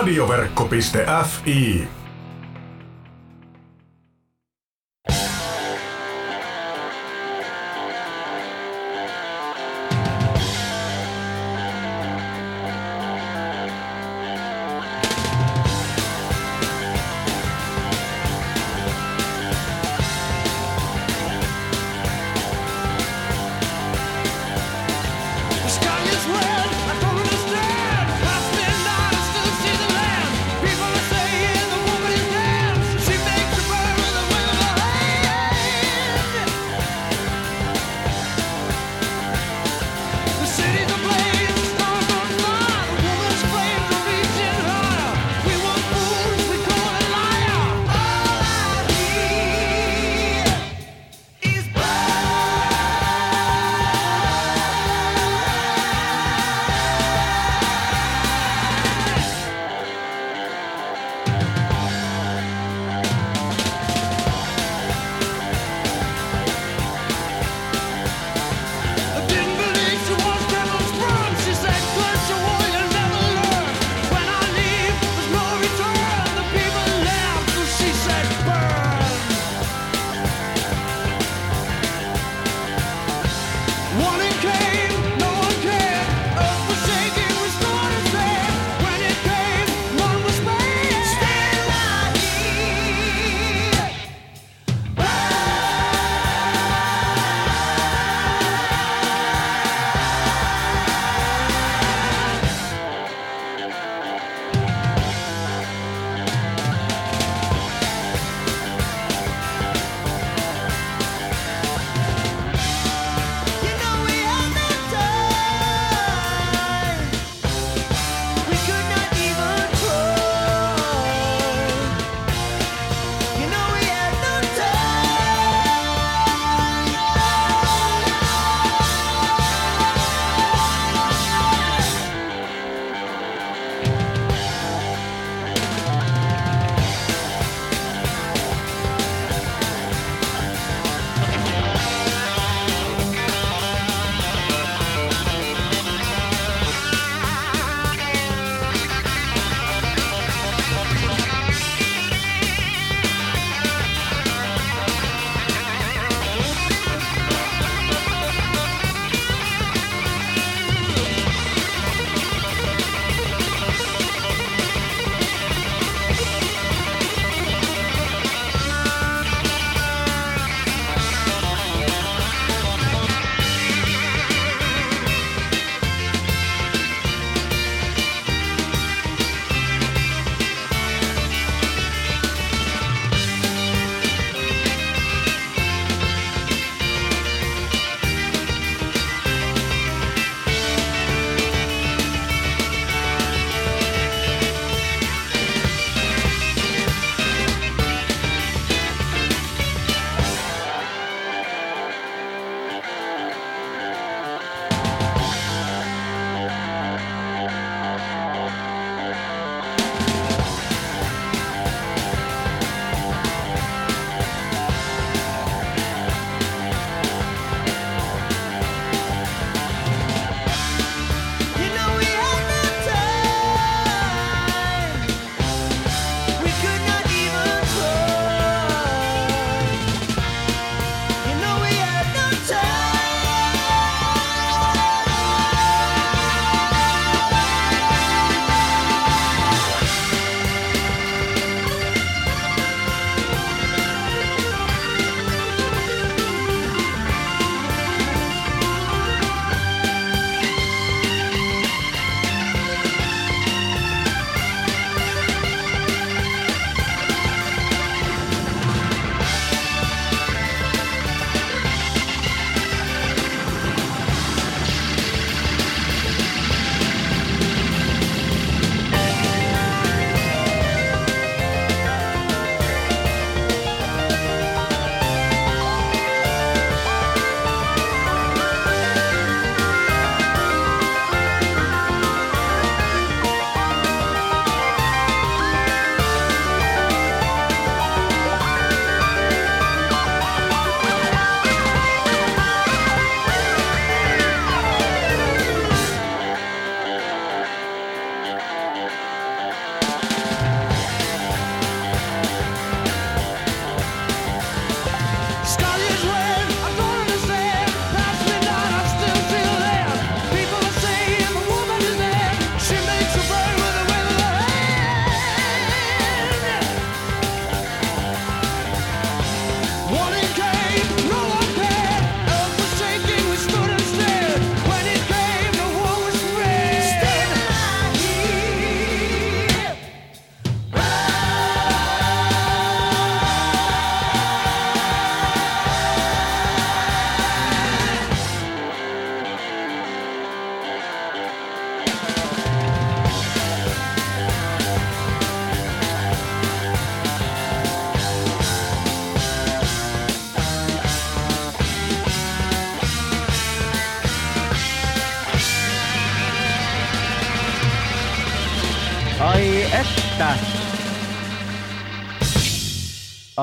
Radioverkko.fi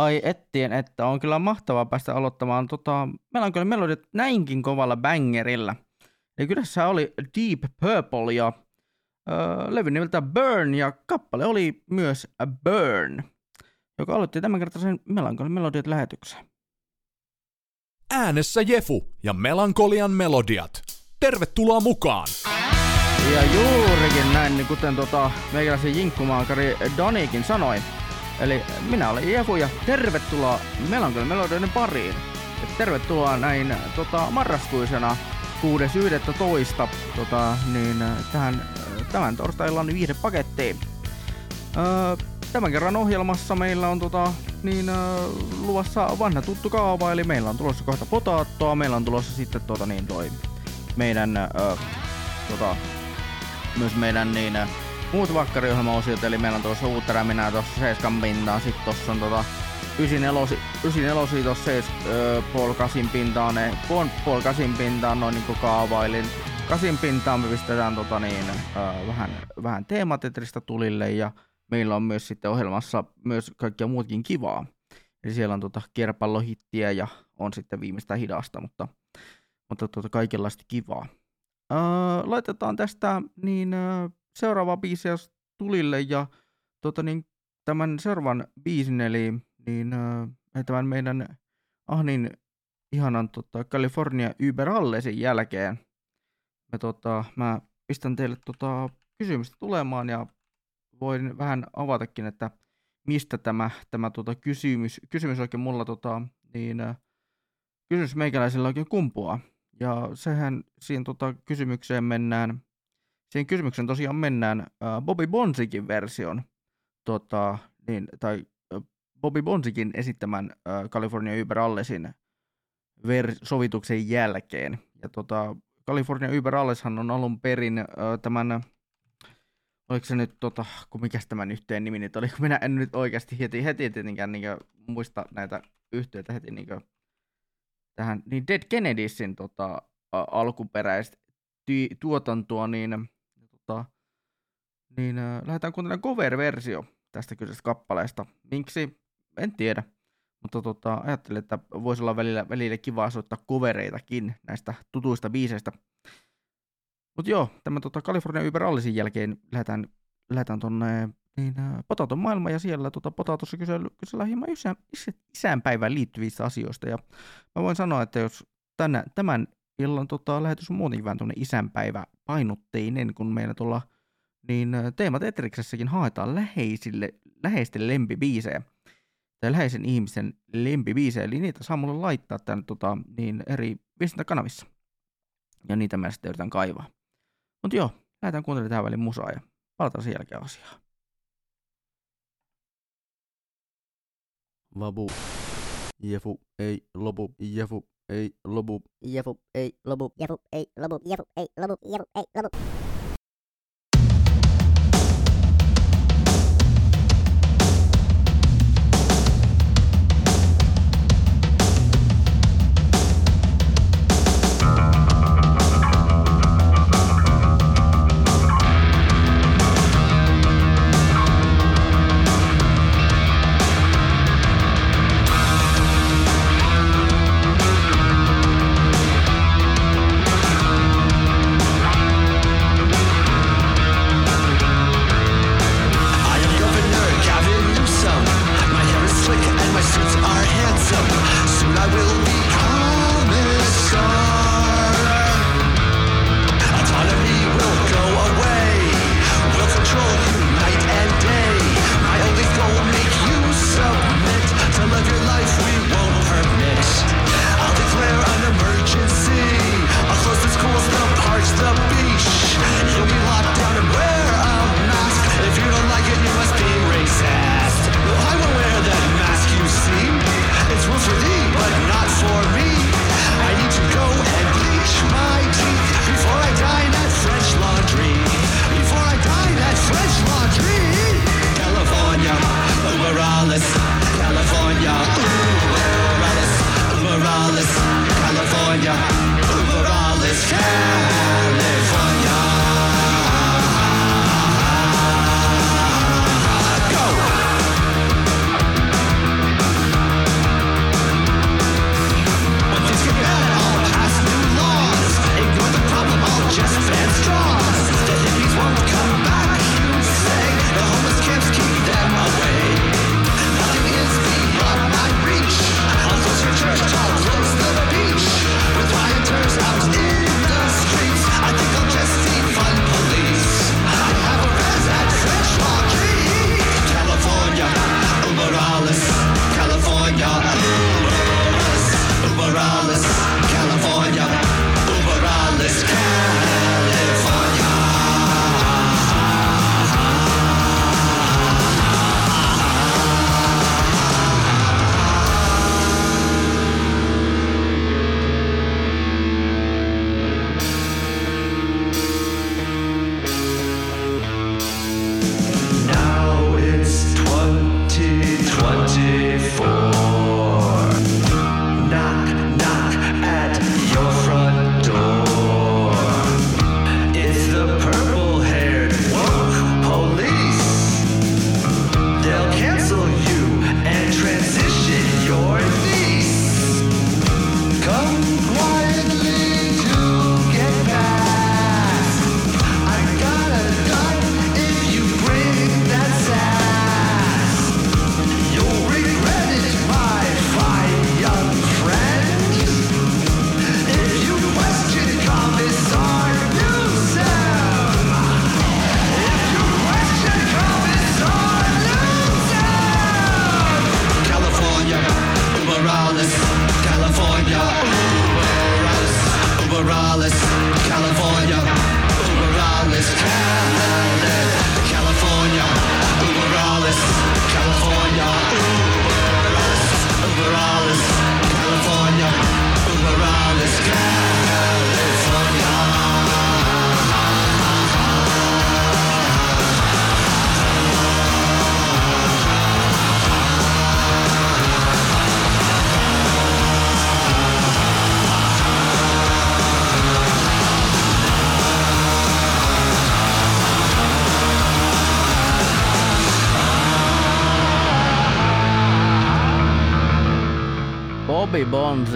Ai ettien, että on kyllä mahtavaa päästä aloittamaan tota, kyllä melodiat näinkin kovalla bangerilla. Ja kylässä oli Deep Purple ja öö, levy nimeltä Burn ja kappale oli myös A Burn, joka aloitti tämänkertaisen Melankolin melodiat lähetyksen. Äänessä Jefu ja Melankolian melodiat. Tervetuloa mukaan! Ja juurikin näin, niin kuten tota, meikäläisen jinkkumaakari Donikin sanoi. Eli minä olen Jefu ja tervetuloa Melankolian melodioiden pariin. Ja tervetuloa näin tota, marraskuisena 6.11. Tota, niin, tähän tämän torstai-illan viihdepakettiin. Öö, tämän kerran ohjelmassa meillä on tota, niin, öö, luvassa vanha tuttu kaava, eli meillä on tulossa kohta potaattoa, meillä on tulossa sitten tota, niin, toi, meidän öö, tota, myös meidän niin, muut vakkariohjelmaosiot, eli meillä on tuossa uutta räminää tuossa seiskan pintaan, sitten tuossa on tota, 94, 94 tuossa seis, öö, puol kasin pintaan, ne, puol, puol pintaan noin niinku kaavailin, kasin pintaan me pistetään tota niin, äh, vähän, vähän teematetristä tulille ja meillä on myös sitten ohjelmassa myös kaikkia muutkin kivaa. Eli siellä on tota kierpallohittiä ja on sitten viimeistä hidasta, mutta, mutta tota kaikenlaista kivaa. Äh, laitetaan tästä niin äh, seuraava biisi tulille ja tota, niin, tämän seuraavan biisin eli niin, äh, tämän meidän Ahnin ihanan tota, California Uber Allesin jälkeen me, tota, mä pistän teille tota, kysymystä tulemaan ja voin vähän avatakin, että mistä tämä, tämä tota, kysymys, kysymys oikein mulla tota, niin, äh, kysymys meikäläisellä oikein kumpuaa. Ja sehän siihen tota, kysymykseen mennään, siihen kysymykseen tosiaan mennään Bobby Bonsikin version, tota, niin, tai Bobby Bonsikin esittämän California Uber Allesin ver- sovituksen jälkeen. Ja tota, California Uber Alleshan on alun perin tämän, oliko se nyt, tota, kun mikä tämän yhteen nimi nyt oli, kun minä en nyt oikeasti heti, heti tietenkään niin muista näitä yhteyttä heti niin kuin, tähän, niin Dead Kennediesin tota, alkuperäistä tuotantoa, niin, niin äh, lähdetään kuuntelemaan cover-versio tästä kyseisestä kappaleesta. Miksi? En tiedä. Mutta tota, ajattelin, että voisi olla välillä, välillä kiva soittaa kovereitakin näistä tutuista biiseistä. Mutta joo, tämän tota California Uber jälkeen lähdetään, lähdetään tonne niin, äh, Potaton maailma ja siellä tota, Potatossa kysellä, kysellä hieman isän, isänpäivään liittyvistä asioista. Ja mä voin sanoa, että jos tänä, tämän illan tota, lähetys on muutenkin vähän tuonne isänpäivä painotteinen, kun meillä tuolla niin teemat Etriksessäkin haetaan läheisille, läheisten lempibiisejä tai läheisen ihmisen lempibiisejä, eli niitä saa mulle laittaa tänne tota, niin eri viestintäkanavissa. Ja niitä mä sitten yritän kaivaa. Mutta joo, lähdetään kuuntelemaan tähän väliin musaa ja palataan sen jälkeen asiaan. Vabu. Jefu ei lopu. Jefu ei lopu. Jefu ei lopu. Jefu ei lopu. Jefu ei lopu. Jefu ei lopu. for thee, but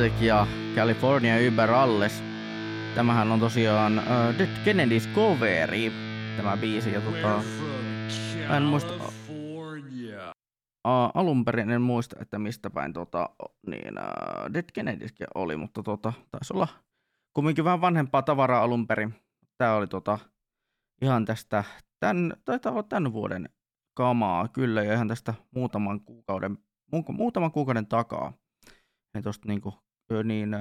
Bonzik ja California Uber Alles. Tämähän on tosiaan uh, Dead Kennedys coveri, tämä biisi. Ja tota, en muista- uh, alun perin en muista, että mistä päin tota, niin, uh, Dead Kennedyskin oli, mutta tota, taisi olla kumminkin vähän vanhempaa tavaraa alun perin. Tämä oli tota, ihan tästä, tän, taitaa olla tämän vuoden kamaa kyllä, ja ihan tästä muutaman kuukauden, mu- muutaman kuukauden takaa. Niin tosta niinku, niin,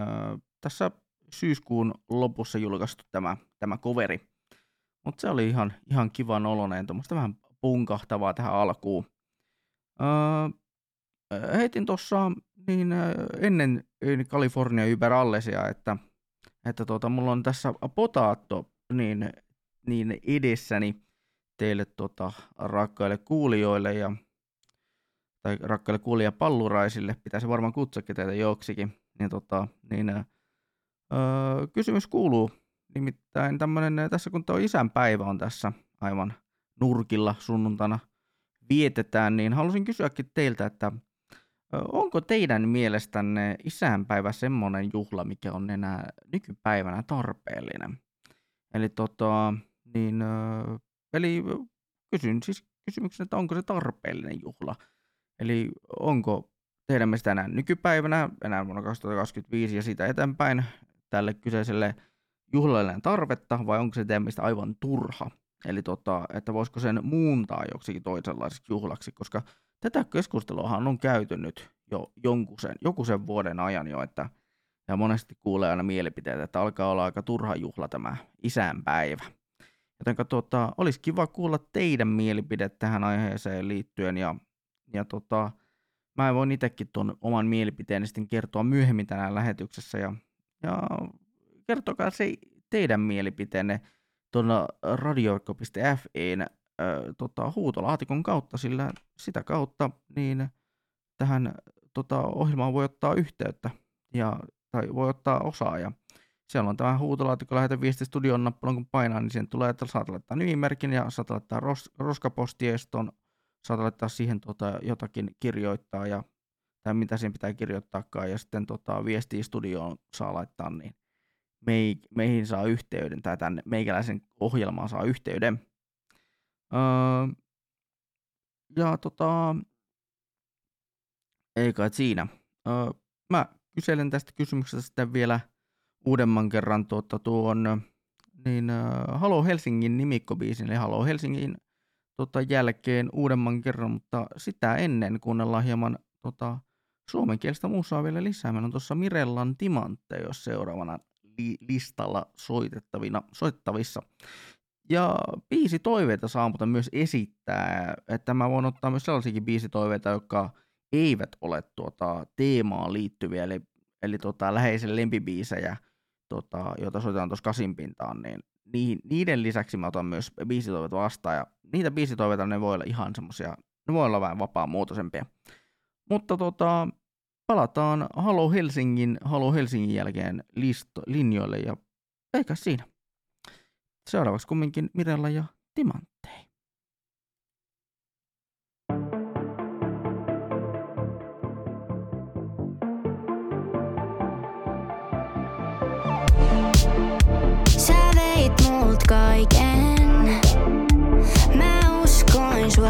tässä syyskuun lopussa julkaistu tämä, tämä coveri. Mutta se oli ihan, ihan kivan oloinen, tuommoista vähän punkahtavaa tähän alkuun. Öö, heitin tuossa niin ennen California Uber Allesia, että, että tuota, mulla on tässä potaatto niin, niin edessäni teille tota, rakkaille kuulijoille ja tai rakkaille kuulijapalluraisille, pitäisi varmaan kutsuakin teitä joksikin, niin, tota, niin öö, kysymys kuuluu, nimittäin tämmönen, tässä kun tuo isänpäivä on tässä aivan nurkilla sunnuntaina vietetään, niin halusin kysyäkin teiltä, että onko teidän mielestänne isänpäivä semmoinen juhla, mikä on enää nykypäivänä tarpeellinen? Eli tota, niin, eli kysyn siis kysymyksen, että onko se tarpeellinen juhla? Eli onko teidän mielestä enää nykypäivänä, enää vuonna 2025 ja siitä eteenpäin tälle kyseiselle juhlalle tarvetta, vai onko se teidän mielestä aivan turha? Eli tota, että voisiko sen muuntaa joksikin toisenlaiseksi juhlaksi, koska tätä keskusteluahan on käyty nyt jo jonkun sen, joku sen vuoden ajan jo, että ja monesti kuulee aina mielipiteitä, että alkaa olla aika turha juhla tämä isänpäivä. Joten tota, olisi kiva kuulla teidän mielipide tähän aiheeseen liittyen ja, ja tota, mä voin itsekin tuon oman mielipiteeni sitten kertoa myöhemmin tänään lähetyksessä ja, ja kertokaa se teidän mielipiteenne tuolla radio.fin tota, huutolaatikon kautta, sillä sitä kautta niin tähän tota, ohjelmaan voi ottaa yhteyttä ja, tai voi ottaa osaa ja siellä on tämä huutolaatikko lähetä viesti studion nappulan, kun painaa, niin siihen tulee, että saat laittaa nimimerkin ja saat laittaa ros, roskapostieston, saat laittaa siihen tota, jotakin kirjoittaa ja tai mitä siihen pitää kirjoittaakaan ja sitten tota, viestiä studioon saa laittaa, niin mei, meihin saa yhteyden tai tänne meikäläisen ohjelmaan saa yhteyden. Öö, ja tota, ei kai siinä. Öö, mä kyselen tästä kysymyksestä sitten vielä uudemman kerran tuota, tuon niin, äh, Halo Helsingin nimikkobiisin, eli Halo Helsingin tota, jälkeen uudemman kerran, mutta sitä ennen kuunnellaan hieman tota, suomenkielistä musaa vielä lisää. Meillä on tuossa Mirellan Timante, jos seuraavana li- listalla soitettavina, soittavissa. Ja biisitoiveita saa muuten myös esittää, että mä voin ottaa myös sellaisiakin biisitoiveita, jotka eivät ole tuota, teemaan liittyviä, eli, eli tota, läheisen lempibiisejä, tota, joita soitetaan tuossa kasinpintaan, niin niiden lisäksi mä otan myös biisitoiveita vastaan, ja niitä biisitoiveita ne voi olla ihan semmosia, ne voi olla vähän vapaamuotoisempia. Mutta tota, palataan Halo Helsingin, Halo Helsingin jälkeen listo, linjoille, ja eikä siinä. Seuraavaksi kumminkin Mirella ja Timanttei.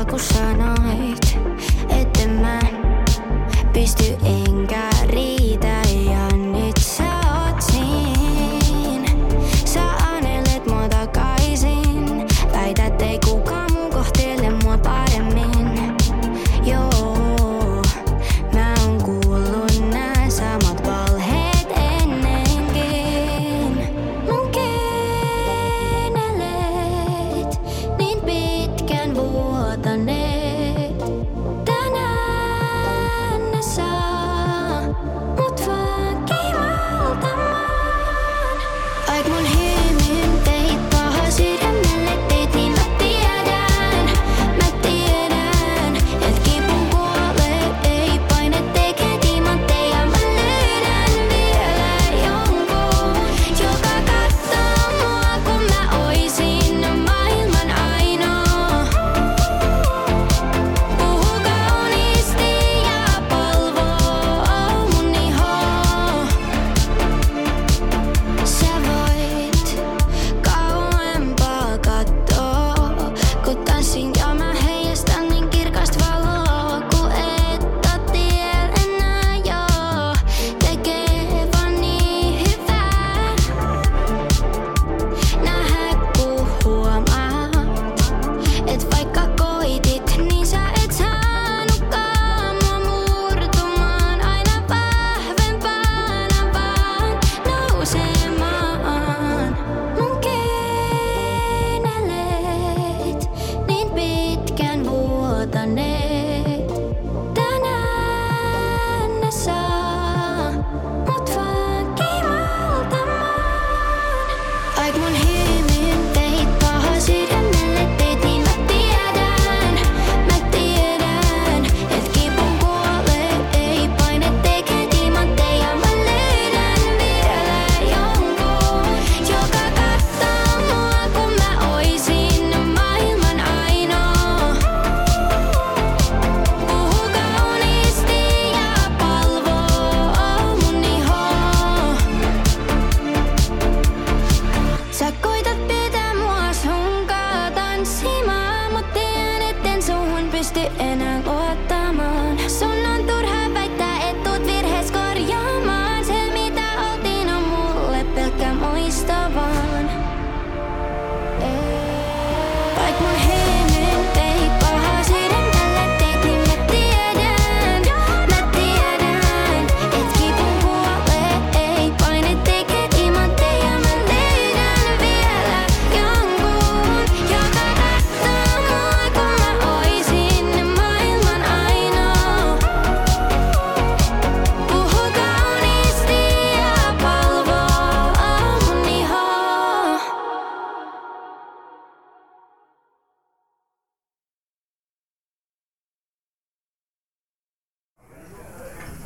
Kun sanoit, etten mä pysty enkä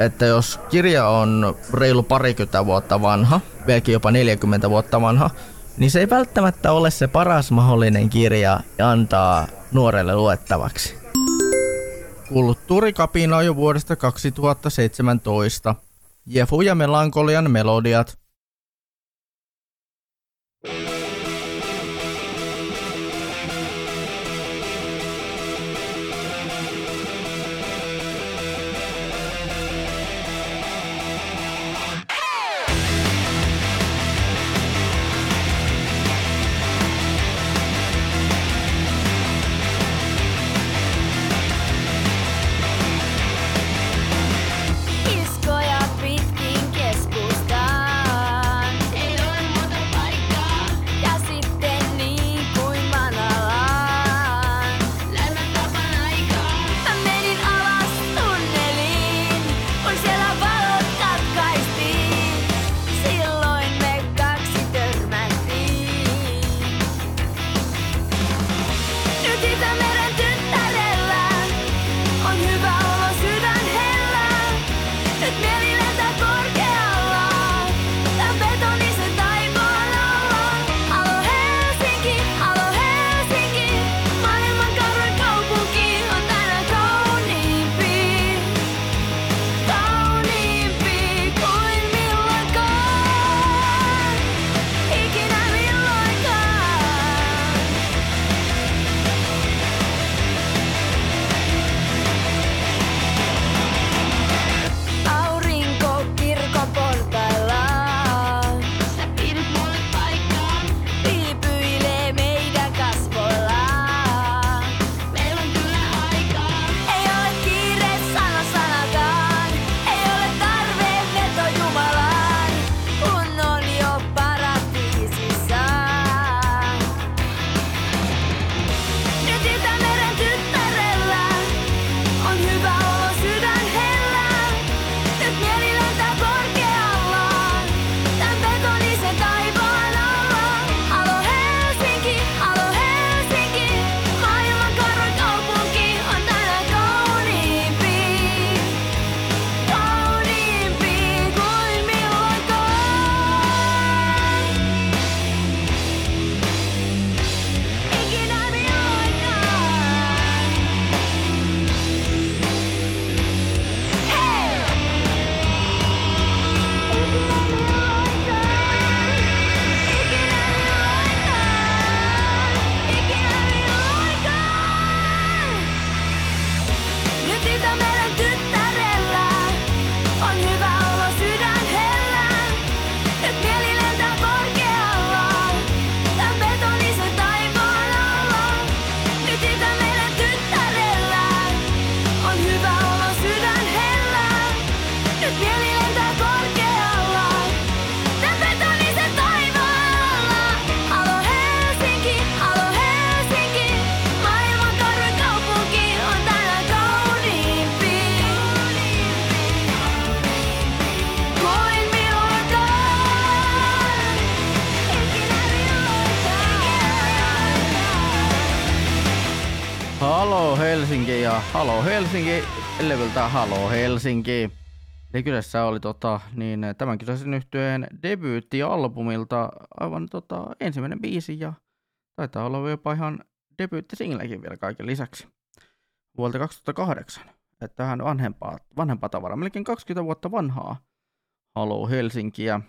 että jos kirja on reilu parikymmentä vuotta vanha, vieläkin jopa 40 vuotta vanha, niin se ei välttämättä ole se paras mahdollinen kirja antaa nuorelle luettavaksi. Kulttuurikapina on jo vuodesta 2017. Jefu ja Melankolian melodiat. Halo Helsinki, levyltä Halo Helsinki. Eli kyseessä oli tota, niin, tämän kyseisen yhtyeen debyyttialbumilta aivan tota, ensimmäinen biisi ja taitaa olla jopa ihan debyyttisinglekin vielä kaiken lisäksi. Vuodelta 2008. Että tähän vanhempaa, vanhempaa tavaraa, melkein 20 vuotta vanhaa Halo Helsinkiä.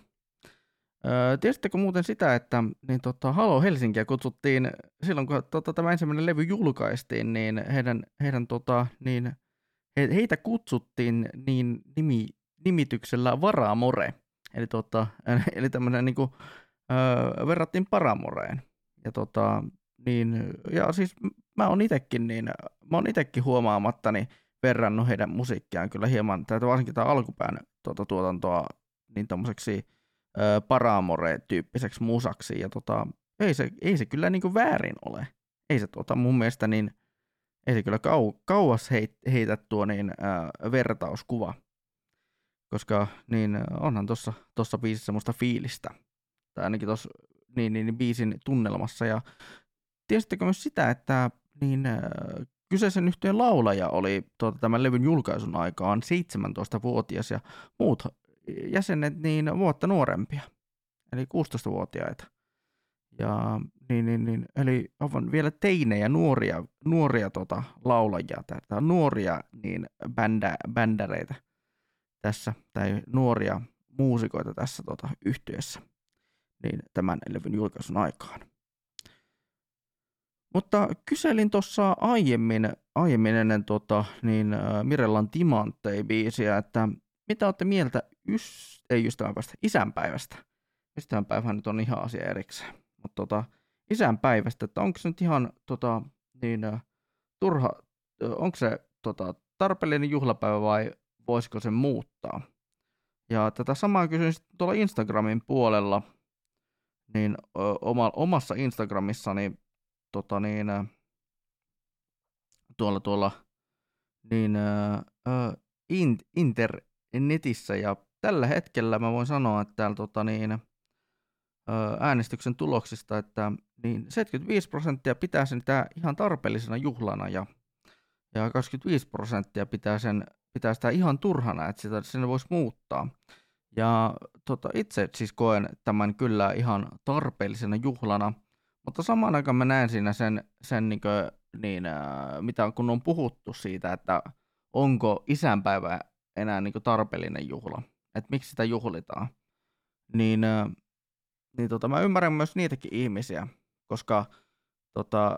Tiesittekö muuten sitä, että niin tota, Halo Helsinkiä kutsuttiin silloin, kun tota, tämä ensimmäinen levy julkaistiin, niin heidän, heidän tota, niin, he, heitä kutsuttiin niin nimi, nimityksellä Varamore. Eli, tota, eli tämmöinen niin kuin, öö, verrattiin Paramoreen. Ja, tota, niin, ja siis mä oon itekin, niin, mä oon itekin huomaamattani verrannut heidän musiikkiaan kyllä hieman, tai varsinkin tämä alkupään tuota, tuotantoa niin tommoseksi Paramore-tyyppiseksi musaksi, ja tota, ei, se, ei se kyllä niinku väärin ole. Ei se tuota, mun mielestä niin, ei se kyllä kau, kauas heit, heitä tuo niin, ö, vertauskuva, koska niin onhan tuossa tossa biisissä semmoista fiilistä, tai ainakin tuossa niin, niin, niin, biisin tunnelmassa, ja tiesittekö myös sitä, että niin, ö, kyseisen yhtiön laulaja oli tuota, tämän levyn julkaisun aikaan 17-vuotias ja muut jäsenet niin vuotta nuorempia, eli 16-vuotiaita. Ja niin, niin, niin, eli aivan vielä teinejä, nuoria, nuoria tota, laulajia, tai nuoria niin bändä, bändäreitä tässä, tai nuoria muusikoita tässä tota, yhtiössä niin tämän levyn julkaisun aikaan. Mutta kyselin tuossa aiemmin, aiemmin ennen tota, niin, äh, Mirellan Timanttei-biisiä, että mitä olette mieltä ys- ei ystävänpäivästä, isänpäivästä. Isänpäivä nyt on ihan asia erikseen. Mutta tota, isänpäivästä, että onko se nyt ihan tota, niin, turha, onko se tota, tarpeellinen juhlapäivä vai voisiko se muuttaa? Ja tätä samaa kysyin sitten tuolla Instagramin puolella, niin oma, omassa Instagramissani tota niin, tuolla tuolla niin ö, in, internetissä ja tällä hetkellä mä voin sanoa, että täällä tota niin, äänestyksen tuloksista, että niin 75 prosenttia pitää sen tää ihan tarpeellisena juhlana ja, ja 25 prosenttia pitää, sen, pitää sitä ihan turhana, että sitä sinne voisi muuttaa. Ja tota, itse siis koen tämän kyllä ihan tarpeellisena juhlana, mutta samaan aikaan mä näen siinä sen, sen niin kuin, niin, äh, mitä kun on puhuttu siitä, että onko isänpäivä enää niin tarpeellinen juhla, että miksi sitä juhlitaan, niin, niin tota, mä ymmärrän myös niitäkin ihmisiä, koska, tota,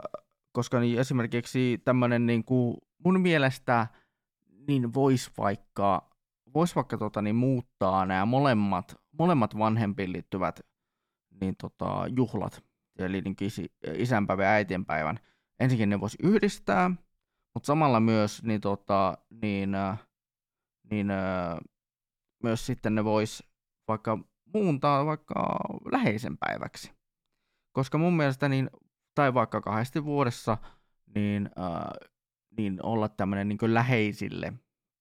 koska niin esimerkiksi tämmöinen niin mun mielestä niin voisi vaikka vois vaikka tota, niin muuttaa nämä molemmat, molemmat vanhempiin liittyvät niin, tota, juhlat, eli niin isänpäivän ja äitienpäivän. Ensinnäkin ne voisi yhdistää, mutta samalla myös niin, tota, niin, niin, myös sitten ne voisi vaikka muuntaa vaikka läheisen päiväksi. Koska mun mielestä, niin, tai vaikka kahdesti vuodessa, niin, äh, niin olla tämmöinen niin läheisille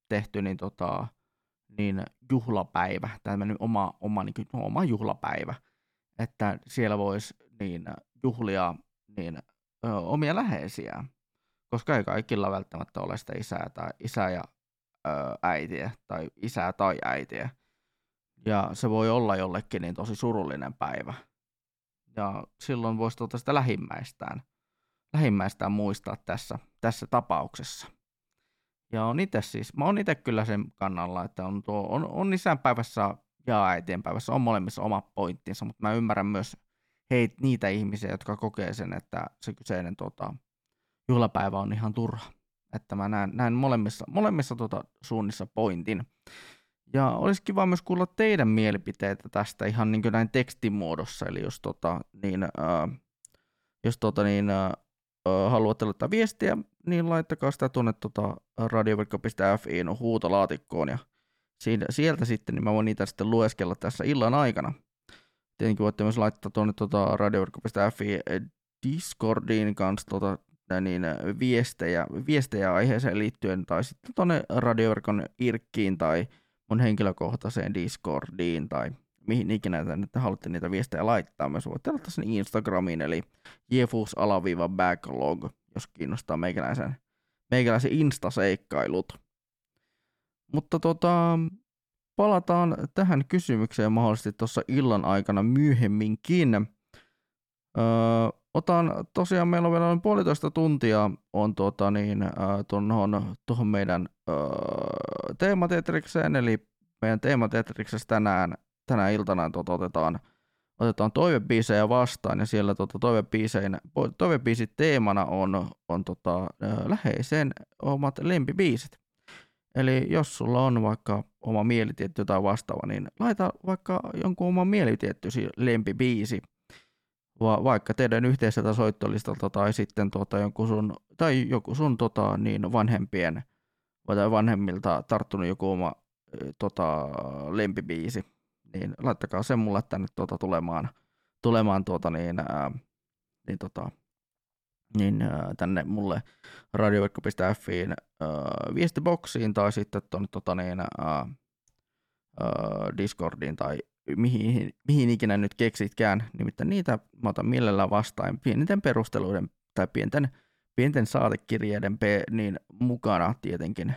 tehty niin tota, niin juhlapäivä, tämmöinen oma, oma, niin kuin, oma juhlapäivä, että siellä voisi niin juhlia niin, ö, omia läheisiä, koska ei kaikilla välttämättä ole sitä isää tai isää ja äitiä tai isää tai äitiä. Ja se voi olla jollekin niin tosi surullinen päivä. Ja silloin voisi tuota sitä lähimmäistään, lähimmäistään muistaa tässä, tässä tapauksessa. Ja on itse siis, mä oon itse kyllä sen kannalla, että on, tuo, on, on isänpäivässä ja äitienpäivässä on molemmissa oma pointtinsa, mutta mä ymmärrän myös heitä, niitä ihmisiä, jotka kokee sen, että se kyseinen tota, juhlapäivä on ihan turha. Että mä näen, näen molemmissa, molemmissa tota, suunnissa pointin. Ja olisi kiva myös kuulla teidän mielipiteitä tästä ihan niin näin tekstimuodossa, eli jos, tota, niin, ää, jos tota, niin, ää, haluatte laittaa viestiä, niin laittakaa sitä tuonne tota radioverkko.fiin huutolaatikkoon ja siitä, sieltä sitten, niin mä voin niitä sitten lueskella tässä illan aikana. Tietenkin voitte myös laittaa tuonne tota radioverkko.fi Discordiin kanssa tota, niin, viestejä, viestejä aiheeseen liittyen, tai sitten tuonne radioverkon irkkiin tai mun henkilökohtaiseen Discordiin, tai mihin ikinä että haluatte niitä viestejä laittaa. Myös voitte laittaa sen Instagramiin, eli jefus-backlog, jos kiinnostaa meikäläisen, meikäläisen instaseikkailut. Mutta tota, palataan tähän kysymykseen mahdollisesti tuossa illan aikana myöhemminkin. Öö, otan tosiaan, meillä on vielä noin puolitoista tuntia on tuota niin, öö, tuohon, tuohon meidän öö, teemateatrikseen, eli meidän teemateatriksessa tänään, tänä iltana tuota, otetaan, otetaan toivebiisejä vastaan, ja siellä tuota, toivebiisein, toivebiisit teemana on, on tota, läheiseen omat lempibiisit. Eli jos sulla on vaikka oma mielitietty tai vastaava, niin laita vaikka jonkun oma mielitiettysi lempibiisi, va- vaikka teidän yhteiseltä soittolistalta tai sitten tuota, jonkun sun, tai joku sun tota, niin vanhempien tai vanhemmilta tarttunut joku oma tota, lempibiisi, niin laittakaa sen mulle tänne tuota, tulemaan, tulemaan tuota, niin, ää, niin, tota, niin ää, tänne mulle radioverkko.fiin viestiboksiin tai sitten tuonne tota, niin, ää, Discordiin tai mihin, mihin ikinä nyt keksitkään. Nimittäin niitä mä otan mielellään vastaan pienten perusteluiden tai pienten, pienten saatekirjeiden niin mukana tietenkin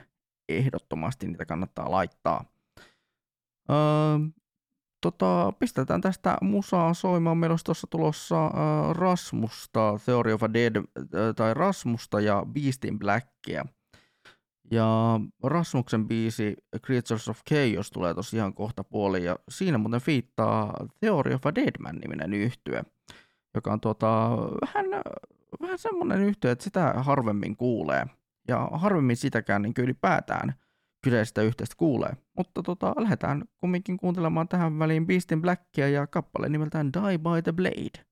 ehdottomasti niitä kannattaa laittaa. Öö, tota, pistetään tästä musaa soimaan. Meillä olisi tuossa tulossa äh, Rasmusta, Theory of a Dead, äh, tai Rasmusta ja Beastin Blackia. Ja Rasmuksen biisi Creatures of Chaos tulee tosiaan kohta puoli ja siinä muuten fiittaa Theory of a Deadman-niminen yhtye, joka on tuota, vähän, vähän semmoinen yhtye, että sitä harvemmin kuulee. Ja harvemmin sitäkään niin ylipäätään kyseistä yhteistä kuulee. Mutta tota, lähdetään kumminkin kuuntelemaan tähän väliin Beastin Blackia ja kappale nimeltään Die by the Blade.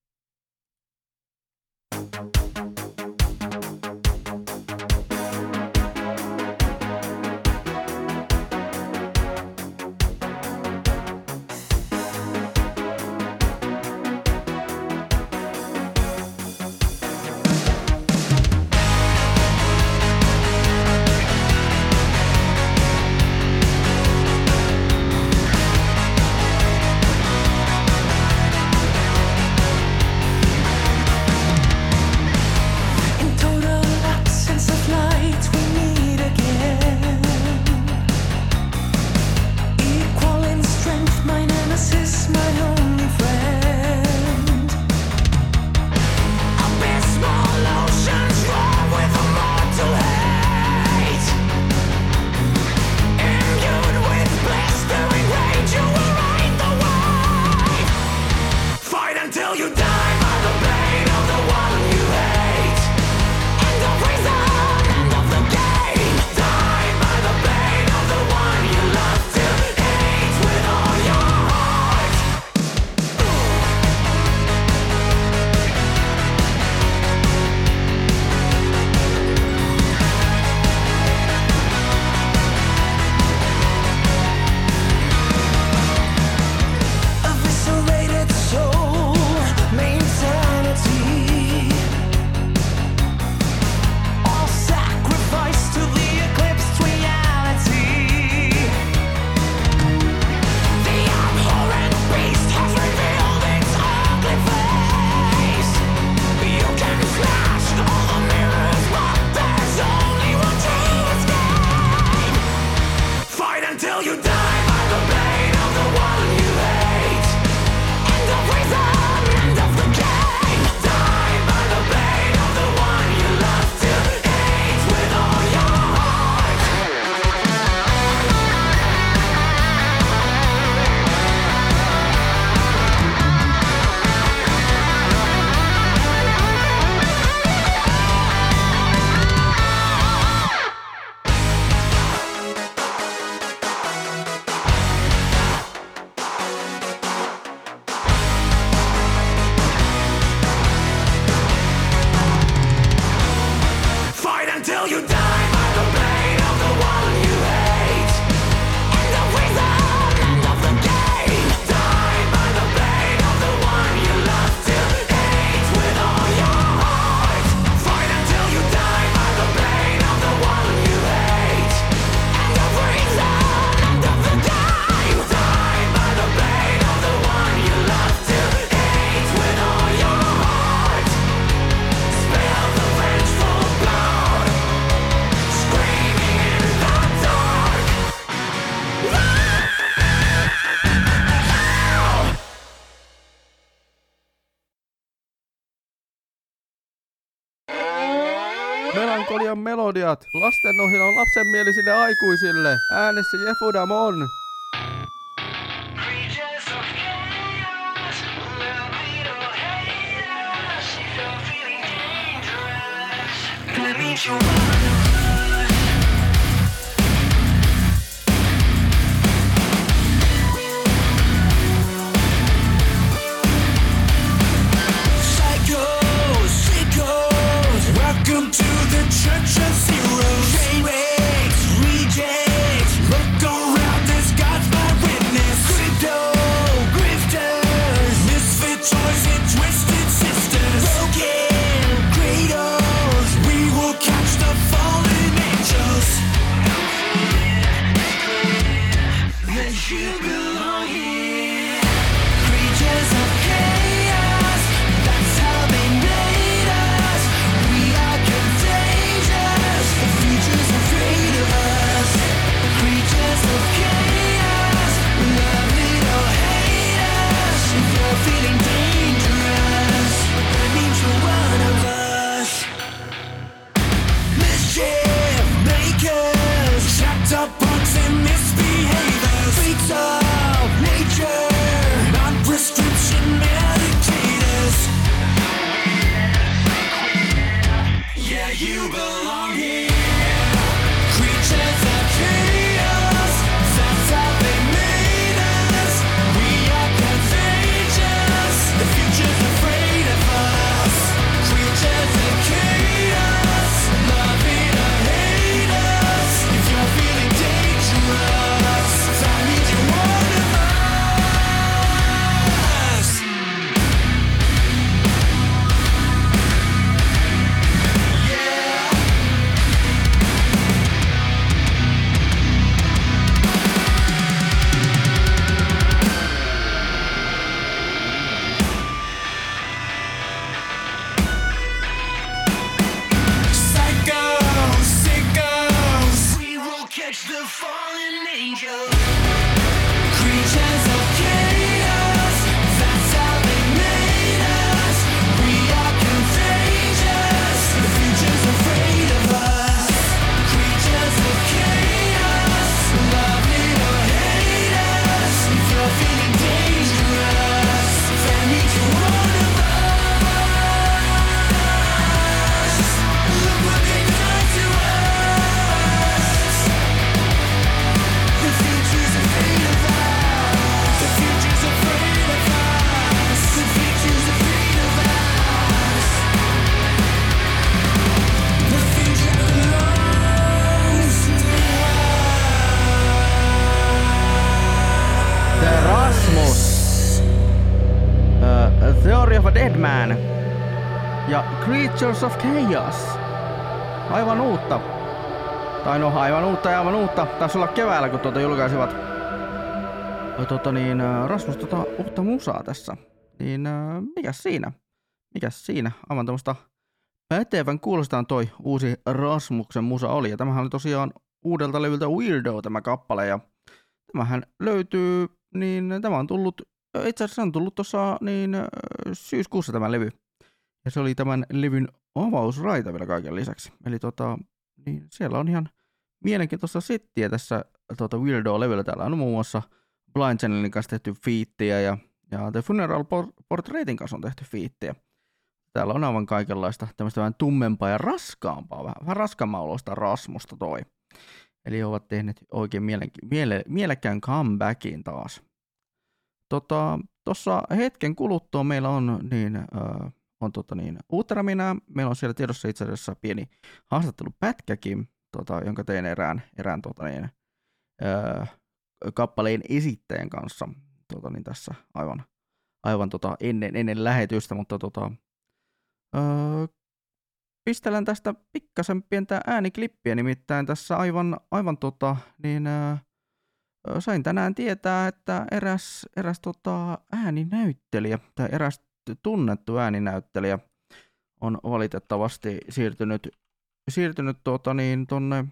melodiat. Lastenohjelma on lapsenmielisille aikuisille. Äänessä Jefudamon. Let me show you churches. Man ja Creatures of Chaos. Aivan uutta. Tai no aivan uutta ja aivan uutta. Taisi olla keväällä, kun tuota julkaisivat tota niin, ä, Rasmus tota uutta musaa tässä. Niin ä, mikäs siinä? Mikäs siinä? Aivan tämmöstä pätevän kuulostaan toi uusi Rasmuksen musa oli. Ja tämähän oli tosiaan uudelta levyltä Weirdo tämä kappale. Ja tämähän löytyy, niin tämä on tullut, itse asiassa on tullut tuossa niin syyskuussa tämä levy. Ja se oli tämän levyn avausraita vielä kaiken lisäksi. Eli tota, niin siellä on ihan mielenkiintoista settiä tässä tota Weirdo-levyllä. Täällä on muun muassa Blind Channelin kanssa tehty fiittiä ja, ja The Funeral Por- Portraitin kanssa on tehty fiittiä. Täällä on aivan kaikenlaista tämmöistä vähän tummempaa ja raskaampaa, vähän, vähän raskaamman Rasmusta toi. Eli ovat tehneet oikein mielekkään comebackin taas. Tota, Tuossa hetken kuluttua meillä on, niin, äh, on tota niin, uutta raminaa. Meillä on siellä tiedossa itse asiassa pieni haastattelupätkäkin, tota, jonka tein erään, erään tota niin, äh, kappaleen esittäjän kanssa tota niin, tässä aivan, aivan tota, ennen, ennen lähetystä, mutta tota, öö, pistelen tästä pikkasen pientä ääniklippiä, nimittäin tässä aivan, aivan tota, niin, öö, sain tänään tietää, että eräs, eräs tota, ääninäyttelijä tai eräs tunnettu ääninäyttelijä on valitettavasti siirtynyt, siirtynyt tota, niin, tonne,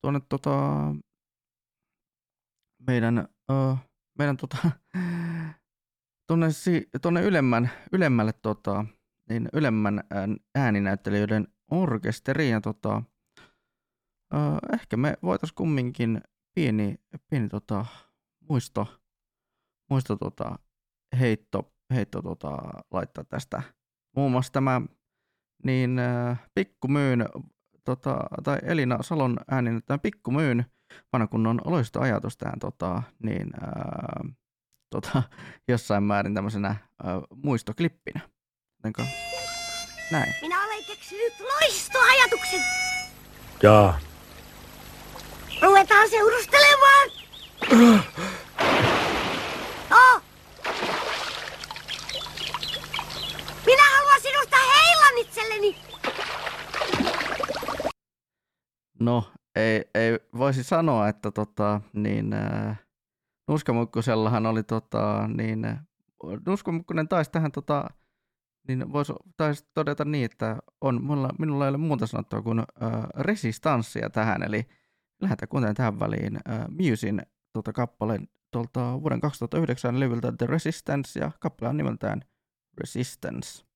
tonne tota, meidän, ö, meidän tota, tonne, tonne ylemmän, ylemmälle tota, niin ylemmän ään- ääninäyttelijöiden orkesteriin. Ja tota, ö, ehkä me voitais kumminkin pieni, pieni tota, muisto, muisto tota, heitto, heitto tota, laittaa tästä. Muun muassa tämä niin äh, pikkumyyn tota, tai Elina Salon äänin tämän pikkumyyn vanha kunnon loisto ajatus tähän tota, niin, ää, tota, jossain määrin tämmöisenä ää, muistoklippinä. Jotenka, näin. Minä olen keksinyt loistoajatuksen. Jaa. Ruvetaan seurustelemaan. No. Minä haluan sinusta heilan itselleni. No, ei, ei voisi sanoa, että tota, niin, äh, Nuskamukkusellahan oli tota, niin, äh, Nuskamukkunen taisi tähän tota, niin voisi taisi todeta niin, että on, mulla, minulla ei ole muuta sanottua kuin äh, resistanssia tähän, eli lähdetään kuuntelemaan tähän väliin äh, Musin tota, kappaleen tuolta vuoden 2009 levyltä The Resistance, ja kappale on nimeltään Resistance.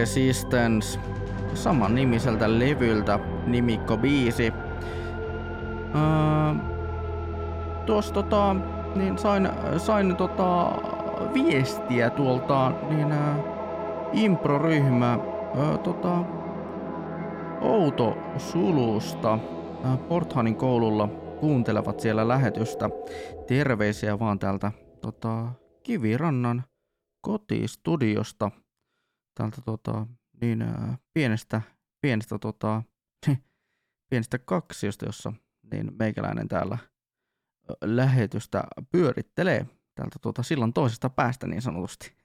Resistance saman nimiseltä levyltä nimikko biisi. Öö, tuossa tota, niin sain, sain tota, viestiä tuolta niin ää, improryhmä ää, tota, Outo Sulusta ää, Porthanin koululla kuuntelevat siellä lähetystä. Terveisiä vaan täältä tota, Kivirannan kotistudiosta. Täältä tota, niin, ää, pienestä, pienestä, tota, pienestä kaksiosta, jossa niin meikäläinen täällä lähetystä pyörittelee täältä tuota sillan toisesta päästä niin sanotusti.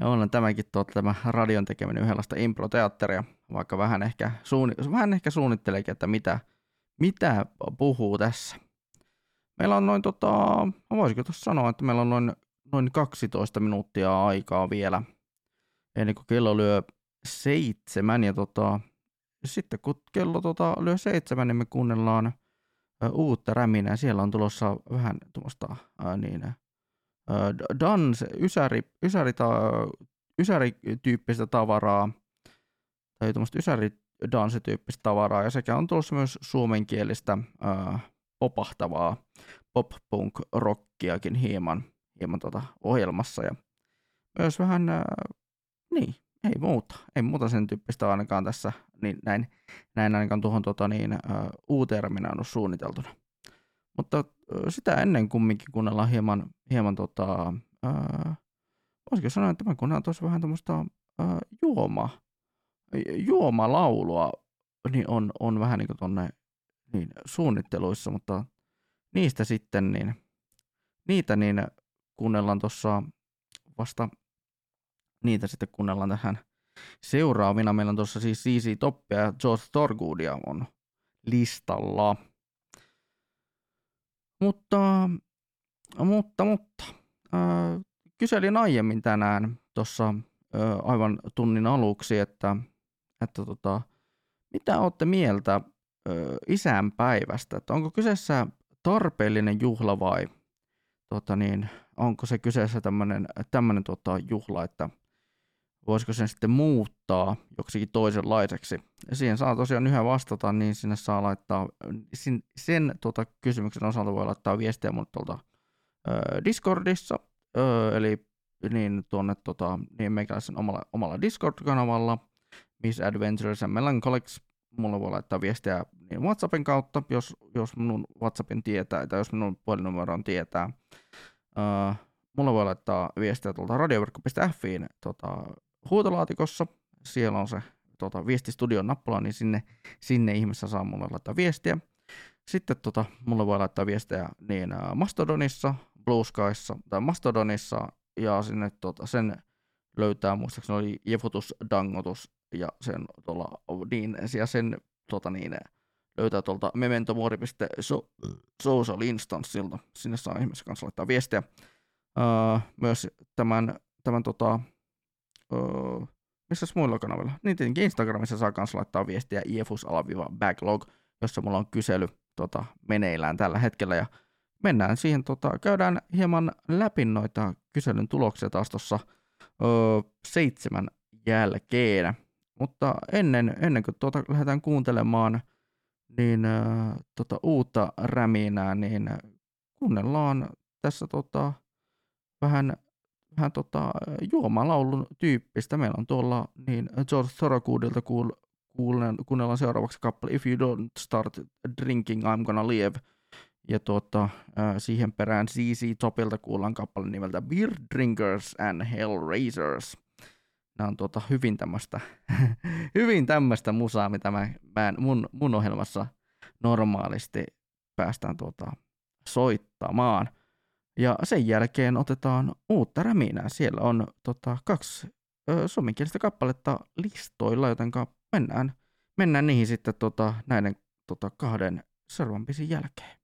ja on tämäkin tuota, tämä radion tekeminen yhdenlaista improteatteria, vaikka vähän ehkä, suunni, vähän ehkä suunnitteleekin, että mitä, mitä puhuu tässä. Meillä on noin, tota, voisiko tuossa sanoa, että meillä on noin, noin 12 minuuttia aikaa vielä, ennen kuin kello lyö seitsemän, ja tota, sitten kun kello tota, lyö seitsemän, niin me kuunnellaan uutta räminää. Siellä on tulossa vähän tuommoista niin, ä, d- dance, ysäri, ysäri, ta, ysärityyppistä tavaraa, tai tuommoista ysäridanssityyppistä tavaraa, ja sekä on tulossa myös suomenkielistä ä, popahtavaa pop-punk-rockiakin hieman, hieman tota ohjelmassa, ja myös vähän, ä, niin, ei muuta, ei muuta sen tyyppistä ainakaan tässä, niin näin, näin ainakaan tuohon tota, niin, ä, uuteen minä on suunniteltuna. Mutta ä, sitä ennen kumminkin kuunnellaan hieman, hieman tota, ä, voisiko sanoa, että mä kuunnellaan tuossa vähän tämmöistä juoma, juomalaulua, niin on, on vähän niin kuin tonne niin, suunnitteluissa, mutta niistä sitten, niin niitä niin kuunnellaan tuossa vasta niitä sitten kuunnellaan tähän seuraavina. Meillä on tuossa siis CC Toppia ja George Thorgoodia on listalla. Mutta, mutta, mutta, äh, kyselin aiemmin tänään tuossa äh, aivan tunnin aluksi, että, että tota, mitä olette mieltä äh, isänpäivästä? Että onko kyseessä tarpeellinen juhla vai tota niin, onko se kyseessä tämmöinen, tota, juhla, että voisiko sen sitten muuttaa joksikin toisenlaiseksi. Ja siihen saa tosiaan yhä vastata, niin sinne saa laittaa, sen, sen tota, kysymyksen osalta voi laittaa viestiä mun tuolta ö, Discordissa, ö, eli niin tuonne tota, niin meikäläisen omalla, omalla Discord-kanavalla, Miss Adventures and Melancholics, mulla voi laittaa viestiä niin WhatsAppin kautta, jos, jos minun WhatsAppin tietää, tai jos minun puhelinnumeron tietää. Uh, mulla voi laittaa viestiä tuolta radioverkko.fiin tota, huutolaatikossa. Siellä on se tota, viestistudion nappula, niin sinne, sinne ihmeessä saa mulle laittaa viestiä. Sitten tota, mulle voi laittaa viestejä niin uh, Mastodonissa, Blue Skyssa tai Mastodonissa, ja sinne tota, sen löytää muistaakseni oli Jefutus Dangotus, ja sen tuolla, niin, ja sen tota, niin, löytää tuolta mementomori.social instanssilta. Sinne saa ihmisen kanssa laittaa viestiä. Uh, myös tämän, tämän tota, uh, missä muilla kanavilla? Niin tietenkin Instagramissa saa kanssa laittaa viestiä ifus-backlog, jossa mulla on kysely tota, meneillään tällä hetkellä. Ja mennään siihen, tota, käydään hieman läpi noita kyselyn tuloksia taas tuossa seitsemän jälkeen. Mutta ennen, ennen kuin tuota lähdetään kuuntelemaan niin, äh, tota, uutta räminää, niin kuunnellaan tässä tota, vähän, vähän tota, juomalaulun tyyppistä. Meillä on tuolla niin George Thorogoodilta kuul, kuunnellaan, kuunnellaan seuraavaksi kappale If You Don't Start Drinking, I'm Gonna Live. Ja tuota, äh, siihen perään CC Topilta kuullaan kappale nimeltä Beer Drinkers and Hellraisers nämä on tuota hyvin tämmöistä, hyvin tämmöistä musaa, mitä mä, mä en, mun, mun ohjelmassa normaalisti päästään tuota soittamaan. Ja sen jälkeen otetaan uutta räminää. Siellä on tota, kaksi ö, suomenkielistä kappaletta listoilla, joten mennään, mennään niihin sitten tota, näiden tota, kahden seuraavan jälkeen.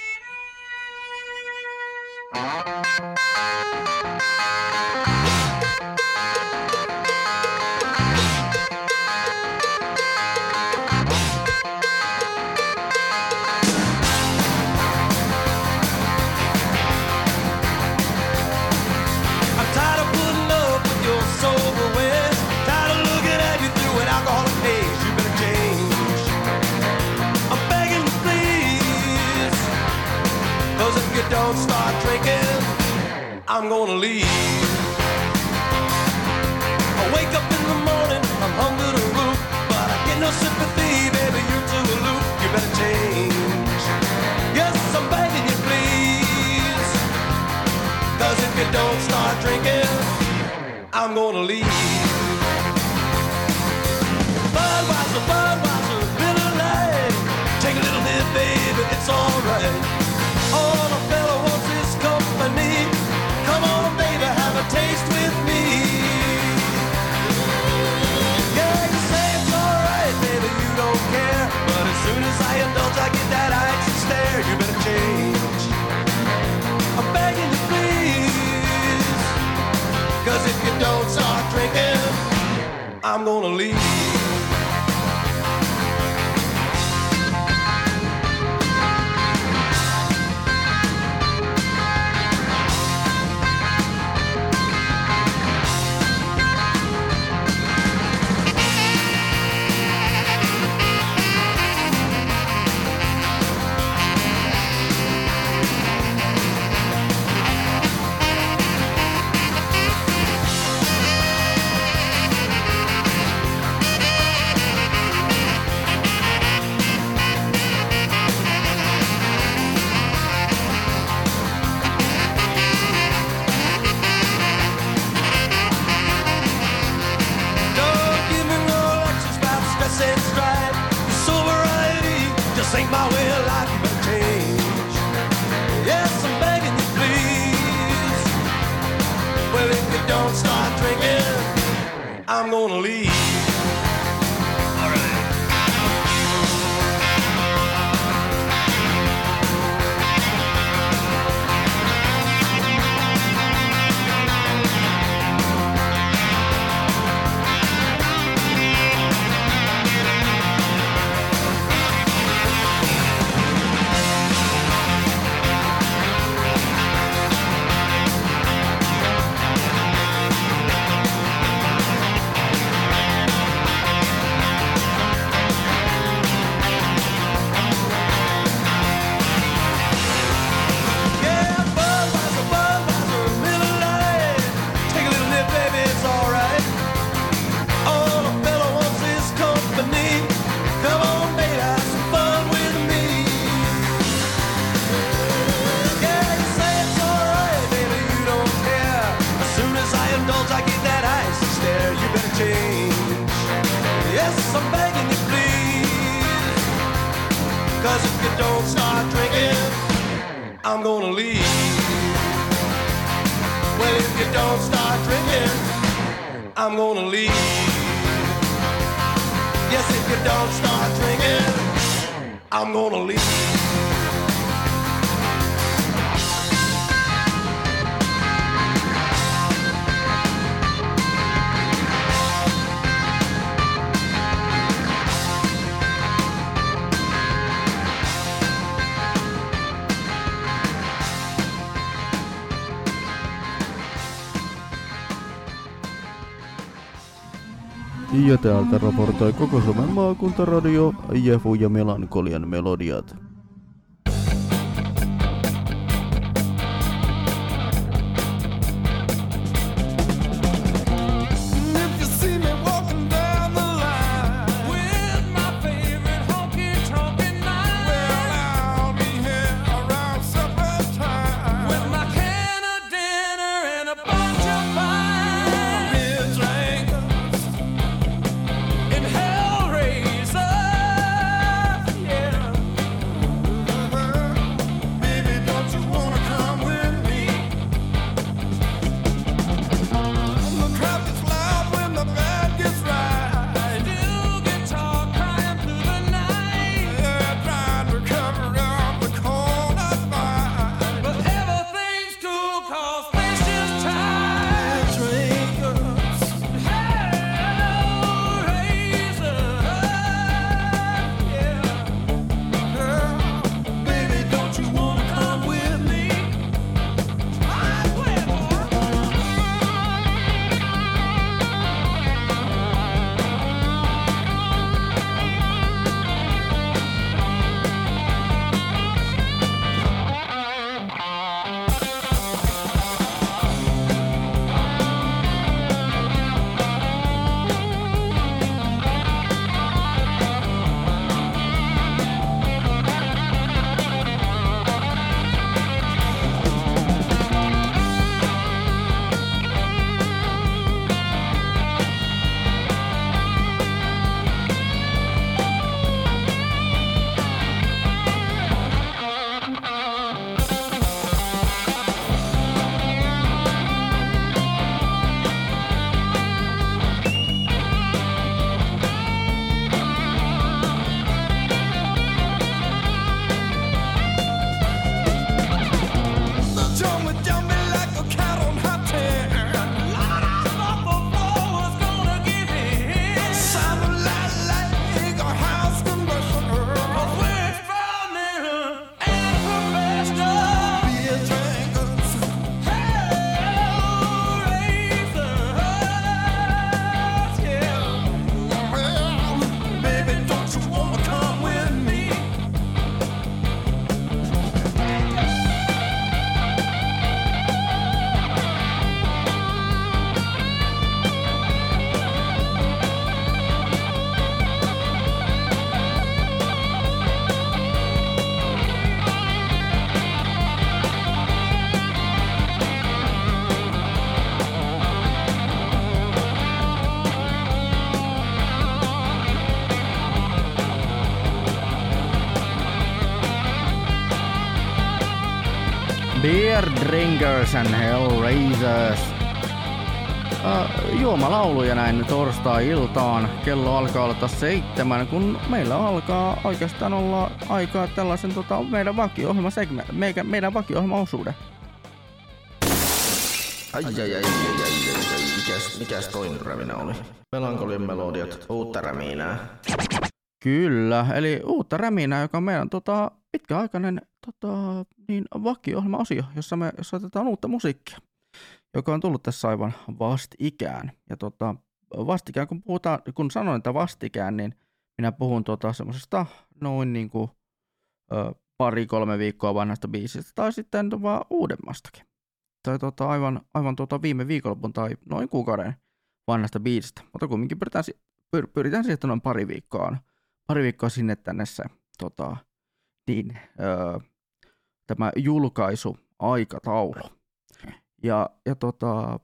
I'm gonna leave. I wake up in the morning, I'm hungry to roof, but I get no sympathy, baby. You're too aloof. You better change. Yes, I'm begging you, please. Cause if you don't start drinking, I'm gonna leave. change. I'm begging you, please. Cause if you don't start drinking, I'm gonna leave. ja täältä raportoi koko Suomen maakuntaradio Jefu ja Melankolian melodiat. Drinkers and Hellraisers. Uh, juomalauluja näin torstai-iltaan. Kello alkaa olla taas seitsemän, kun meillä alkaa oikeastaan olla aikaa tällaisen tota, meidän vakio meidän, meidän vakio-ohjelmaosuuden. Ai ai ai ai ai ai ai ai, mikäs, mikäs räminä oli? Melankolian melodiat, uutta räminää. Kyllä, eli uutta räminää, joka on meidän tota, pitkäaikainen tota, niin, vakio-ohjelma-osio, jossa me soitetaan uutta musiikkia, joka on tullut tässä aivan vastikään. Ja tota, vastikään, kun puhutaan, kun sanon, että vastikään, niin minä puhun tota, semmoisesta noin niin kuin, ö, pari-kolme viikkoa vanhasta biisistä, tai sitten vaan uudemmastakin. Tai tota, aivan, aivan tota viime viikonlopun tai noin kuukauden vanhasta biisistä. Mutta kumminkin pyritään, pyr- pyritään siihen, että noin pari viikkoa pari viikkoa sinne tänne se tota, niin, öö, tämä julkaisuaikataulu. Ja, ja tota,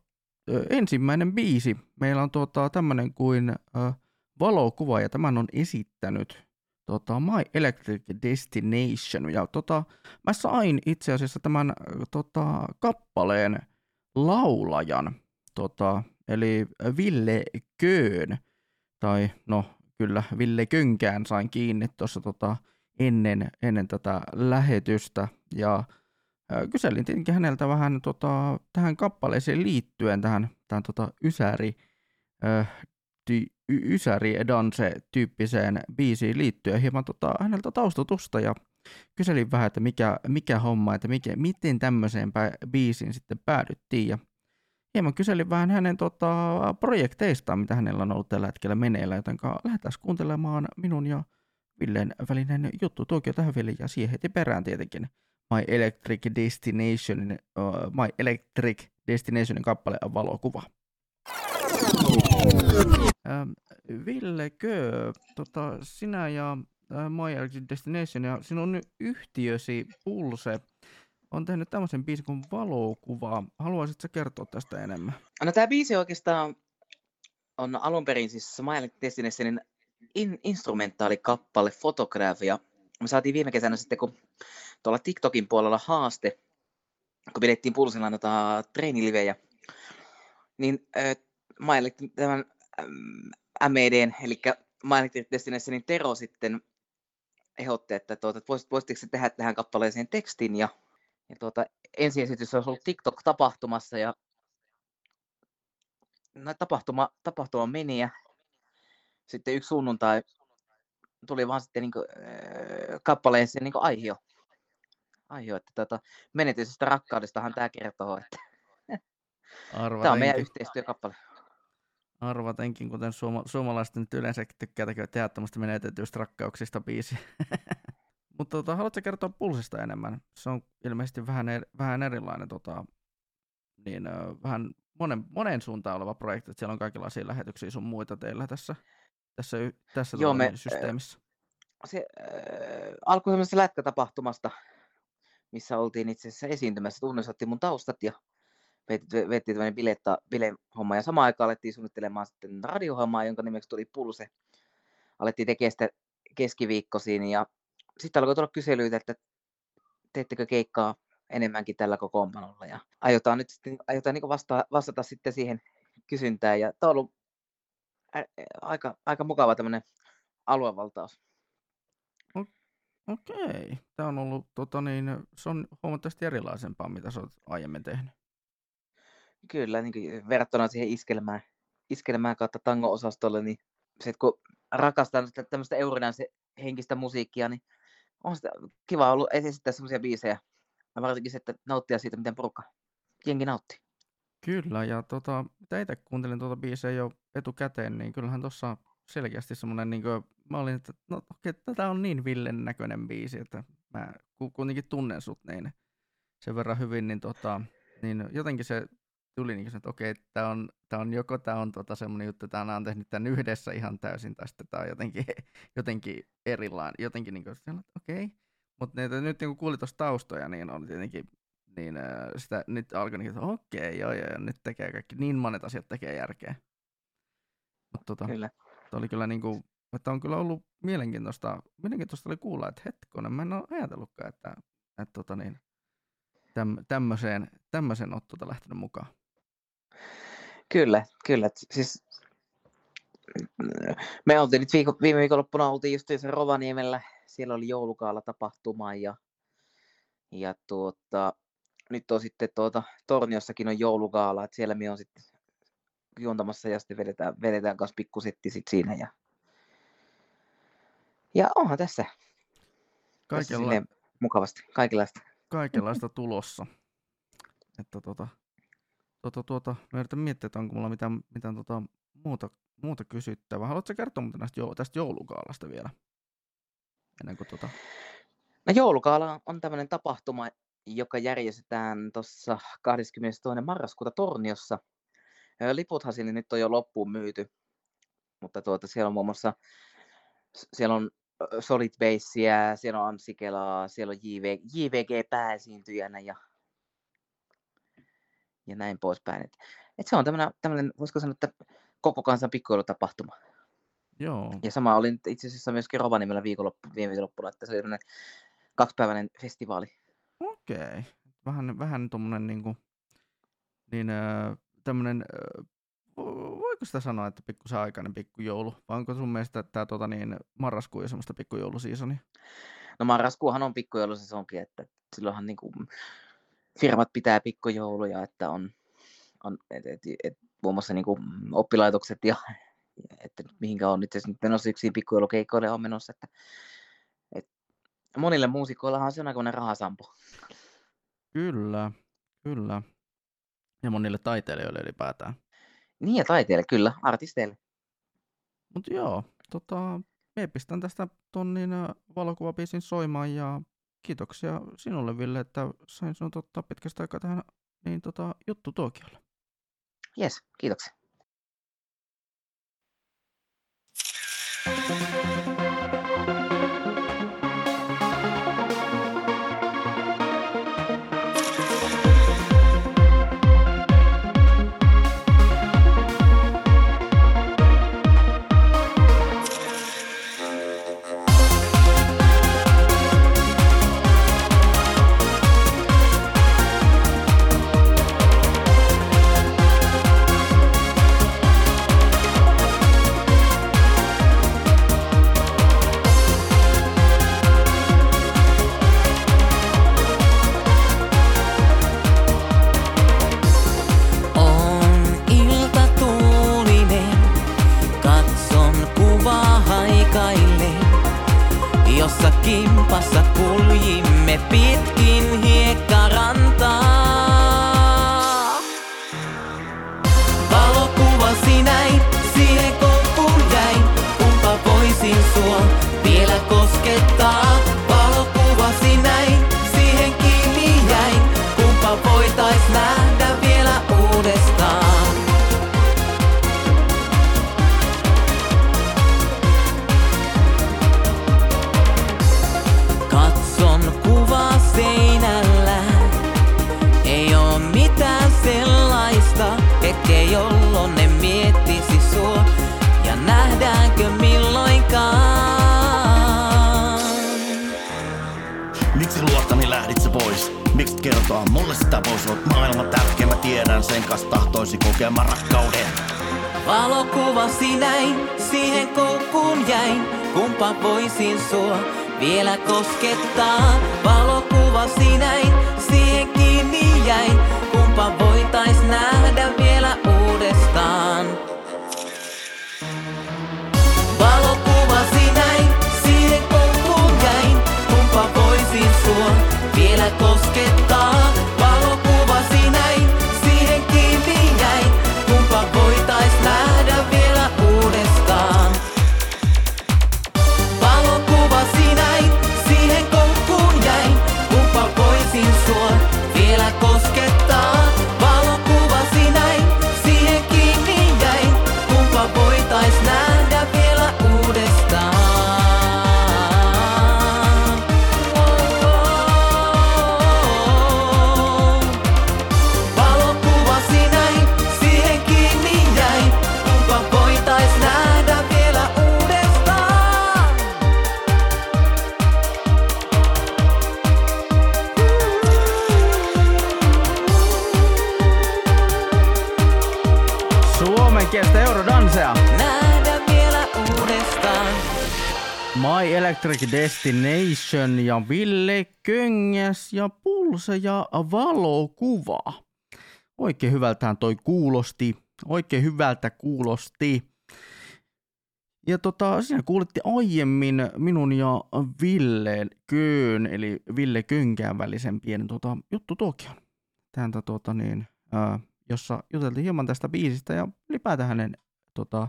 ensimmäinen biisi meillä on tota, tämmöinen kuin ö, valokuva, ja tämän on esittänyt tota, My Electric Destination. Ja tota, mä sain itse asiassa tämän tota, kappaleen laulajan, tota, eli Ville Köön, tai no kyllä Ville Könkään sain kiinni tuossa tota, ennen, ennen tätä lähetystä ja kyselin tietenkin häneltä vähän tota, tähän kappaleeseen liittyen, tähän, tähän tota, Ysäri, ö, ty, y- Ysäri Dance-tyyppiseen biisiin liittyen hieman tota, häneltä taustutusta ja kyselin vähän, että mikä, mikä homma, että mikä, miten tämmöiseen biisiin sitten päädyttiin ja hieman kyselin vähän hänen tota, projekteistaan, mitä hänellä on ollut tällä hetkellä meneillä, joten lähdetään kuuntelemaan minun ja Villen välinen juttu. Tuokin tähän vielä ja siihen heti perään tietenkin My Electric Destination, uh, My Electric Destinationin kappaleen valokuva. Ähm, Ville Kö, tota, sinä ja äh, My Electric Destination ja sinun yhtiösi Pulse on tehnyt tämmöisen biisin kuin valokuva. Haluaisitko kertoa tästä enemmän? No tämä biisi oikeastaan on alun perin siis Smile Destinationin in, instrumentaalikappale Fotografia. Me saatiin viime kesänä sitten, kun tuolla TikTokin puolella haaste, kun pidettiin pulsilla noita treenilivejä, niin äh, mainittiin tämän ähm, MEDn, eli Minded Destinationin Tero sitten ehdotti, että, tuota, voisit, voisitteko se tehdä tähän kappaleeseen tekstin ja, ja tuota, ensiesitys olisi ollut TikTok-tapahtumassa ja no, tapahtuma, tapahtuma meni ja sitten yksi sunnuntai tuli vaan sitten niin kuin, äh, kappaleeseen niin aihio. Aihio, että tuota, menetyisestä rakkaudestahan tämä kertoo, että tämä on meidän yhteistyökappale. Arvatenkin, kuten suoma, suomalaiset nyt yleensäkin tykkää tehdä tämmöistä menetetyistä rakkauksista biisiä. Mutta tota, haluatko kertoa pulsista enemmän? Se on ilmeisesti vähän, er, vähän erilainen, tota, niin, ö, vähän monen, monen suuntaan oleva projekti, että siellä on kaikenlaisia lähetyksiä sun muita teillä tässä, tässä, tässä Joo, me, systeemissä. se äh, alkoi semmoisesta lätkätapahtumasta, missä oltiin itse asiassa esiintymässä. Tunnes otti mun taustat ja veettiin tämmöinen biletta, bilehomma. Ja samaan aikaan alettiin suunnittelemaan sitten radiohommaa, jonka nimeksi tuli Pulse. Alettiin tekemään sitä keskiviikkoisin ja sitten alkoi tulla kyselyitä, että teettekö keikkaa enemmänkin tällä kokoonpanolla. Ja aiotaan nyt sitten, aiotaan niin vastata, vastata sitten siihen kysyntään. Ja tämä on ollut ä- aika, aika mukava tämmöinen aluevaltaus. Okei, tämä on ollut, tota, niin, se on huomattavasti erilaisempaa, mitä sä oot aiemmin tehnyt. Kyllä, niin kuin verrattuna siihen iskelmään, iskelmään kautta tango-osastolle, niin se, että kun rakastaa nyt tämmöistä eurodance henkistä musiikkia, niin on sitä kiva ollut esittää semmoisia biisejä. Ja varsinkin se, että nauttia siitä, miten porukka jengi nautti. Kyllä, ja tota, mitä kuuntelin tuota biisiä jo etukäteen, niin kyllähän tuossa selkeästi semmoinen, niin mä olin, että no okei, tätä on niin villen näköinen biisi, että mä ku- kuitenkin tunnen sut niin sen verran hyvin, niin, tota, niin jotenkin se tuli niin kuin, että okei, tämä on, tää on joko tämä on tota semmoinen juttu, että on tehnyt tämän yhdessä ihan täysin, tai sitten tämä on jotenkin, jotenkin erilainen, jotenkin niin kuin, että okei, mutta nyt niin kun kuuli tuosta taustoja, niin on tietenkin niin äh, sitä nyt alkoi niin, että okei, joo, joo, joo, nyt tekee kaikki, niin monet asiat tekee järkeä. Mutta tota, Kyllä. Oli kyllä niin kuin, että on kyllä ollut mielenkiintoista, mielenkiintoista oli kuulla, että hetkonen, mä en ole ajatellutkaan, että, että tota niin, täm, tämmöiseen, tämmöiseen oot tuota lähtenyt mukaan. Kyllä, kyllä. Siis, me oltiin nyt viikko, viime viikonloppuna oltiin just Rovaniemellä. Siellä oli joulukaala tapahtuma ja, ja tuota, nyt on sitten tuota, Torniossakin on joulukaala, että siellä me on sitten juontamassa ja sitten vedetään, vedetään kanssa pikkusetti sit siinä. Ja, ja onhan tässä, tässä Kaikella, silleen mukavasti, kaikenlaista. kaikenlaista tulossa. Että tota, tota, tuota, mä yritän miettiä, että onko mulla mitään, mitään tota, muuta, muuta kysyttävää. Haluatko kertoa muuten näistä, tästä joulukaalasta vielä? Ennen kuin tota... No joulukaala on tämmöinen tapahtuma, joka järjestetään tuossa 22. marraskuuta Torniossa. Liputhan sinne nyt on jo loppuun myyty, mutta tuota, siellä on muun muassa siellä on Solid Basea, siellä on Anssi Kelaa, siellä on JV, JVG pääesiintyjänä ja, ja näin poispäin. Et, et se on tämmöinen, tämmöinen, voisiko sanoa, että koko kansan pikkujoulutapahtuma. Joo, Ja sama oli itse asiassa myöskin Rovaniemellä viikonloppu, viime viikonloppuna, että se oli kaksipäiväinen festivaali. Okei. Vähän, vähän tommonen niinku, niin tämmönen, öö, vo- voiko sitä sanoa, että pikkusen aikainen pikkujoulu? Vai onko sun mielestä tää tota niin, marraskuu jo semmoista pikkujouluseisonia? No marraskuuhan on pikkujoulussesonkin, että silloinhan niin kuin firmat pitää pikkujouluja, että on, on et, et, et, muun muassa niin kuin oppilaitokset ja että mihinkä on itse asiassa nyt menossa yksiin pikkujoulukeikoille on menossa, että, et, monille muusikoillahan se on aikamoinen rahasampo. Kyllä, kyllä. Ja monille taiteilijoille ylipäätään. Niin ja taiteille, kyllä, artisteille. Mutta joo, tota, me pistän tästä ton ö, valokuvabiisin soimaan ja kiitoksia sinulle Ville, että sain sinut ottaa pitkästä aikaa tähän niin tota, juttu Tokiolle. Jes, kiitoksia. On Destination ja Ville Köngäs ja Pulse ja Valokuva. Oikein hyvältään toi kuulosti. Oikein hyvältä kuulosti. Ja tota, siinä kuulitte aiemmin minun ja Ville Köön, eli Ville Könkään välisen pienen tota, juttu Tokion. Täältä tota niin, ää, jossa juteltiin hieman tästä biisistä ja ylipäätään hänen tota,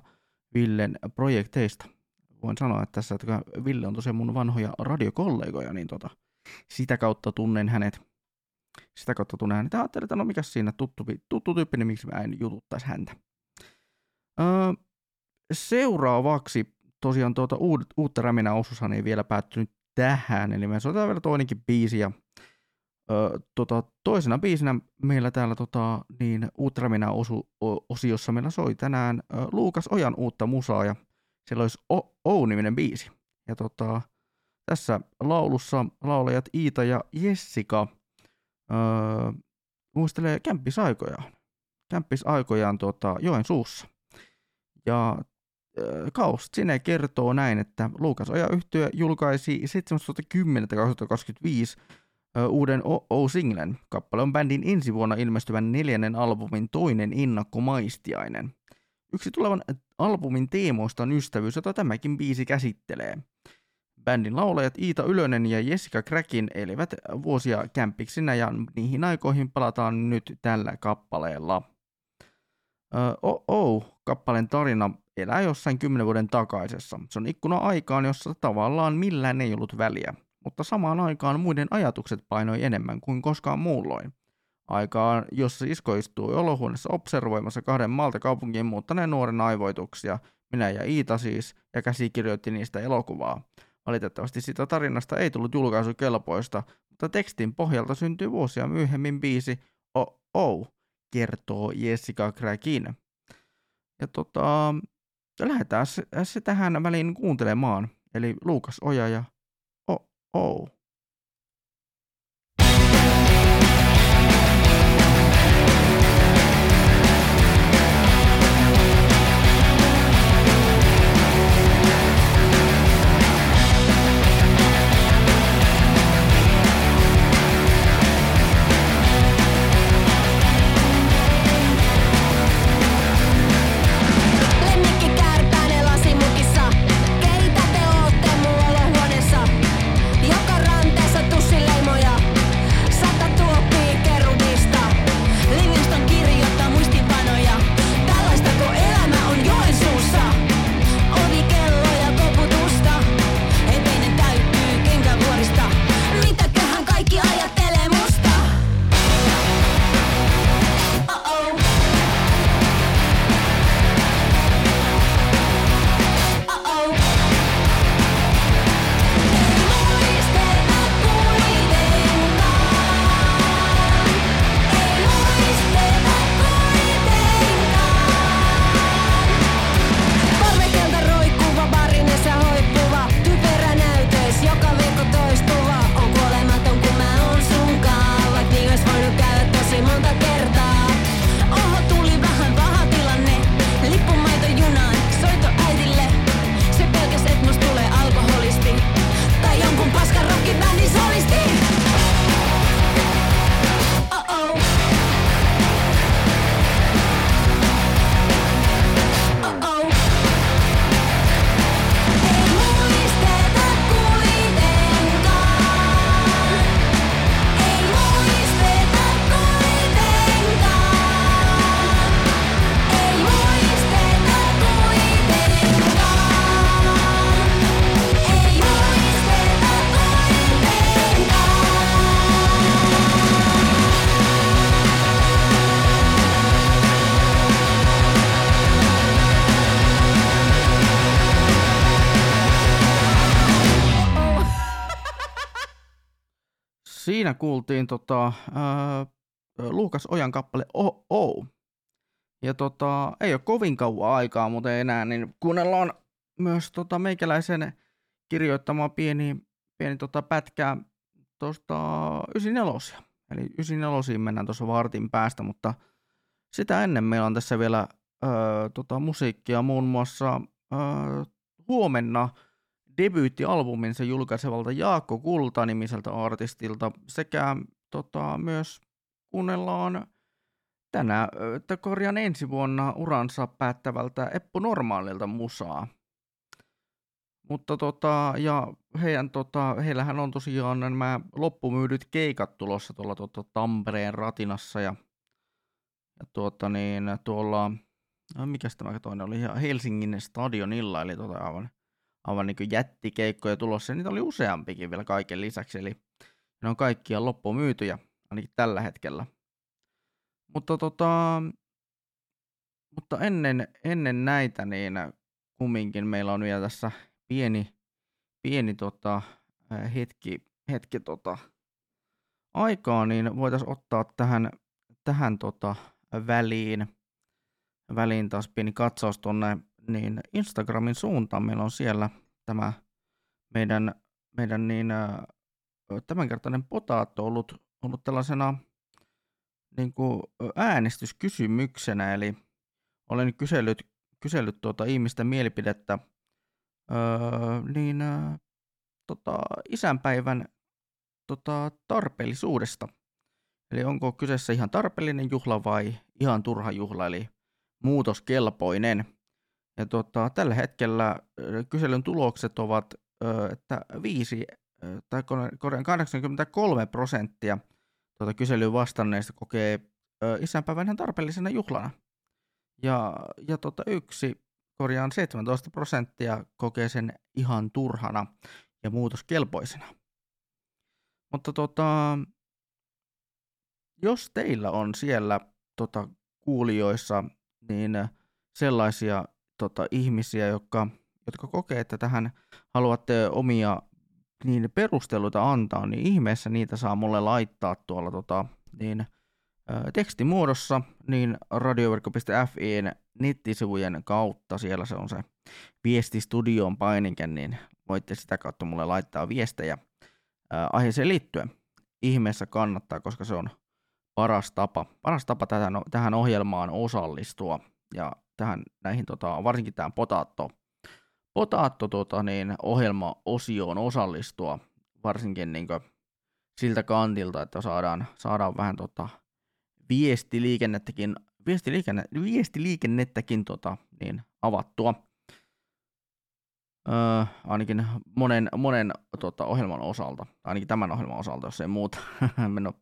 Villen projekteista voin sanoa, että tässä että Ville on tosiaan mun vanhoja radiokollegoja, niin tota, sitä kautta tunnen hänet. Sitä kautta tunnen hänet. Ja ajattelin, että no mikä siinä tuttu, tuttu tyyppi, niin miksi mä en jututtaisi häntä. Öö, seuraavaksi tosiaan tuota uud, uutta räminä osuushan ei vielä päättynyt tähän, eli me soitetaan vielä toinenkin biisi ja Öö, tota, toisena biisinä meillä täällä tota, niin, uutta räminä osu, o, osiossa meillä soi tänään ö, Luukas Ojan uutta musaa ja siellä olisi o- Ou-niminen biisi. Ja tota, tässä laulussa laulajat Iita ja Jessica öö, muistelee kämppisaikojaan. Kämppisaikojaan tota, joen suussa. Ja öö, Kaust sinne kertoo näin, että Luukas Oja yhtyö julkaisi 17.10.2025 öö, uuden O-singlen. Kappale on bändin ensi vuonna ilmestyvän neljännen albumin toinen ennakkomaistiainen. Yksi tulevan albumin teemoista on ystävyys, jota tämäkin biisi käsittelee. Bändin laulajat Iita Ylönen ja Jessica Crackin elivät vuosia kämpiksinä ja niihin aikoihin palataan nyt tällä kappaleella. Oh, oh, kappaleen tarina elää jossain kymmenen vuoden takaisessa. Se on ikkuna aikaan, jossa tavallaan millään ei ollut väliä, mutta samaan aikaan muiden ajatukset painoi enemmän kuin koskaan muulloin aikaan, jossa isko istui olohuoneessa observoimassa kahden maalta kaupunkiin muuttaneen nuoren aivoituksia, minä ja Iita siis, ja käsikirjoitti niistä elokuvaa. Valitettavasti sitä tarinasta ei tullut julkaisukelpoista, mutta tekstin pohjalta syntyi vuosia myöhemmin biisi Oh, oh kertoo Jessica Crackin. Ja tota, lähdetään se, tähän väliin kuuntelemaan, eli Luukas Oja ja Oh, oh. Siinä kuultiin tota, ää, Luukas Ojan kappale Oh Oh. Ja tota, ei ole kovin kauan aikaa muuten enää, niin kuunnellaan myös tota meikäläisen kirjoittamaa pieni, pieni tota pätkää tuosta 94. Eli 94 mennään tuossa vartin päästä, mutta sitä ennen meillä on tässä vielä öö, tota, musiikkia muun muassa öö, huomenna debyyttialbuminsa julkaisevalta Jaakko Kulta-nimiseltä artistilta sekä tota, myös kuunnellaan tänä, että korjaan ensi vuonna uransa päättävältä Eppu Normaalilta musaa. Mutta tota, ja heidän, tota, heillähän on tosiaan nämä loppumyydyt keikat tulossa tuolla tota, Tampereen ratinassa ja, ja tuota niin, tuolla, no, mikäs tämä toinen oli, Helsingin stadionilla, eli tota, aivan, aivan niin kuin jättikeikkoja tulossa, ja niitä oli useampikin vielä kaiken lisäksi, eli ne on kaikkia loppumyytyjä, ainakin tällä hetkellä. Mutta, tota, mutta ennen, ennen näitä, niin kumminkin meillä on vielä tässä pieni, pieni tota, hetki, hetki tota, aikaa, niin voitaisiin ottaa tähän, tähän tota, väliin, väliin taas pieni katsaus tuonne niin Instagramin suuntaan. Meillä on siellä tämä meidän, meidän niin, tämänkertainen potaatto ollut, ollut tällaisena niin kuin äänestyskysymyksenä, eli olen kysellyt, kysellyt tuota ihmisten mielipidettä öö, niin öö, tota, isänpäivän tota, tarpeellisuudesta. Eli onko kyseessä ihan tarpeellinen juhla vai ihan turha juhla, eli muutoskelpoinen. Ja tota, tällä hetkellä kyselyn tulokset ovat, että 5 tai 83 prosenttia tuota kyselyyn vastanneista kokee isänpäivän ihan tarpeellisena juhlana. Ja, ja tota, yksi, korjaan 17 prosenttia kokee sen ihan turhana ja muutoskelpoisena. Mutta tota, jos teillä on siellä tota, kuulijoissa niin sellaisia tota, ihmisiä, jotka, jotka kokee, että tähän haluatte omia niin perusteluita antaa, niin ihmeessä niitä saa mulle laittaa tuolla tota, niin, ä, tekstimuodossa niin radioverkko.fiin nettisivujen kautta. Siellä se on se viestistudioon painike, niin voitte sitä kautta mulle laittaa viestejä ä, aiheeseen liittyen. Ihmeessä kannattaa, koska se on paras tapa, paras tapa tähän, tähän ohjelmaan osallistua ja tähän, näihin tota, varsinkin tähän potaatto Potaatto tota, niin, ohjelma-osioon osallistua, varsinkin niin kuin, siltä kantilta, että saadaan, saadaan vähän tota, viestiliikennettäkin, viestiliikenne, viestiliikennettäkin tota, niin, avattua. Öö, ainakin monen, monen tota, ohjelman osalta, ainakin tämän ohjelman osalta, jos ei muuta. mä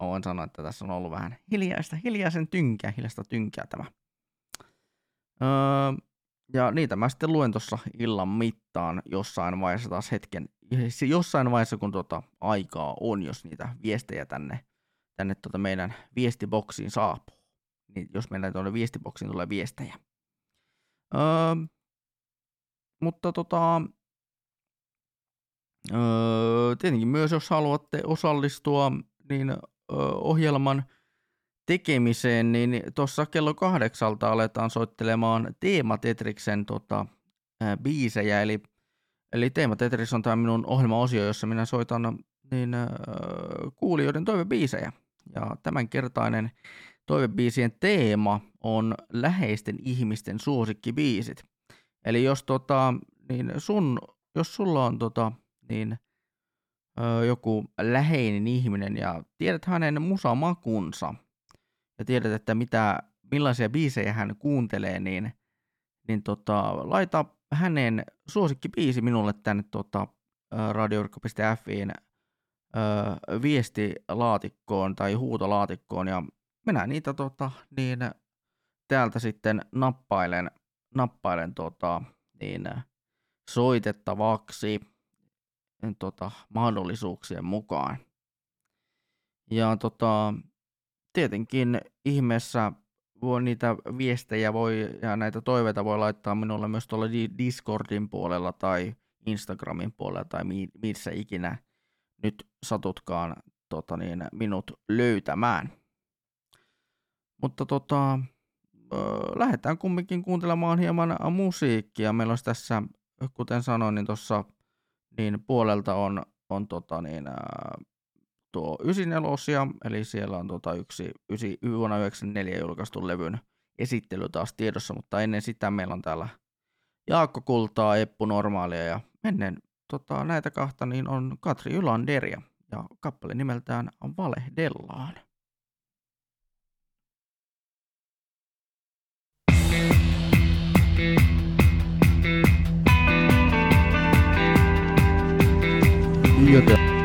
voin sanoa, että tässä on ollut vähän hiljaista, hiljaisen tynkää, hiljaista tynkää tämä. Öö, ja niitä mä sitten luen tuossa illan mittaan jossain vaiheessa taas hetken, jossain vaiheessa kun tota aikaa on, jos niitä viestejä tänne, tänne tota meidän viestiboksiin saapuu. Niin jos meillä tuonne viestiboksiin tulee viestejä. Öö, mutta tota, öö, tietenkin myös jos haluatte osallistua, niin öö, ohjelman – tekemiseen, niin tuossa kello kahdeksalta aletaan soittelemaan Teema Tetriksen tota, biisejä, eli, eli Teema Tetris on tämä minun ohjelmaosio, jossa minä soitan niin, ää, kuulijoiden toivebiisejä. Ja tämänkertainen toivebiisien teema on läheisten ihmisten suosikkibiisit. Eli jos, tota, niin sun, jos sulla on tota, niin, joku läheinen ihminen ja tiedät hänen musamakunsa, ja tiedät, että mitä, millaisia biisejä hän kuuntelee, niin, niin tota, laita hänen suosikkibiisi minulle tänne tota, radioirkko.fiin viestilaatikkoon tai huutolaatikkoon ja minä niitä tota, niin, täältä sitten nappailen, nappailen tota, niin, soitettavaksi tota, mahdollisuuksien mukaan. Ja tota, tietenkin ihmeessä niitä viestejä voi, ja näitä toiveita voi laittaa minulle myös tuolla Discordin puolella tai Instagramin puolella tai missä ikinä nyt satutkaan tota niin, minut löytämään. Mutta tota, lähdetään kumminkin kuuntelemaan hieman musiikkia. Meillä olisi tässä, kuten sanoin, niin tuossa niin puolelta on, on tota niin, tuo 94 eli siellä on tuota yksi 9, vuonna 94 julkaistun levyn esittely taas tiedossa, mutta ennen sitä meillä on täällä Jaakko Kultaa, Eppu Normaalia ja ennen tota, näitä kahta niin on Katri Ylanderia ja kappale nimeltään on Valehdellaan. Niin, joten.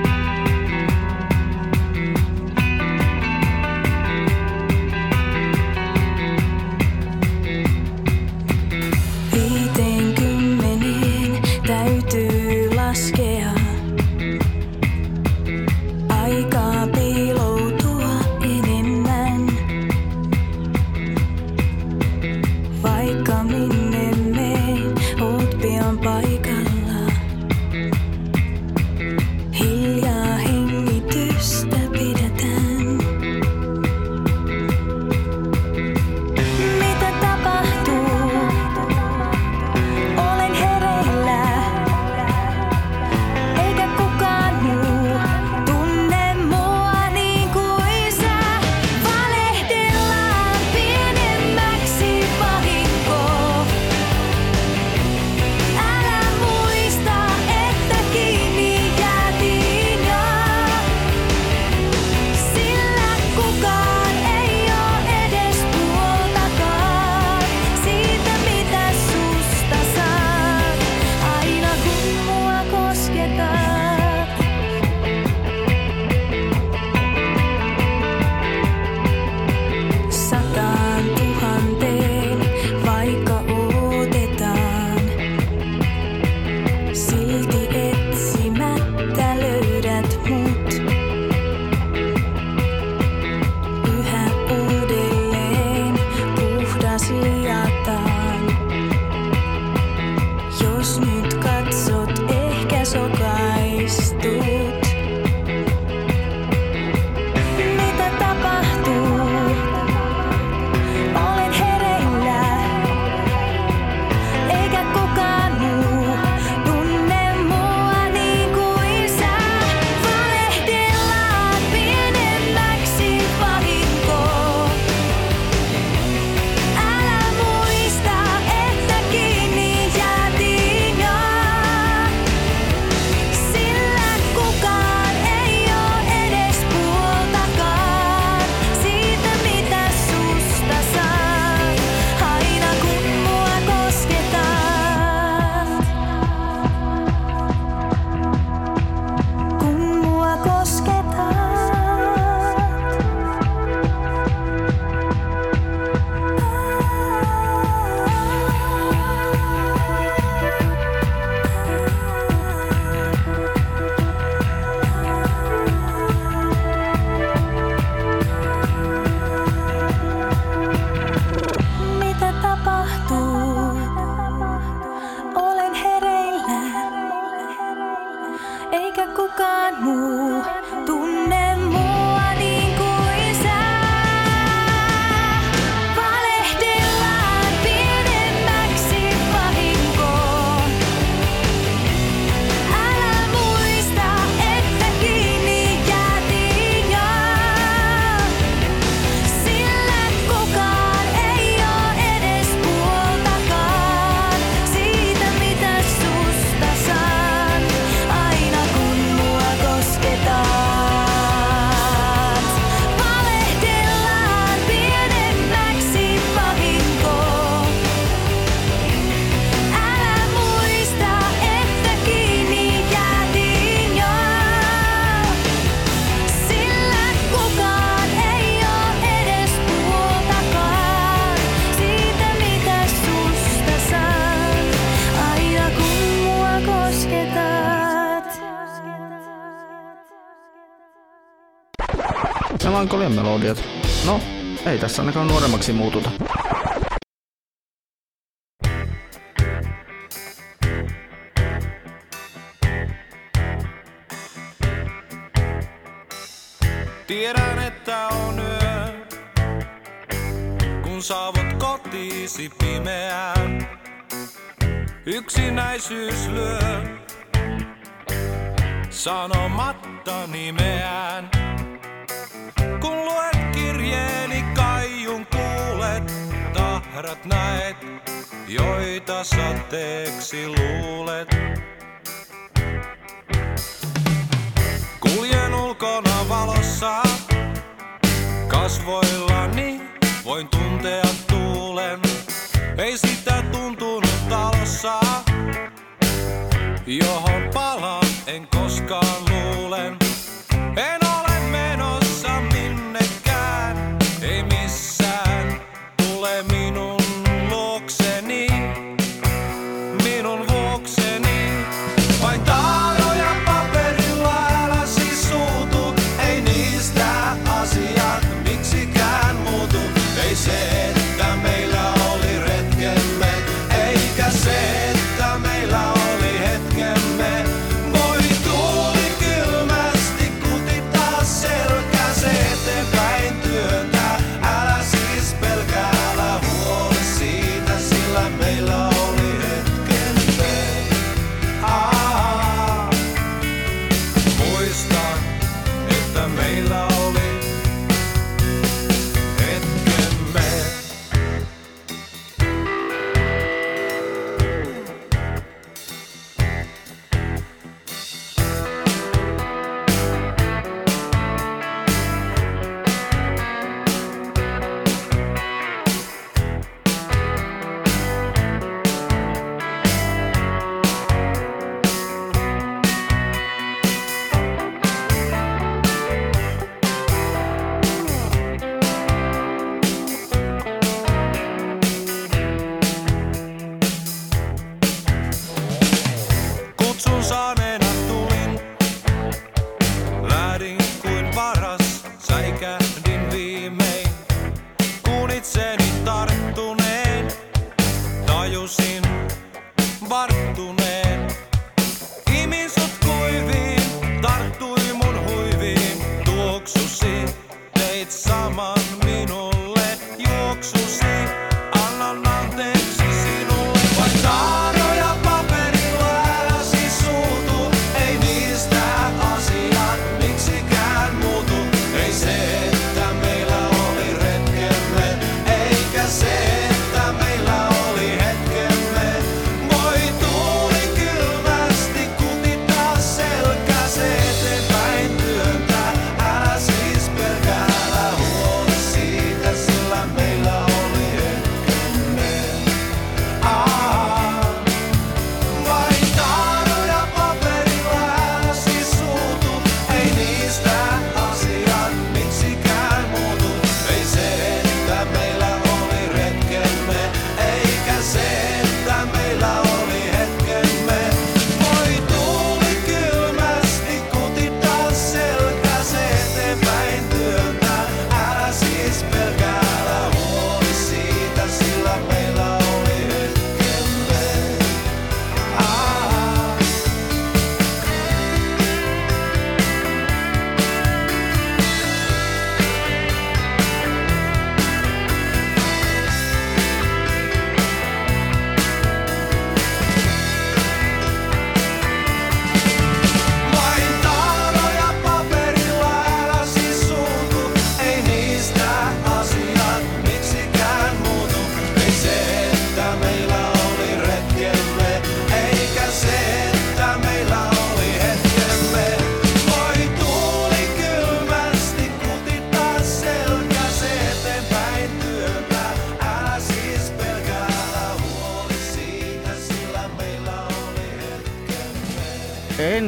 tässä ainakaan nuoremmaksi muututa.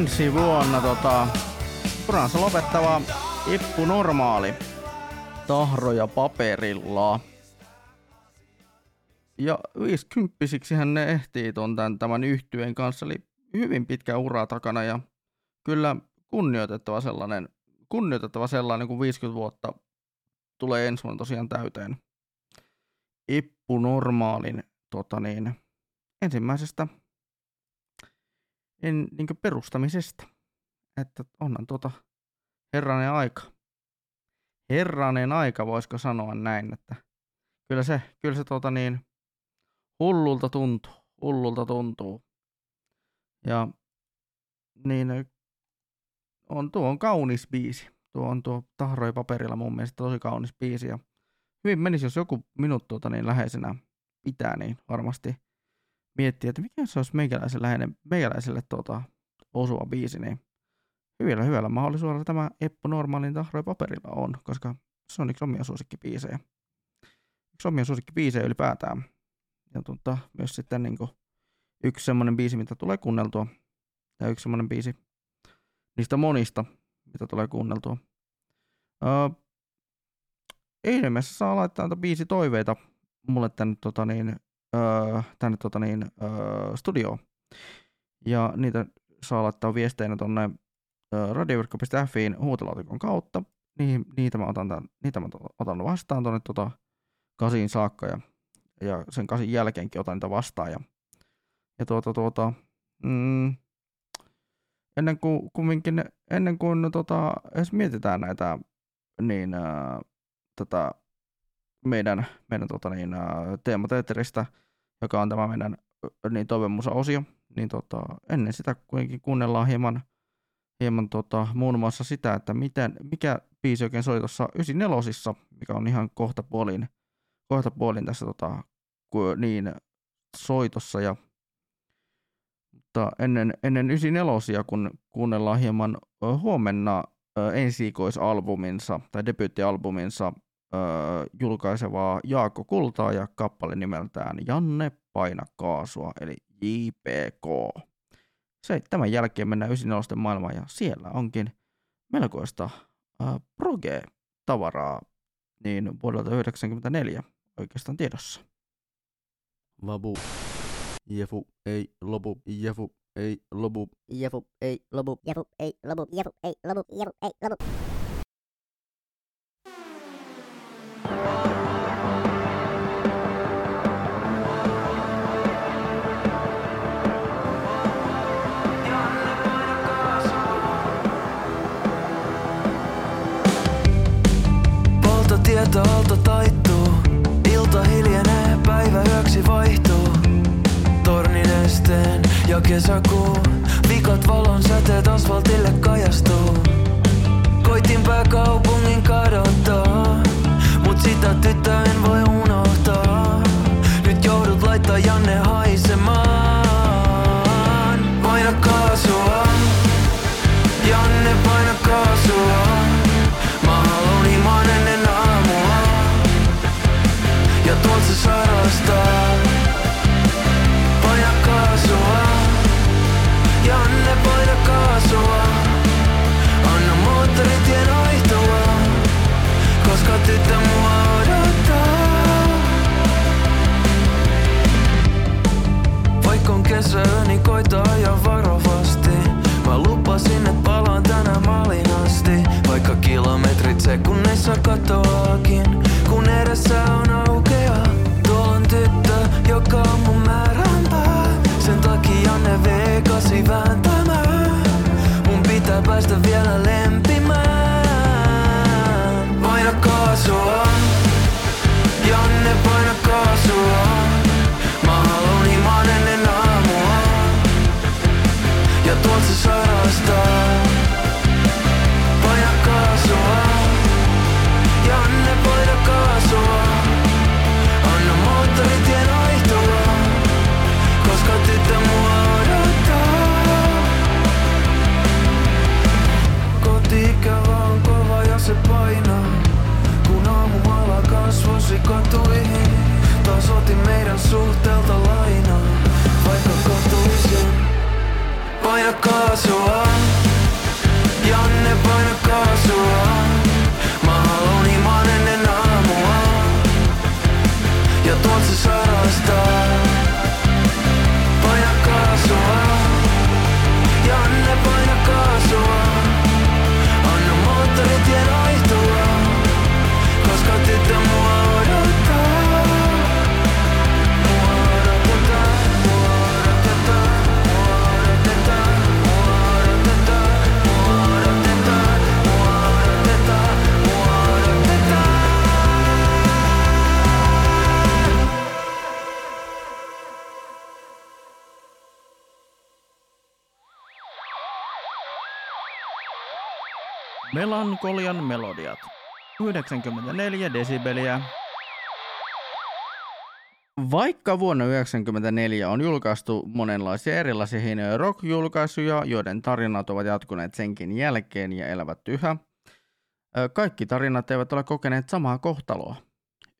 ensi vuonna tota, uransa lopettava Ippu Normaali tahroja paperilla. Ja 50 ne ehtii ton tämän, tämän yhtyeen kanssa, eli hyvin pitkä ura takana ja kyllä kunnioitettava sellainen, kunnioitettava sellainen kun 50 vuotta tulee ensi vuonna tosiaan täyteen. Ippu Normaalin tota niin, ensimmäisestä en, niin perustamisesta. Että onhan tuota herranen aika. Herranen aika, voisiko sanoa näin, että kyllä se, kyllä se tuota niin hullulta tuntuu, hullulta tuntuu. Ja niin on, tuo on kaunis biisi. Tuo on tuo tahroi paperilla mun mielestä tosi kaunis biisi ja hyvin menisi, jos joku minut tuota niin läheisenä pitää, niin varmasti – miettiä, että mikä se olisi meikäläiselle, läheinen, meikäläiselle tuota, osuva biisi, niin hyvällä, hyvällä mahdollisuudella tämä Eppu Normaalin tahroja paperilla on, koska se on yksi omia suosikkibiisejä. Yksi omia suosikkibiisejä ylipäätään. Ja tuota, myös sitten niin kuin, yksi semmoinen biisi, mitä tulee kuunneltua. Ja yksi semmoinen biisi niistä monista, mitä tulee kuunneltua. Öö, ihmeessä saa laittaa biisi toiveita mulle tänne, tota niin, öö, tänne tota niin, öö, studioon. Ja niitä saa laittaa viesteinä tonne öö, radiovirkko.fiin huutolaatikon kautta. Niin, niitä, mä otan tämän, niitä mä otan vastaan tuonne tota, kasiin saakka ja, ja sen kasin jälkeenkin otan niitä vastaan. Ja, ja tuota, tuota, mm, ennen kuin, kumminkin, ennen kuin tota, edes mietitään näitä, niin ää, tätä meidän, meidän tota, niin, teemateatterista, joka on tämä meidän niin, toivemusa-osio, niin tota, ennen sitä kuitenkin kuunnellaan hieman, hieman tota, muun muassa sitä, että miten, mikä biisi oikein soi tuossa 94, mikä on ihan kohta puolin, kohta puolin tässä tota, niin, soitossa ja mutta ennen, ennen 94, kun kuunnellaan hieman huomenna ensiikoisalbuminsa tai debyyttialbuminsa julkaisevaa Jaakko Kultaa ja kappale nimeltään Janne paina kaasua, eli JPK. Se, tämän jälkeen mennään 94 maailmaan ja siellä onkin melkoista ö, proge-tavaraa niin vuodelta 1994 oikeastaan tiedossa. Vabu. Jefu ei lopu, Jefu ei lopu. Jefu ei lopu. Jefu ei lopu. Jefu ei lopu. Jefu ei lopu. Poltotieto Melankolian melodiat. 94 desibeliä. Vaikka vuonna 1994 on julkaistu monenlaisia erilaisia hienoja rock-julkaisuja, joiden tarinat ovat jatkuneet senkin jälkeen ja elävät yhä, kaikki tarinat eivät ole kokeneet samaa kohtaloa.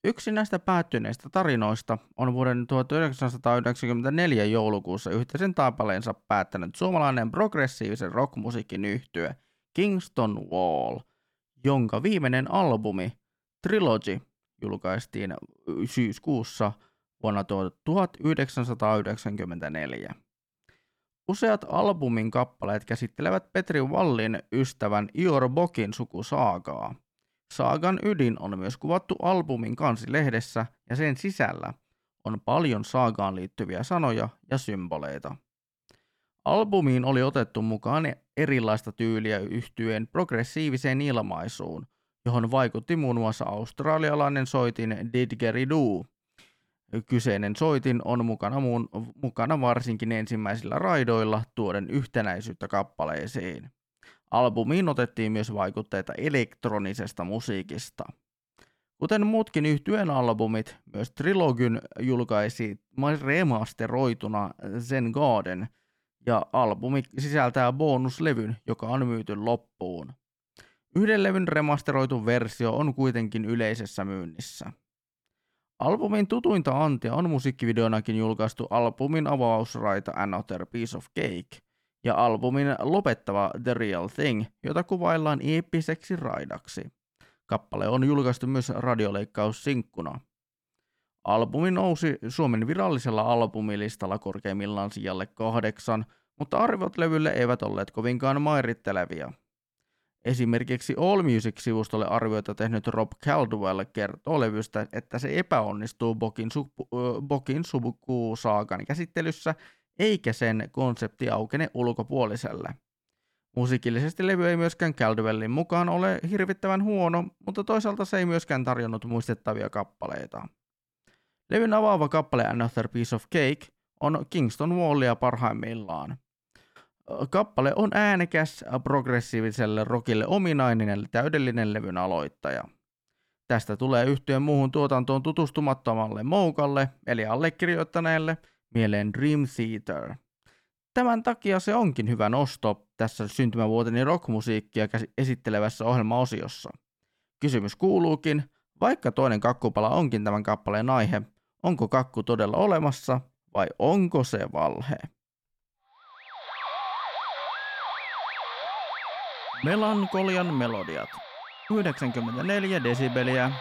Yksi näistä päättyneistä tarinoista on vuoden 1994 joulukuussa yhteisen taipaleensa päättänyt suomalainen progressiivisen rockmusiikin yhtye Kingston Wall, jonka viimeinen albumi Trilogy julkaistiin syyskuussa vuonna 1994. Useat albumin kappaleet käsittelevät Petri Wallin ystävän Ior Bokin sukusaagaa. Saagan ydin on myös kuvattu albumin kansilehdessä ja sen sisällä on paljon saagaan liittyviä sanoja ja symboleita. Albumiin oli otettu mukaan erilaista tyyliä yhtyen progressiiviseen ilmaisuun, johon vaikutti muun muassa australialainen soitin Didgeridoo. Kyseinen soitin on mukana, muun, mukana varsinkin ensimmäisillä raidoilla tuoden yhtenäisyyttä kappaleisiin. Albumiin otettiin myös vaikutteita elektronisesta musiikista. Kuten muutkin yhtyeen albumit, myös Trilogyn julkaisi remasteroituna Zen Garden, ja albumi sisältää bonuslevyn, joka on myyty loppuun. Yhden levyn remasteroitu versio on kuitenkin yleisessä myynnissä. Albumin tutuinta antia on musiikkivideonakin julkaistu albumin avausraita Another Piece of Cake ja albumin lopettava The Real Thing, jota kuvaillaan eeppiseksi raidaksi. Kappale on julkaistu myös radioleikkaussinkkuna. Albumi nousi Suomen virallisella albumilistalla korkeimmillaan sijalle kahdeksan, mutta arvot levylle eivät olleet kovinkaan mairittelevia. Esimerkiksi All Music-sivustolle arvioita tehnyt Rob Caldwell kertoo levystä, että se epäonnistuu Bokin, supu, Bokin sukuusaakan käsittelyssä, eikä sen konsepti aukene ulkopuoliselle. Musiikillisesti levy ei myöskään Caldwellin mukaan ole hirvittävän huono, mutta toisaalta se ei myöskään tarjonnut muistettavia kappaleita. Levyn avaava kappale Another Piece of Cake on Kingston Wallia parhaimmillaan. Kappale on äänekäs, progressiiviselle rockille ominainen ja täydellinen levyn aloittaja. Tästä tulee yhtyön muuhun tuotantoon tutustumattomalle Moukalle, eli allekirjoittaneelle, mieleen Dream Theater. Tämän takia se onkin hyvä nosto tässä syntymävuoteni rockmusiikkia esittelevässä ohjelmaosiossa. Kysymys kuuluukin, vaikka toinen kakkupala onkin tämän kappaleen aihe, onko kakku todella olemassa vai onko se valhe? Melankolian melodiat. 94 desibeliä.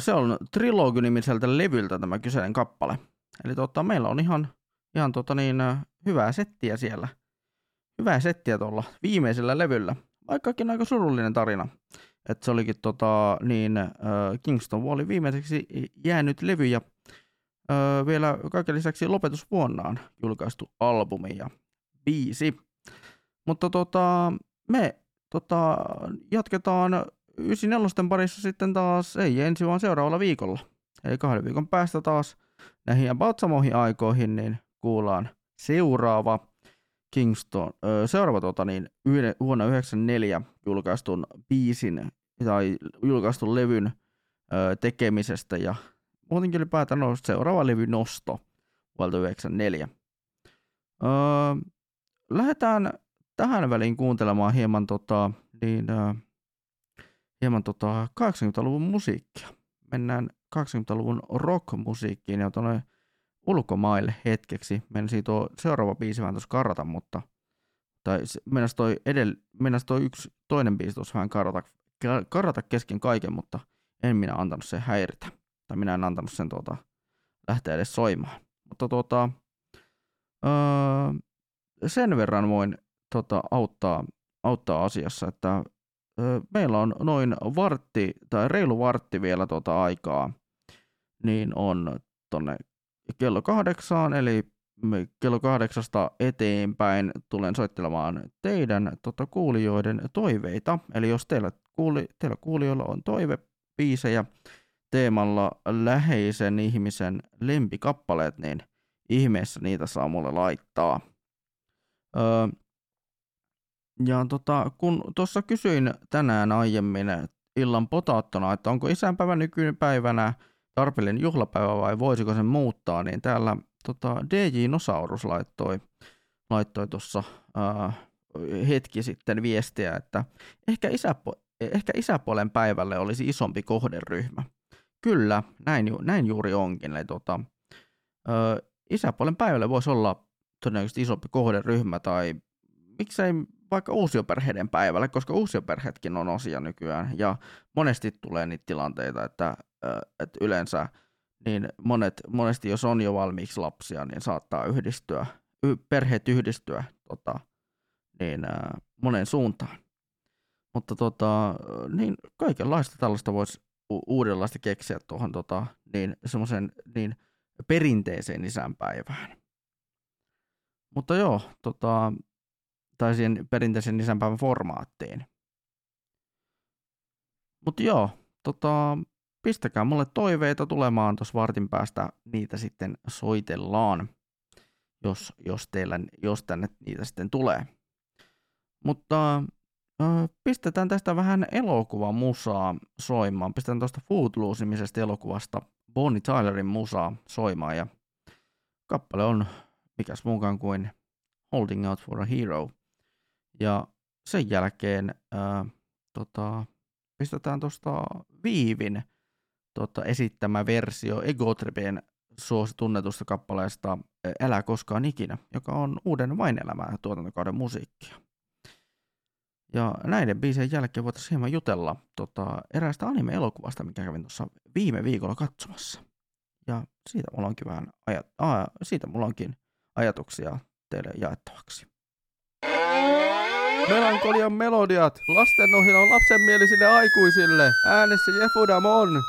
Se on Trilogy-nimiseltä levyltä tämä kyseinen kappale. Eli tota, meillä on ihan, ihan tota niin, hyvää settiä siellä. Hyvää settiä tuolla viimeisellä levyllä. Vaikkakin aika surullinen tarina. Että se olikin tota, niin, ö, Kingston Wallin viimeiseksi jäänyt levy ja ö, vielä kaiken lisäksi lopetusvuonnaan julkaistu albumi ja biisi. Mutta tota, me tota, jatketaan 94 parissa sitten taas, ei ensi vaan seuraavalla viikolla. Eli kahden viikon päästä taas näihin about samoihin aikoihin, niin kuullaan seuraava Kingston, ö, seuraava tota, niin, yhden- vuonna 1994 julkaistun biisin tai julkaistun levyn ö, tekemisestä ja muutenkin ylipäätään no, seuraava levy nosto vuodelta 1994. Öö, lähdetään tähän väliin kuuntelemaan hieman, tota, niin, ö, hieman tota 80-luvun musiikkia. Mennään 80-luvun rock-musiikkiin ja tuonne ulkomaille hetkeksi. Mennään tuo seuraava biisi vähän tuossa karata, mutta tai mennäs toi, edell, mennäs toi yksi toinen biisi tuossa vähän karata, ka- karata kesken kaiken, mutta en minä antanut sen häiritä. Tai minä en antanut sen tuota, lähteä edes soimaan. Mutta tuota, öö, sen verran voin tota, auttaa, auttaa asiassa, että meillä on noin vartti tai reilu vartti vielä tuota aikaa, niin on tonne kello kahdeksaan, eli kello kahdeksasta eteenpäin tulen soittelemaan teidän tota, kuulijoiden toiveita. Eli jos teillä, kuuli, teillä kuulijoilla on toivebiisejä teemalla läheisen ihmisen lempikappaleet, niin ihmeessä niitä saa mulle laittaa. Öö, ja tota, kun tuossa kysyin tänään aiemmin illan potaattona, että onko isänpäivä nykypäivänä tarpeellinen juhlapäivä vai voisiko sen muuttaa, niin täällä tota, DJ Nosaurus laittoi laittoi tuossa hetki sitten viestiä, että ehkä, isäpo- ehkä isäpuolen päivälle olisi isompi kohderyhmä. Kyllä, näin, ju- näin juuri onkin. Eli, tota, ö, isäpuolen päivälle voisi olla todennäköisesti isompi kohderyhmä tai miksei vaikka uusioperheiden päivälle, koska uusioperheetkin on osia nykyään ja monesti tulee niitä tilanteita, että, että yleensä niin monet, monesti jos on jo valmiiksi lapsia, niin saattaa yhdistyä, perheet yhdistyä tota, niin, monen suuntaan. Mutta tota, niin kaikenlaista tällaista voisi uudenlaista keksiä tuohon tota, niin, semmoisen niin perinteiseen isänpäivään. Mutta joo, tota, tai siihen perinteisen isänpäivän formaattiin. Mutta joo, tota, pistäkää mulle toiveita tulemaan tuossa vartin päästä, niitä sitten soitellaan, jos, jos, teillä, jos tänne niitä sitten tulee. Mutta ö, pistetään tästä vähän elokuvan musaa soimaan. Pistetään tuosta Footloose-nimisestä elokuvasta Bonnie Tylerin musaa soimaan ja kappale on mikäs muukaan kuin Holding Out for a Hero. Ja sen jälkeen ää, tota, pistetään tuosta Viivin tota, esittämä versio Egotripien suositunnetusta kappaleesta ä, Älä koskaan ikinä, joka on uuden vain elämää tuotantokauden musiikkia. Ja näiden biisien jälkeen voitaisiin hieman jutella tota, eräästä anime-elokuvasta, mikä kävin tuossa viime viikolla katsomassa. Ja siitä mulla onkin vähän ajat, aa, siitä mulla onkin ajatuksia teille jaettavaksi. Melankolian melodiat, lastenohjelma lapsenmielisille aikuisille. Äänessä Jefu Damon.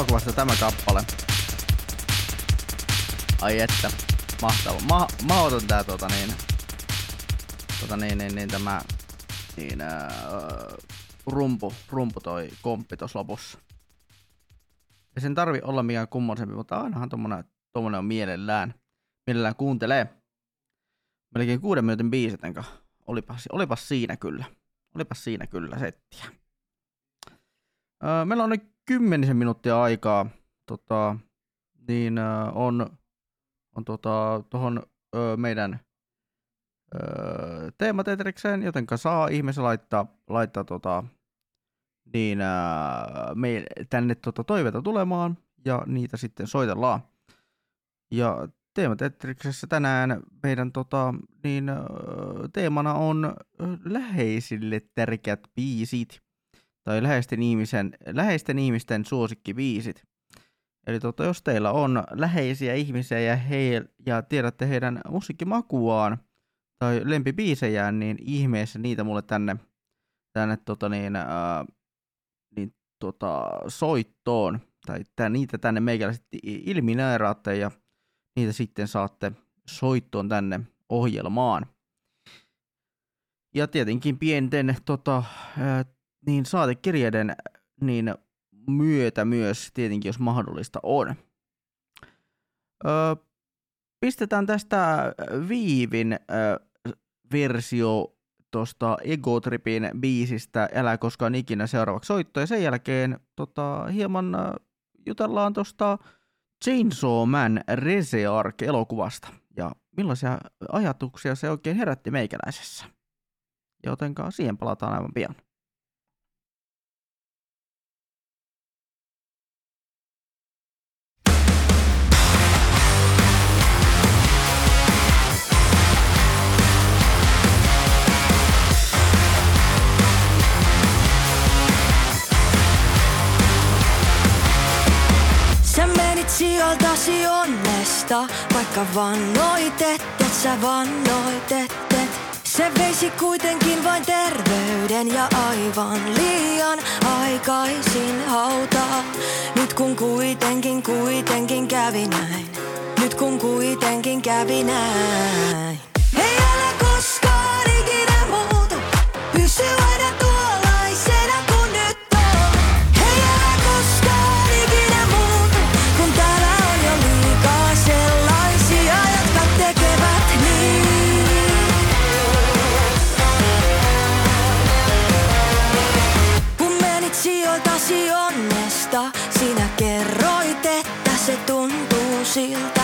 Elokuvasta tämä kappale. Ai että. Mahtava. Ma- mahdoton tää tota niin. Tota niin, niin, niin tämä niin, ää, rumpu, rumpu toi komppi tuossa lopussa. Ei sen tarvi olla mikään kummallisempi, mutta ainahan tommonen, tommonen on mielellään. Mielellään kuuntelee. Melkein kuuden minuutin biisit, enkä olipas, olipas siinä kyllä. Olipas siinä kyllä settiä. Öö, meillä on nyt kymmenisen minuuttia aikaa. Tota, niin öö, on, on tota, tohon öö, meidän öö, teemateaterikseen, joten saa ihmisen laittaa, laittaa tota, niin, ää, me, tänne tota, toiveita tulemaan ja niitä sitten soitellaan. Ja teemateateriksessä tänään meidän tota, niin, teemana on läheisille tärkeät biisit tai läheisten, ihmisen, läheisten ihmisten suosikkibiisit. Eli tota, jos teillä on läheisiä ihmisiä ja, he, ja tiedätte heidän musiikkimakuaan tai lempibiisejään, niin ihmeessä niitä mulle tänne, tänne tota niin, ää, niin tota, soittoon, tai tän, niitä tänne meikäläiset ilmineeraatte, ja niitä sitten saatte soittoon tänne ohjelmaan. Ja tietenkin pienten tota, niin saatekirjeiden niin myötä myös tietenkin, jos mahdollista on. Öö, pistetään tästä Viivin öö, versio tuosta Egotripin biisistä Älä koskaan ikinä seuraavaksi soitto. Ja sen jälkeen tota, hieman äh, jutellaan tuosta Chainsaw Man Research-elokuvasta. Ja millaisia ajatuksia se oikein herätti meikäläisessä. Jotenka siihen palataan aivan pian. Sijoiltasi onnesta, vaikka vannoit, et, sä vannoit, et. Se veisi kuitenkin vain terveyden ja aivan liian aikaisin hautaa. Nyt kun kuitenkin, kuitenkin kävi näin. Nyt kun kuitenkin kävi näin. Tuntuu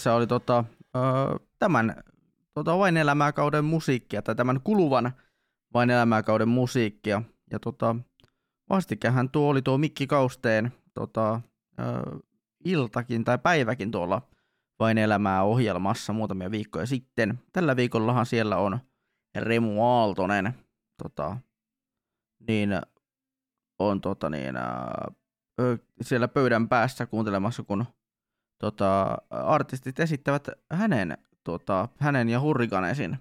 Kyseessä oli tota, tämän tota vain elämää kauden musiikkia tai tämän kuluvan vain elämäkauden musiikkia. Ja tota, vastikähän tuo oli tuo Mikki Kausteen tota, iltakin tai päiväkin tuolla vain elämää ohjelmassa muutamia viikkoja sitten. Tällä viikollahan siellä on Remu Aaltonen, tota, niin on tota niin, ää, siellä pöydän päässä kuuntelemassa, kun tota, artistit esittävät hänen, tota, hänen ja Hurrikanesin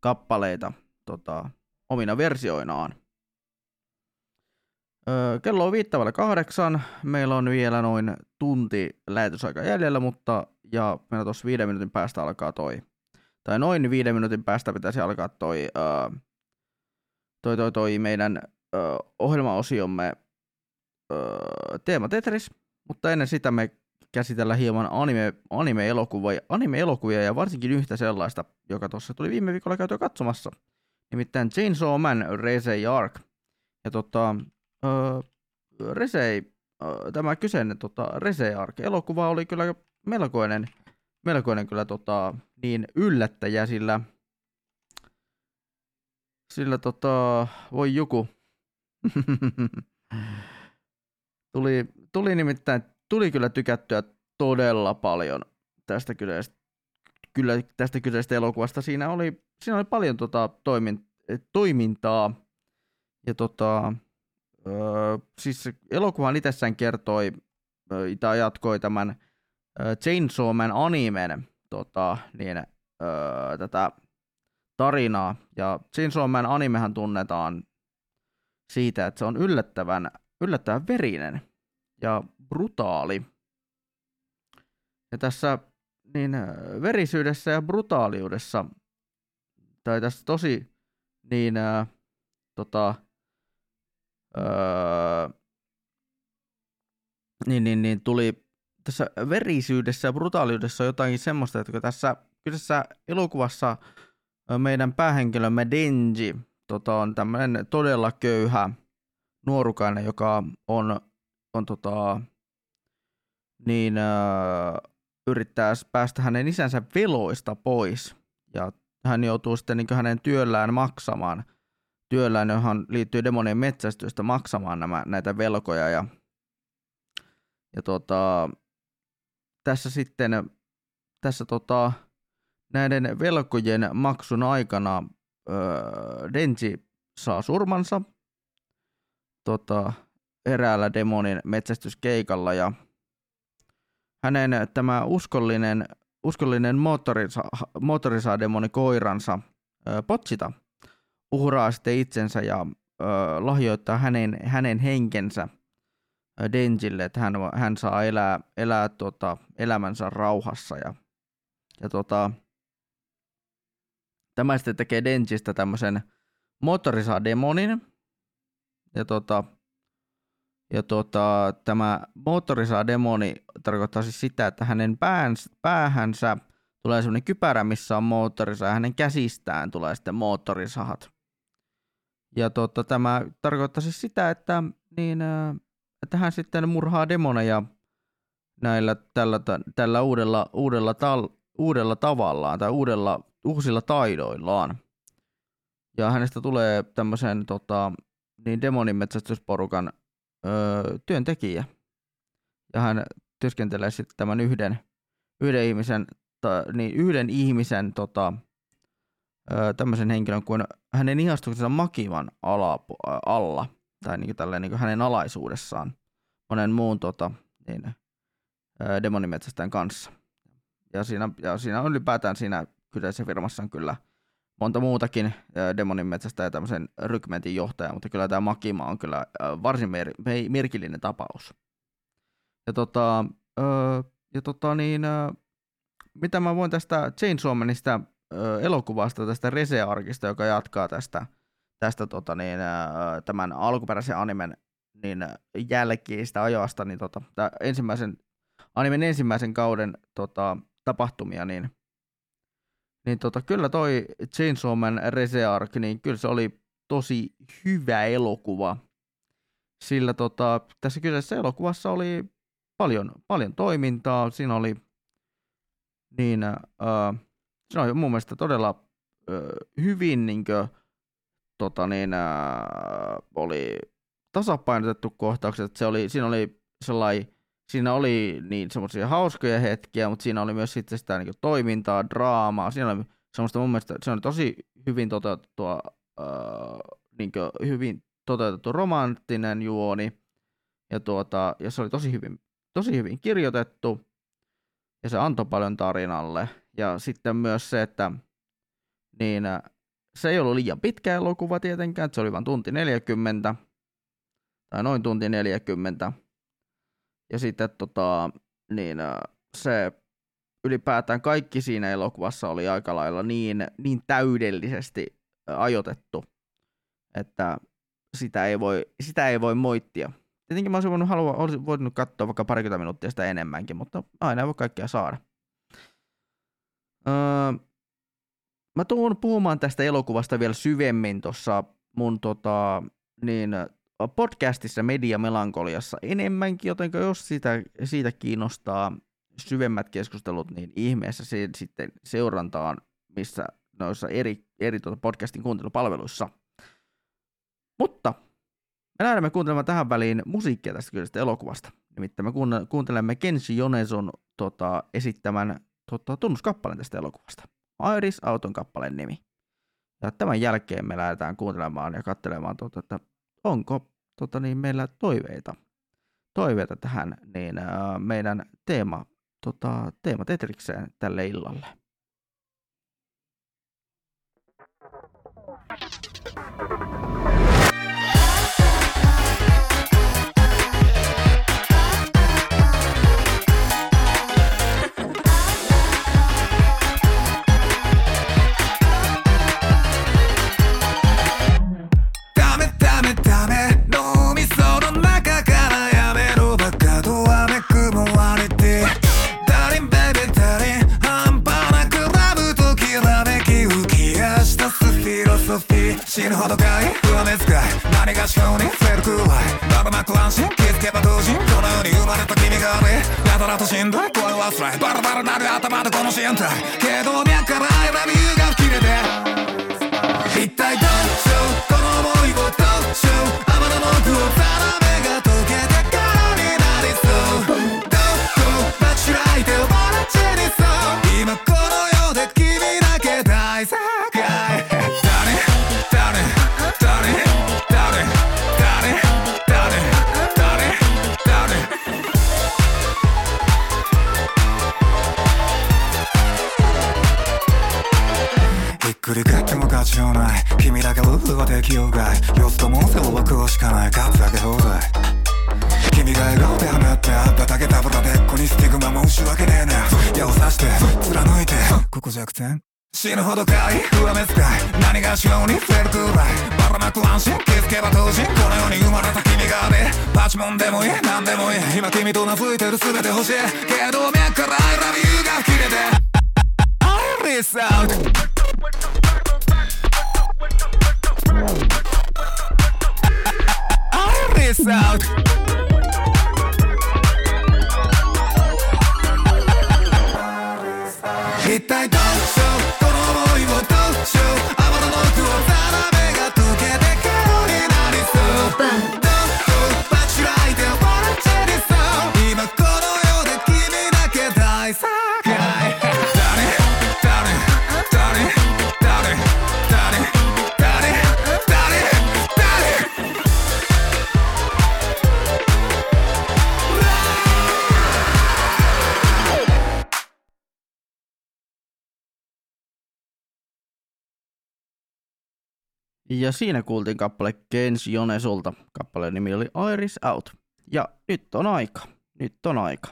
kappaleita tota, omina versioinaan. Öö, kello on viittävällä kahdeksan. Meillä on vielä noin tunti lähetysaika jäljellä, mutta ja meillä tuossa viiden minuutin päästä alkaa toi, tai noin viiden minuutin päästä pitäisi alkaa toi, öö, toi, toi, toi meidän öö, ohjelmaosiomme öö, teema Tetris, mutta ennen sitä me käsitellään hieman anime, anime-elokuvia, anime-elokuvia ja varsinkin yhtä sellaista, joka tuossa tuli viime viikolla käytyä katsomassa. Nimittäin Chainsaw Man Resei Ark. Ja tota, öö, Resei, öö, tämä kyseinen tota, Resei Ark elokuva oli kyllä melkoinen, melkoinen kyllä tota, niin yllättäjä, sillä sillä tota, voi joku. tuli, tuli nimittäin, tuli kyllä tykättyä todella paljon tästä kyseisestä, kyllä tästä kyseisestä elokuvasta. Siinä oli, siinä oli paljon tota, toimin, toimintaa. Ja tota, öö, siis elokuvan itsessään kertoi tai jatkoi tämän Chainsaw Man animen tota, niin, öö, tätä tarinaa. Ja Chainsaw Man animehan tunnetaan siitä, että se on yllättävän, yllättävän verinen ja brutaali. Ja tässä niin äh, verisyydessä ja brutaaliudessa, tai tässä tosi niin ää, tota, ää, niin, niin, niin tuli tässä verisyydessä ja brutaaliudessa jotain semmoista, että tässä kyseessä elokuvassa meidän päähenkilömme Denji tota, on tämmöinen todella köyhä nuorukainen, joka on, on tota, niin ää, yrittää päästä hänen isänsä veloista pois. Ja hän joutuu sitten niin hänen työllään maksamaan, työllään, johon liittyy demonien metsästystä, maksamaan nämä, näitä velkoja. Ja, ja tota, tässä sitten tässä tota, näiden velkojen maksun aikana öö, Denji saa surmansa tota, eräällä demonin metsästyskeikalla ja hänen tämä uskollinen, uskollinen moottorisa, moottorisademoni koiransa ö, Potsita uhraa sitten itsensä ja ö, lahjoittaa hänen, hänen henkensä Denjille, että hän, hän saa elää, elää tota, elämänsä rauhassa. Ja, ja tota, tämä sitten tekee Denjistä tämmöisen moottorisademonin. Ja tota, ja tota, tämä moottorisaademoni tarkoittaa siis sitä, että hänen pääns, päähänsä tulee sellainen kypärä, missä on moottorisa, ja hänen käsistään tulee sitten moottorisahat. Ja tota, tämä tarkoittaa siis sitä, että, niin, että hän sitten murhaa demoneja näillä, tällä, tällä uudella, uudella, tal, uudella tavallaan tai uudella, uusilla taidoillaan. Ja hänestä tulee tämmöisen tota, niin demonimetsästysporukan öö, työntekijä. Ja hän työskentelee sitten tämän yhden, yhden ihmisen, ta, niin yhden ihmisen tota, öö, tämmöisen henkilön kuin hänen ihastuksensa Makivan ala, alla, tai niin kuin niin hänen alaisuudessaan monen muun tota, niin, öö, demonimetsästäjän kanssa. Ja siinä, ja siinä on ylipäätään siinä kyseisessä firmassa on kyllä monta muutakin demonin metsästä ja tämmöisen rykmentin johtaja, mutta kyllä tämä Makima on kyllä varsin mer- merkillinen tapaus. Ja tota, öö, ja tota niin, mitä mä voin tästä Chainsaw Manista elokuvasta, tästä Researkista, joka jatkaa tästä, tästä tota niin, tämän alkuperäisen animen niin jälkeistä ajasta, niin tota, ensimmäisen, animen ensimmäisen kauden tota, tapahtumia, niin niin tota, kyllä toi Chainsaw Man Research, niin kyllä se oli tosi hyvä elokuva. Sillä tota, tässä kyseisessä elokuvassa oli paljon, paljon toimintaa. Siinä oli niin, äh, siinä oli mun mielestä todella äh, hyvin niin kuin, tota niin, äh, oli tasapainotettu kohtaukset. Se oli, siinä oli sellainen, siinä oli niin semmoisia hauskoja hetkiä, mutta siinä oli myös sitten sitä niin toimintaa, draamaa. Siinä oli semmoista mun mielestä, se on tosi hyvin toteutettua, äh, niin hyvin toteutettu romanttinen juoni. Ja, tuota, ja se oli tosi hyvin, tosi hyvin kirjoitettu. Ja se antoi paljon tarinalle. Ja sitten myös se, että niin, se ei ollut liian pitkä elokuva tietenkään, se oli vain tunti 40, tai noin tunti 40. Ja sitten tota, niin, äh, se ylipäätään kaikki siinä elokuvassa oli aika lailla niin, niin täydellisesti äh, ajoitettu, että sitä ei voi, sitä ei voi moittia. Tietenkin mä olisin voinut, halua, olisin voinut katsoa vaikka parikymmentä minuuttia sitä enemmänkin, mutta aina ei voi kaikkea saada. Öö, mä tuun puhumaan tästä elokuvasta vielä syvemmin tuossa mun tota, niin, podcastissa Media Melankoliassa enemmänkin, joten jos siitä, siitä kiinnostaa syvemmät keskustelut, niin ihmeessä se sitten seurantaan, missä noissa eri, eri tuota podcastin kuuntelupalveluissa. Mutta me lähdemme kuuntelemaan tähän väliin musiikkia tästä kyseisestä elokuvasta. Nimittäin me kuuntelemme Kenshi Joneson tota, esittämän tota, tunnuskappaleen tästä elokuvasta. Iris Auton kappaleen nimi. Ja tämän jälkeen me lähdetään kuuntelemaan ja katselemaan, tota, että onko tota, niin, meillä toiveita, toiveita tähän niin, ää, meidän teema, tota, teema Tetrikseen tälle illalle. ダメ死ぬほどかい。不安で使い。何が思考に触れるくらい。バブマック安心気づけば同時この世に生まれた君がねやたらとしんどい。声はスライバラバラなる頭でこの身体けど脈君だけルールは適用外四つともせは食うしかない勝つだけ放題。君が笑顔で放ってあっただけたぶらでっこにスティグマもし訳ねえな矢を刺して貫いてここ弱点死ぬほどかい上目遣い。何がしように増えるくらい。ばらまく安心。気づけば当時この世に生まれた君がね。パチモンでもいい何でもいい今君と名付いてる全て欲しい。けど脈から I love you が切れて。Iris out Iris out. 一体どうしようこの想いをどうしよう Ja siinä kuultiin kappale Kens Jonesulta. Kappaleen nimi oli Iris Out. Ja nyt on aika. Nyt on aika.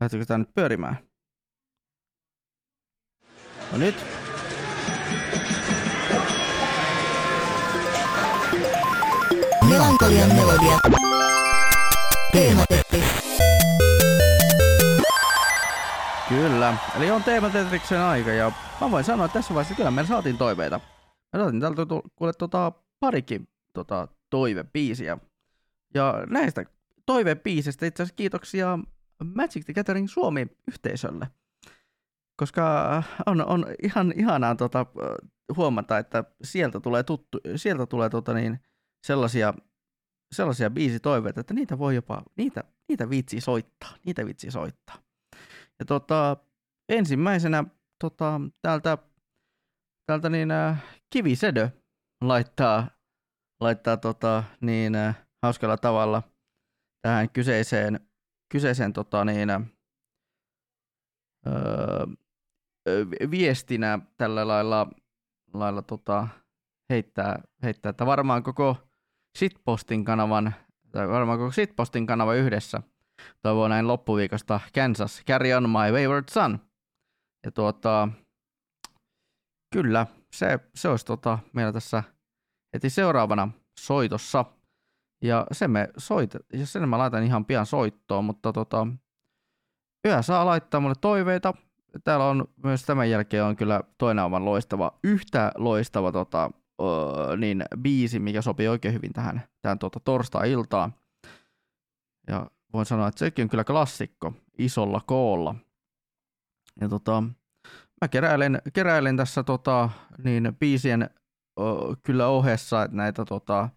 Lähtikö tämä nyt pyörimään? No nyt. Melankolian melodia. Teematetti. Kyllä. Eli on teematetriksen aika ja mä voin sanoa että tässä vaiheessa kyllä meillä saatiin toiveita. Me saatiin täältä kuule tota, parikin tota, toivebiisiä. Ja näistä toivebiisistä itse asiassa kiitoksia Magic the Gathering Suomi-yhteisölle. Koska on, on ihan ihanaa tota, huomata, että sieltä tulee, tuttu, sieltä tulee tota niin, sellaisia, sellaisia biisitoiveita, että niitä voi jopa, niitä, niitä viitsii soittaa, niitä viitsii soittaa. Ja tota, ensimmäisenä tota, täältä, täältä niin, äh, Kivisedö laittaa, laittaa tota, niin, äh, hauskalla tavalla tähän kyseiseen, kyseiseen tota, niin, äh, viestinä tällä lailla, lailla tota, heittää, heittää, että varmaan koko Shitpostin kanavan, tai varmaan koko Shitpostin kanava yhdessä toivoo näin loppuviikosta Kansas, Carry on my wayward son. Ja tuota, kyllä, se, se olisi tota, meillä tässä heti seuraavana soitossa. Ja se me soit, ja sen mä laitan ihan pian soittoon, mutta tota, yhä saa laittaa mulle toiveita. Täällä on myös tämän jälkeen on kyllä toinen aivan loistava, yhtä loistava tota, öö, niin biisi, mikä sopii oikein hyvin tähän, tähän tota, torstai-iltaan. Ja voin sanoa, että sekin on kyllä klassikko isolla koolla. Ja tota, mä keräilen, keräilen tässä tota, niin biisien ö, kyllä ohessa näitä, tota,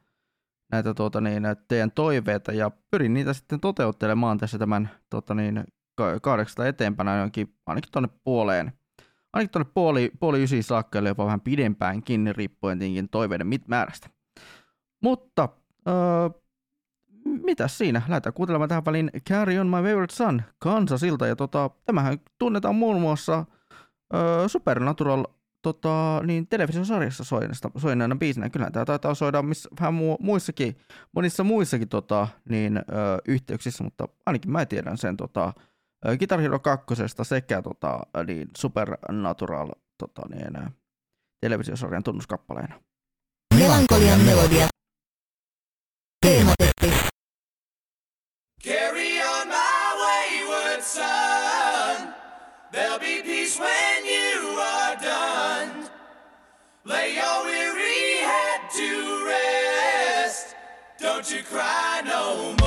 näitä tota, niin, teidän toiveita ja pyrin niitä sitten toteuttelemaan tässä tämän tota, niin, ka- kahdeksasta eteenpäin ainakin, ainakin tuonne puoleen. Ainakin tuonne puoli, puoli ysi saakka, jopa vähän pidempäänkin, riippuen tietenkin toiveiden määrästä. Mutta öö, mitäs siinä? Lähdetään kuuntelemaan tähän väliin Carry on my favorite son Kansasilta. Ja tota, tämähän tunnetaan muun muassa öö, Supernatural tota, niin televisiosarjassa soineena, soineena biisinä. Kyllä tämä taitaa soida missä, vähän mu- muissakin, monissa muissakin tota, niin, öö, yhteyksissä, mutta ainakin mä tiedän sen tota, Guitar Hero 2 sekä tota, niin, Supernatural tota, niin, televisiosarjan tunnuskappaleena. Melankolian melodia. When you are done. Lay your weary head to rest. Don't you cry no more.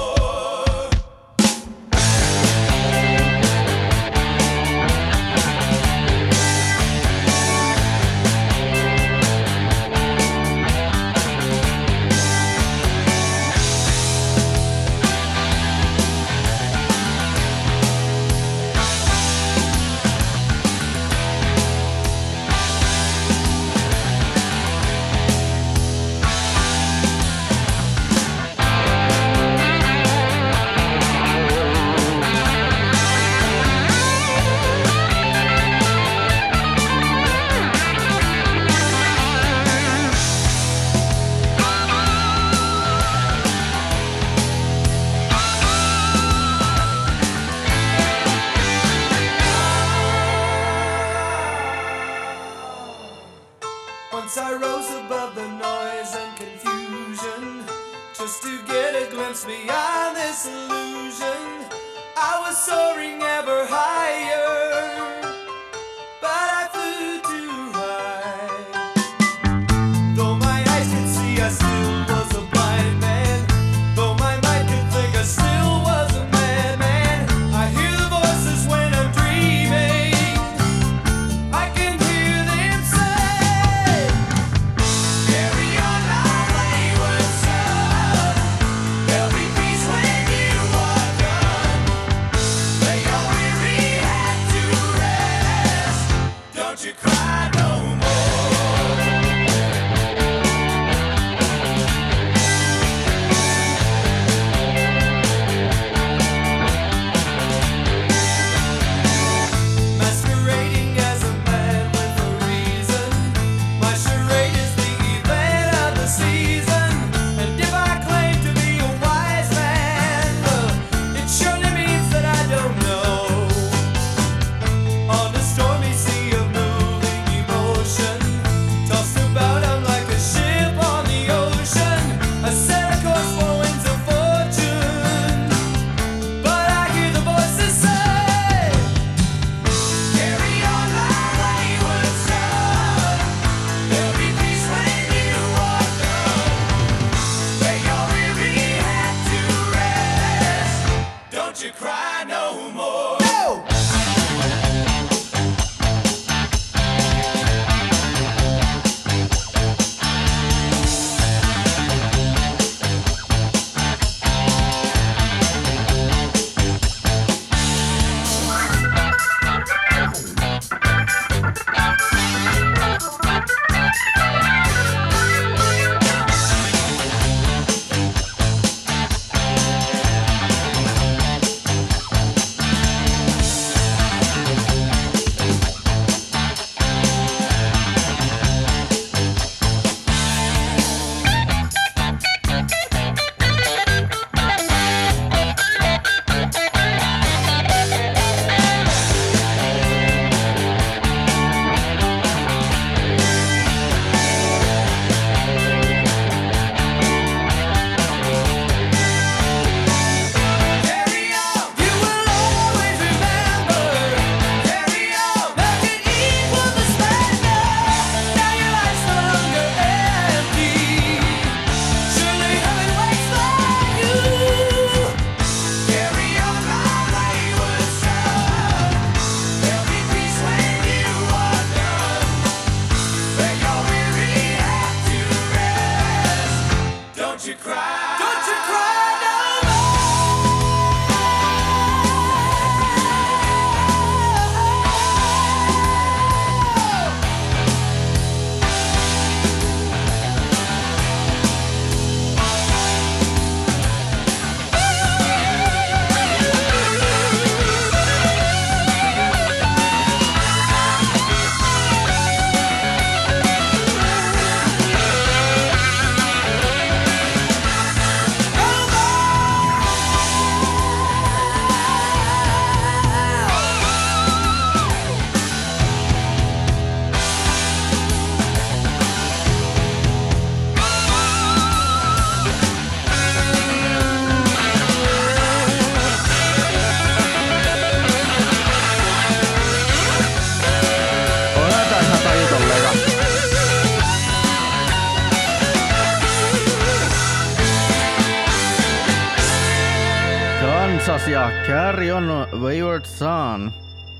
Get a glimpse beyond this illusion. I was soaring ever higher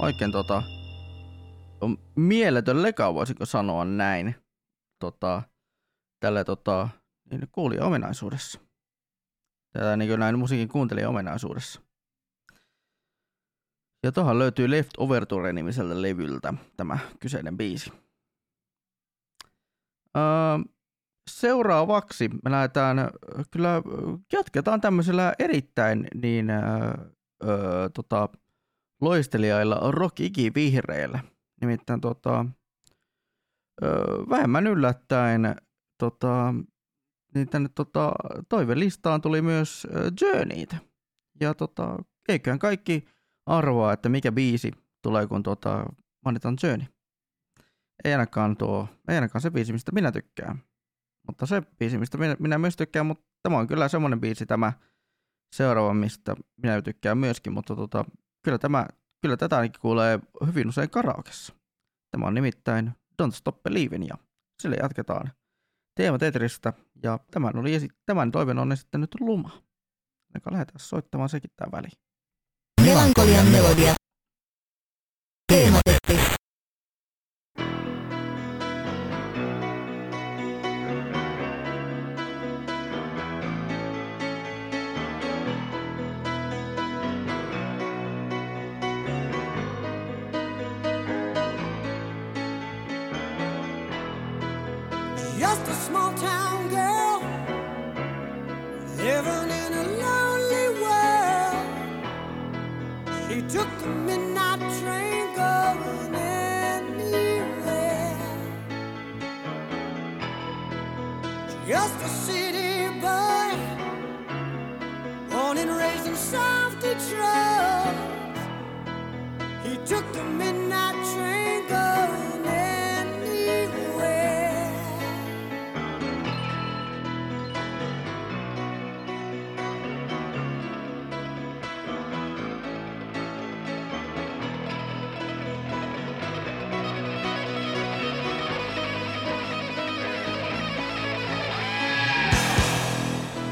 Oikein tota, on mieletön leka, voisiko sanoa näin. Tota, tällä tota, niin kuulija ominaisuudessa. Tätä niin näin musiikin kuuntelija ominaisuudessa. Ja tuohon löytyy Left Overture nimiseltä levyltä tämä kyseinen biisi. Öö, seuraavaksi me lähdetään, kyllä jatketaan tämmöisellä erittäin niin öö, öö, tota, loistelijailla rock vihreillä. Nimittäin tota, öö, vähemmän yllättäen tota, niin tänne tota, toivelistaan tuli myös ö, Journeyt. Ja tota, eiköhän kaikki arvoa, että mikä biisi tulee, kun tota, mainitaan Journey. Ei ainakaan, tuo, ei ainakaan se biisi, mistä minä tykkään. Mutta se biisi, mistä minä, minä myös tykkään, mutta tämä on kyllä semmoinen biisi tämä seuraava, mistä minä tykkään myöskin, mutta tota, kyllä, tämä, kyllä tätä ainakin kuulee hyvin usein karaokessa. Tämä on nimittäin Don't Stop Believin ja sille jatketaan teema Tetristä ja tämän, oli esi- tämän toiveen on esittänyt Luma. Joka lähdetään soittamaan sekin tää väliin. Melankolian melodia.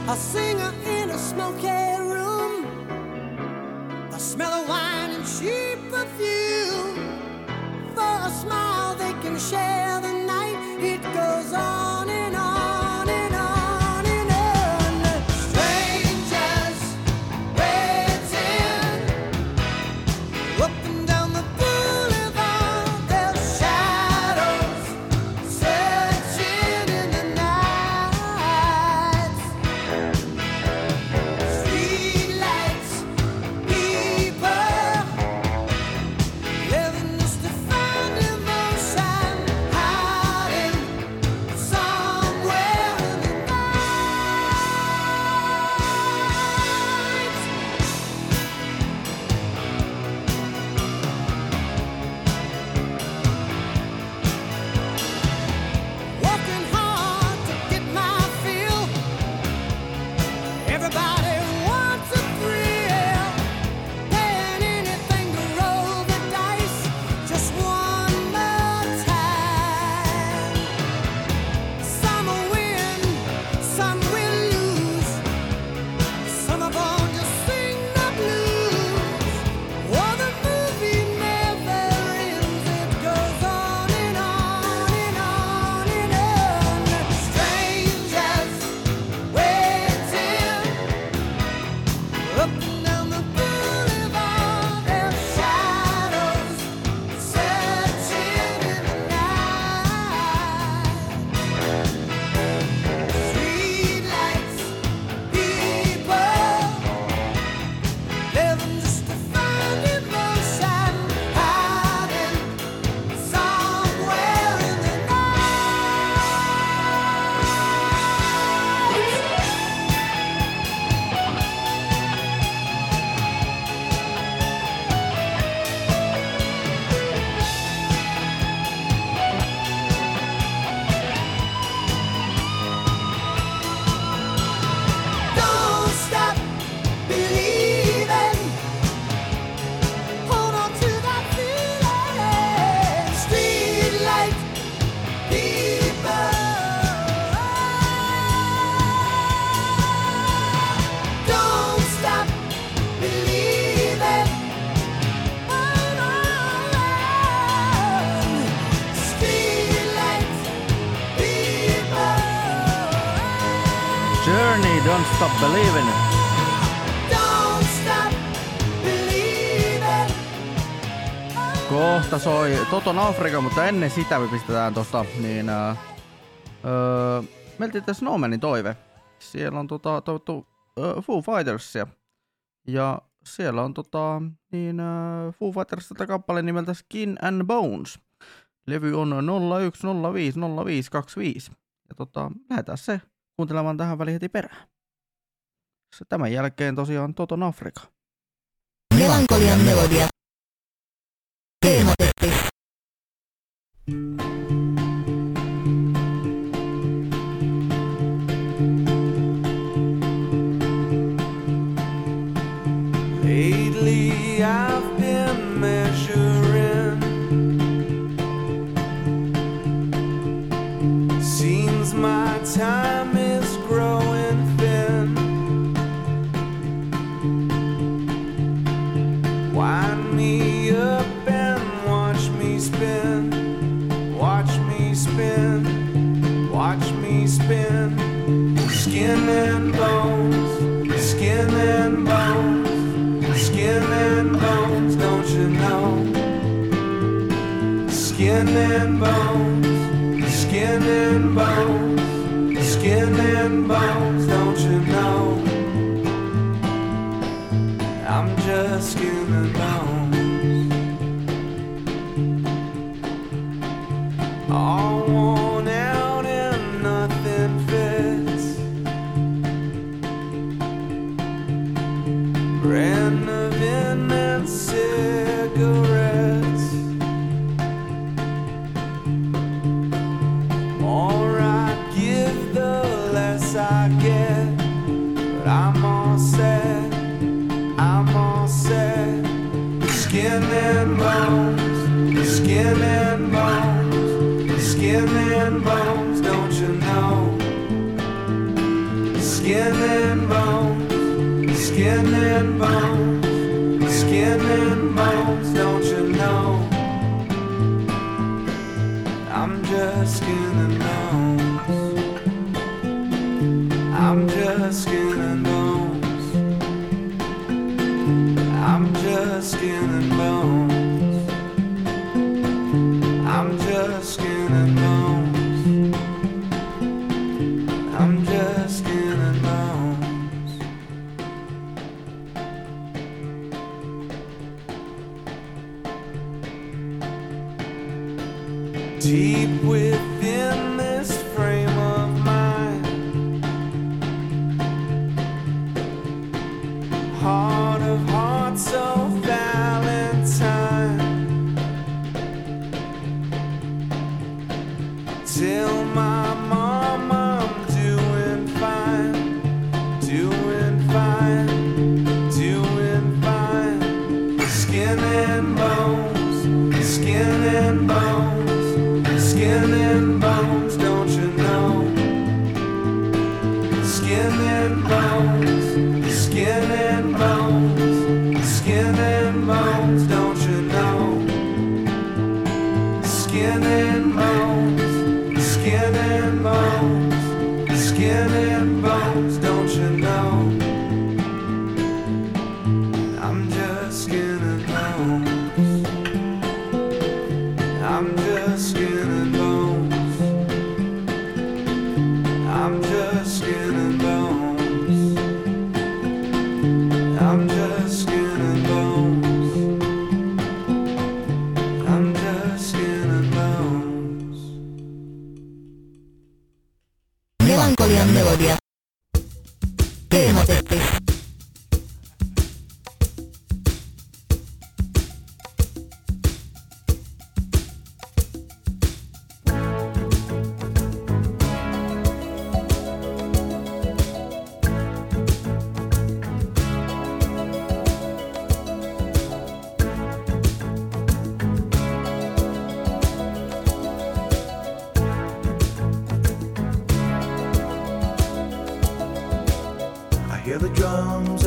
A singer in a smoky smell of wine and cheap perfume. For a smile, they can share soi Toton Afrika, mutta ennen sitä me pistetään tosta, niin äh, öö, meiltä Snowmanin toive. Siellä on tota, toivottu uh, Foo Fightersia. Ja siellä on tota, niin uh, Foo Fightersilta kappale nimeltä Skin and Bones. Levy on 01050525. Ja tota, lähdetään se kuuntelemaan tähän väliin heti perään. Tämän jälkeen tosiaan Toton Afrika. Melankolian melodia. テーマで。skin and bones, skin and bones, skin and bones.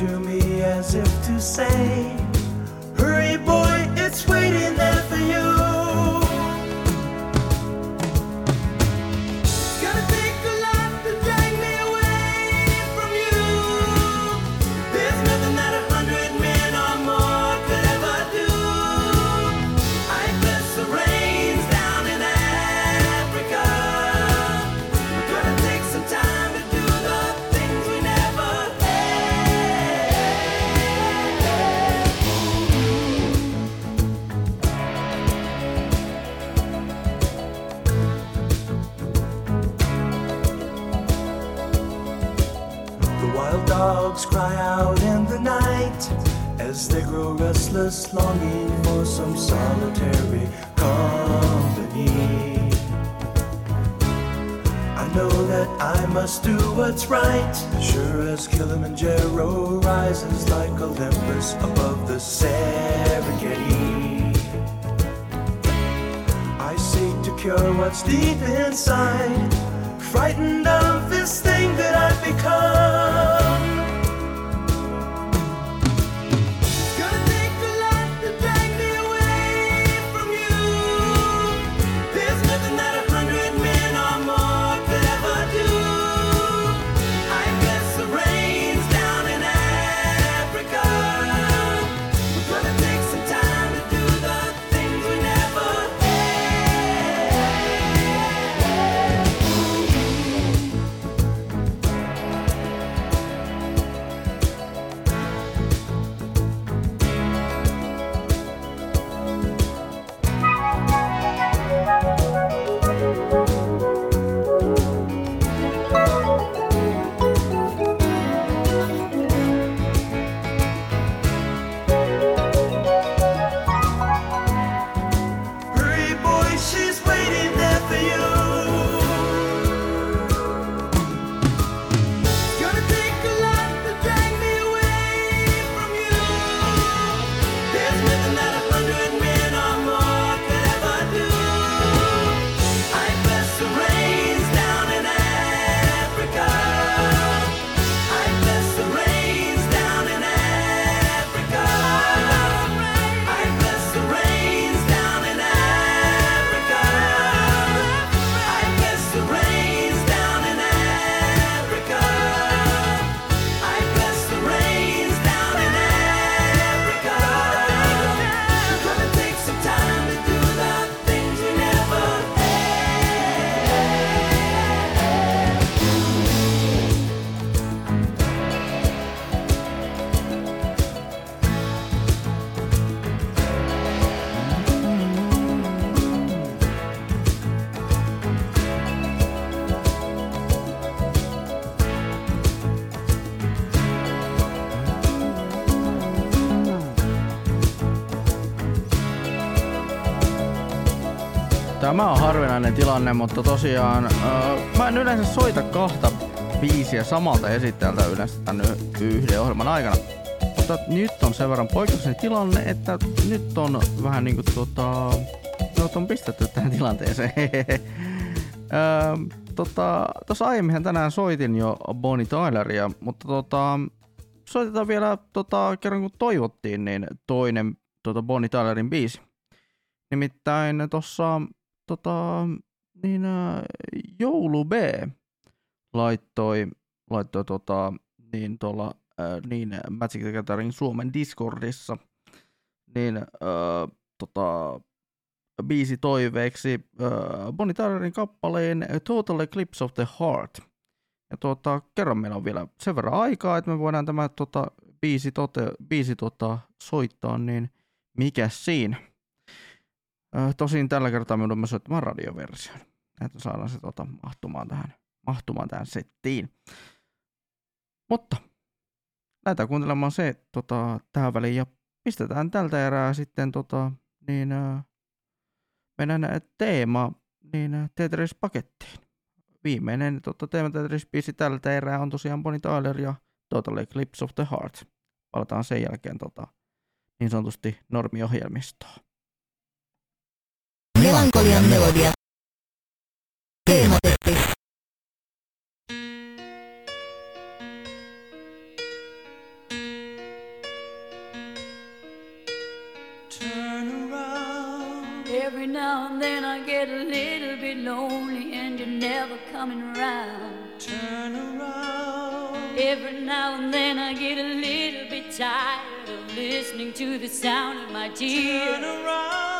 to me as if to say, deep inside, frightened Tämä on harvinainen tilanne, mutta tosiaan äh, mä en yleensä soita kahta biisiä samalta esittäjältä yleensä y- yhden ohjelman aikana. Mutta nyt on sen verran poikkeuksellinen tilanne, että nyt on vähän niinku tota... Minut on pistetty tähän tilanteeseen. Tota, tuossa aiemminhan tänään soitin jo Bonnie Tyleria, mutta tota, soitetaan vielä tota, kerran kun toivottiin, niin toinen tota Bonnie Tylerin biisi. Nimittäin tuossa tota, niin, ä, Joulu B laittoi, laittoi tota, niin tuolla ä, niin Magic the Gathering Suomen Discordissa niin ä, tota, biisi toiveeksi äh, Bonnie Tylerin kappaleen Total Eclipse of the Heart. Ja tuota, kerran meillä on vielä sen verran aikaa, että me voidaan tämä tota, biisi, tote, biisi tota, soittaa, niin mikä siinä? Ö, tosin tällä kertaa me joudumme soittamaan radioversion, että saadaan se tota, mahtumaan, tähän, mahtumaan tähän settiin. Mutta lähdetään kuuntelemaan se tota, tähän väliin ja pistetään tältä erää sitten tota, niin, ö, meidän teema niin, Tetris-pakettiin. Viimeinen tota, teema Tetris-biisi tältä erää on tosiaan Bonnie Tyler ja Total Eclipse of the Heart. Palataan sen jälkeen tota, niin sanotusti normiohjelmistoon. Melodia. Turn around. Every now and then I get a little bit lonely and you're never coming around. Turn around. Every now and then I get a little bit tired of listening to the sound of my tears. Turn around.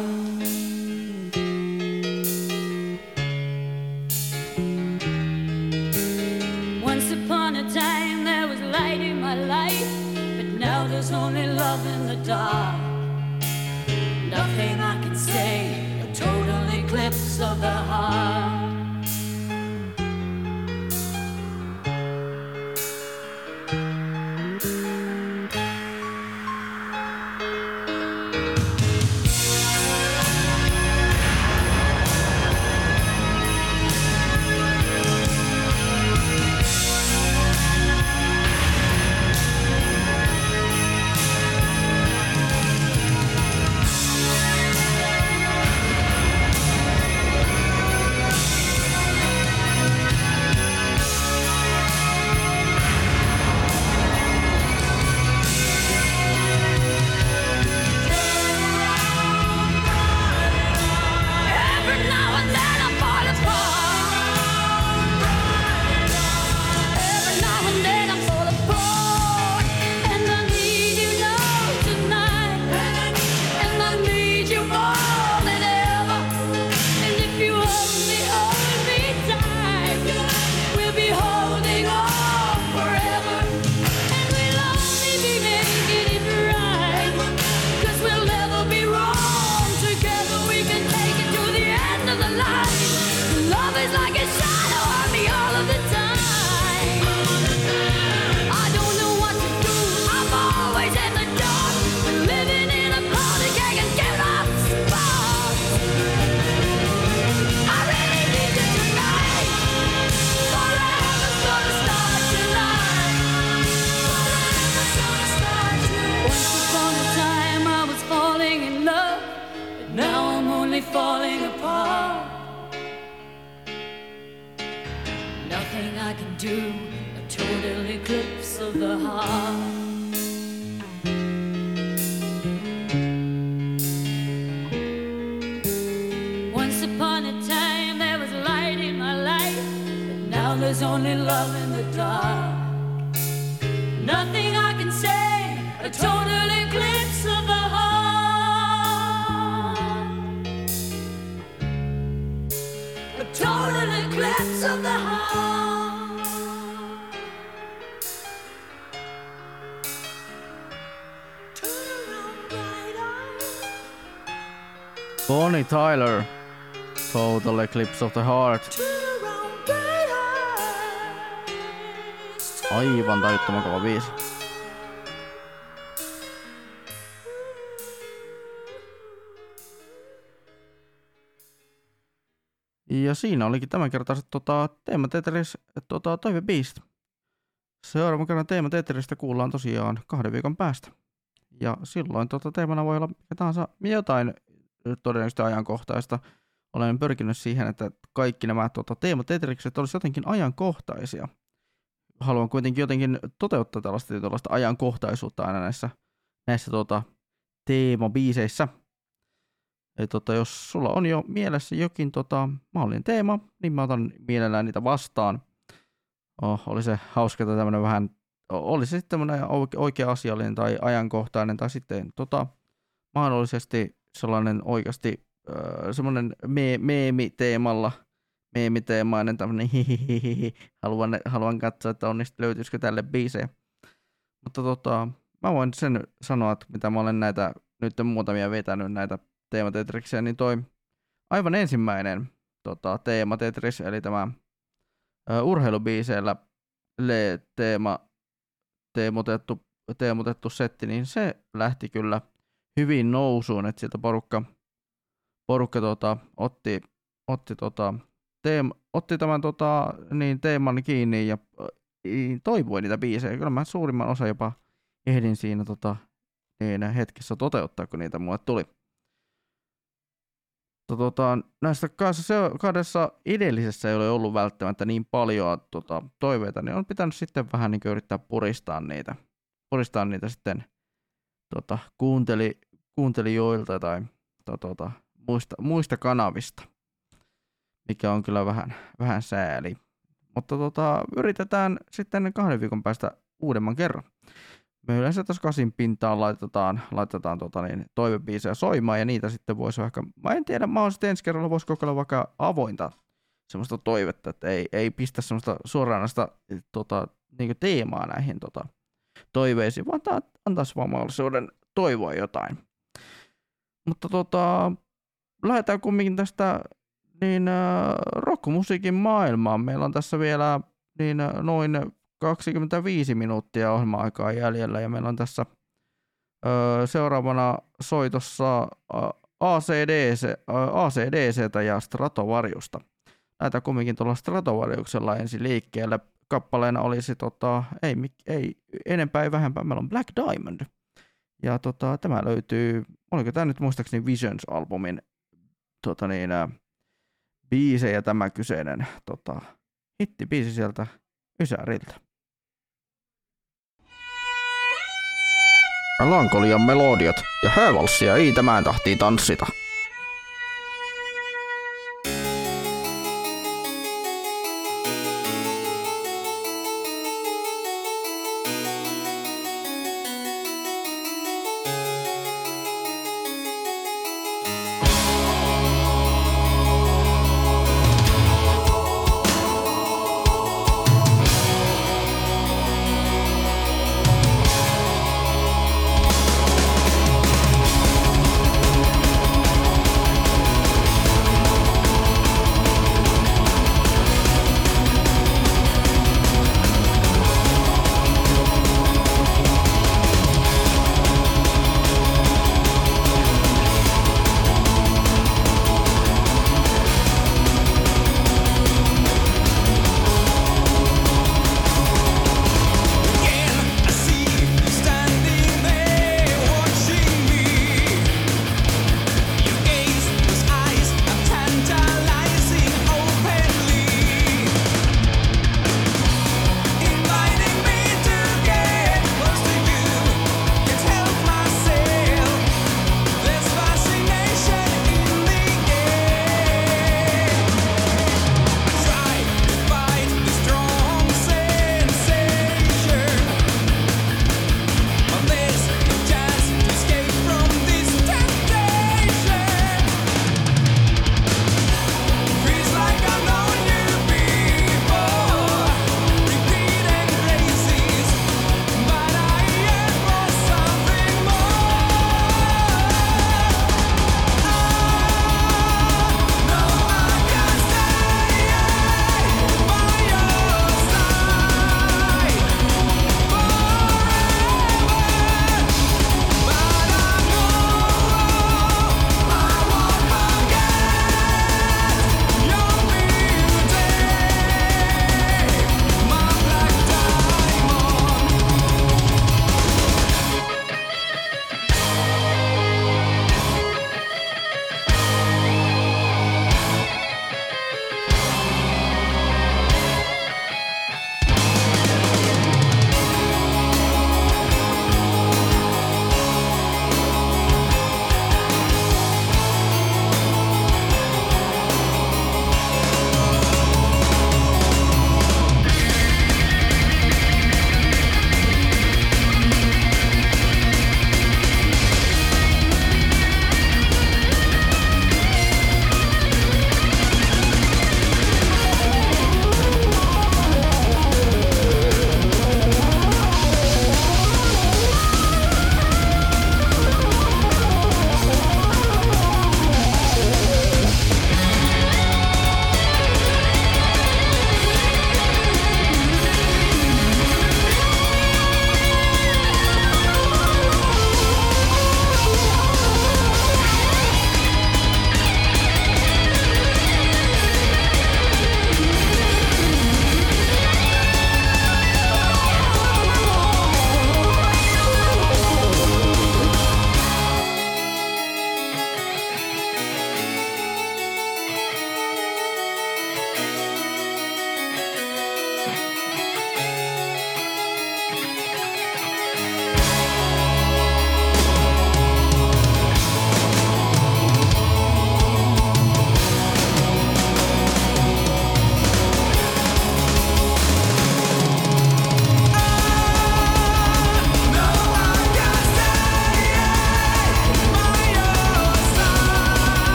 Tyler, Total Eclipse of the Heart. Aivan tajuttoman kova biisi. Ja siinä olikin tämänkertaiset tota, Teema Tetris tota, toivebiisit. Seuraavan kerran Teema Tetristä kuullaan tosiaan kahden viikon päästä. Ja silloin tota, teemana voi olla mikä tahansa jotain todennäköisesti ajankohtaista. Olen pyrkinyt siihen, että kaikki nämä tota, teemat Tetrikset olisivat jotenkin ajankohtaisia. Haluan kuitenkin jotenkin toteuttaa tällaista tietynlaista ajankohtaisuutta aina näissä, näissä tota, teemabiiseissä. Eli tota, jos sulla on jo mielessä jokin tota, mahdollinen teema, niin mä otan mielellään niitä vastaan. Oh, oli se hauska, että tämmöinen vähän, oli se sitten tämmöinen oikea asiallinen tai ajankohtainen, tai sitten tota, mahdollisesti sellainen oikeasti äh, semmoinen me- meemiteemalla, meemiteemainen tämmöinen hihihihi, haluan, haluan katsoa, että onnist, löytyisikö tälle biisejä. Mutta tota, mä voin sen sanoa, että mitä mä olen näitä nyt muutamia vetänyt näitä teematetriksiä, niin toi aivan ensimmäinen tota, teematetris, eli tämä ö, urheilubiiseillä le teema, teemotettu, teemotettu setti, niin se lähti kyllä hyvin nousuun, että sieltä porukka, porukka tota, otti, otti, tota, teem, otti tämän tota, niin teeman kiinni ja toivoi niitä biisejä. Kyllä mä suurimman osa jopa ehdin siinä tota, niin hetkessä toteuttaa, kun niitä mulle tuli. Tota, näistä kahdessa, kahdessa edellisessä ei ole ollut välttämättä niin paljon tota, toiveita, niin on pitänyt sitten vähän niin yrittää puristaa niitä, puristaa niitä sitten tota, kuunteli, kuuntelijoilta tai to, tota, muista, muista kanavista, mikä on kyllä vähän, vähän sääli. Mutta tota, yritetään sitten kahden viikon päästä uudemman kerran. Me yleensä tuossa kasin pintaan laitetaan, laitetaan tota niin, toivebiisejä soimaan ja niitä sitten voisi vaikka, mä en tiedä, mahdollisesti ensi kerralla voisi kokeilla vaikka avointa semmoista toivetta, että ei, ei pistä semmoista suoranaista tota, niin teemaa näihin tota, toiveisiin, vaan ta- antaisi vaan mahdollisuuden toivoa jotain. Mutta tota, lähdetään kumminkin tästä niin äh, rockmusiikin maailmaan. Meillä on tässä vielä niin äh, noin 25 minuuttia ohjelma-aikaa jäljellä ja meillä on tässä äh, seuraavana soitossa äh, ACDC, äh, ACDCtä ja Stratovarjusta. Lähdetään kumminkin tuolla Stratovarjuksella ensin liikkeelle. Kappaleena olisi tota, ei, ei enempää ei vähempää, meillä on Black Diamond. Ja tota, tämä löytyy, oliko tämä nyt muistaakseni Visions-albumin tota niin, ä, biisejä tämä kyseinen tota, hittibiisi sieltä Ysäriltä. Melankolian melodiat ja häävalssia ei tämän tahtiin tanssita.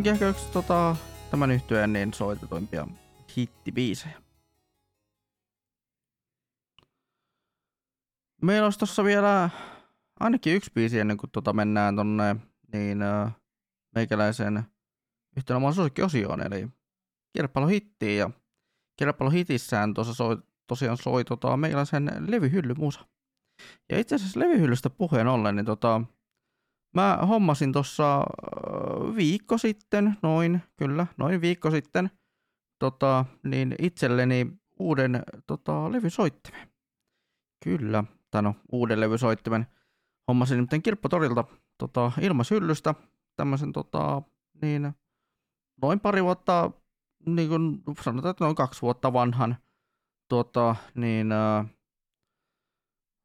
Onkin ehkä yksi tota, tämän yhtyeen niin soitetuimpia hittibiisejä. Meillä olisi tossa vielä ainakin yksi biisi ennen kuin tota mennään tonne niin äh, meikäläisen yhtenä oman suosikkiosioon, eli kilpailuhittiin. Ja kilpailuhitissään tuossa soi, tosiaan soi tota, meikäläisen levyhyllymusa. Ja itse asiassa levyhyllystä puheen ollen, niin tota, mä hommasin tuossa äh, viikko sitten, noin, kyllä, noin viikko sitten, tota, niin itselleni uuden tota, levysoittimen. Kyllä, tai no, uuden levysoittimen. Hommasin nimittäin Kirppotorilta tota, ilmashyllystä tämmöisen tota, niin, noin pari vuotta, niin kuin sanotaan, että noin kaksi vuotta vanhan tota, niin, ää,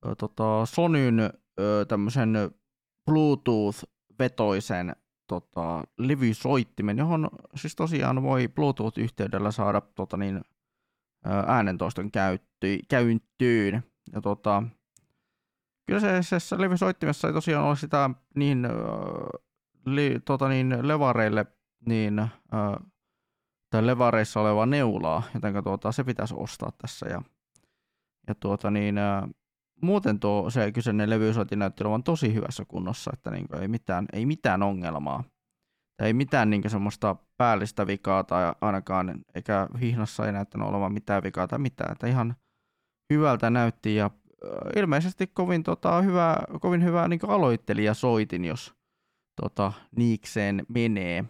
ää, tota, Sonyn ää, tämmöisen Bluetooth-vetoisen tota, levysoittimen, johon siis tosiaan voi Bluetooth-yhteydellä saada tota, niin, ää, äänentoiston käytty, käyttöön. Ja tota, se levysoittimessa ei tosiaan ole sitä niin, li, tota niin levareille niin, äh, tai levareissa olevaa neulaa, joten tuota, se pitäisi ostaa tässä. Ja, ja tuota niin, muuten tuo se kyseinen levysoitin näytti olevan tosi hyvässä kunnossa, että niin kuin, ei, mitään, ei mitään ongelmaa. Ei mitään niin semmoista päällistä vikaa tai ainakaan, eikä hihnassa ei näyttänyt olevan mitään vikaa tai mitään. Että ihan hyvältä näytti ja ilmeisesti kovin, tota, hyvä, kovin hyvä niin aloittelija soitin, jos tota, niikseen menee.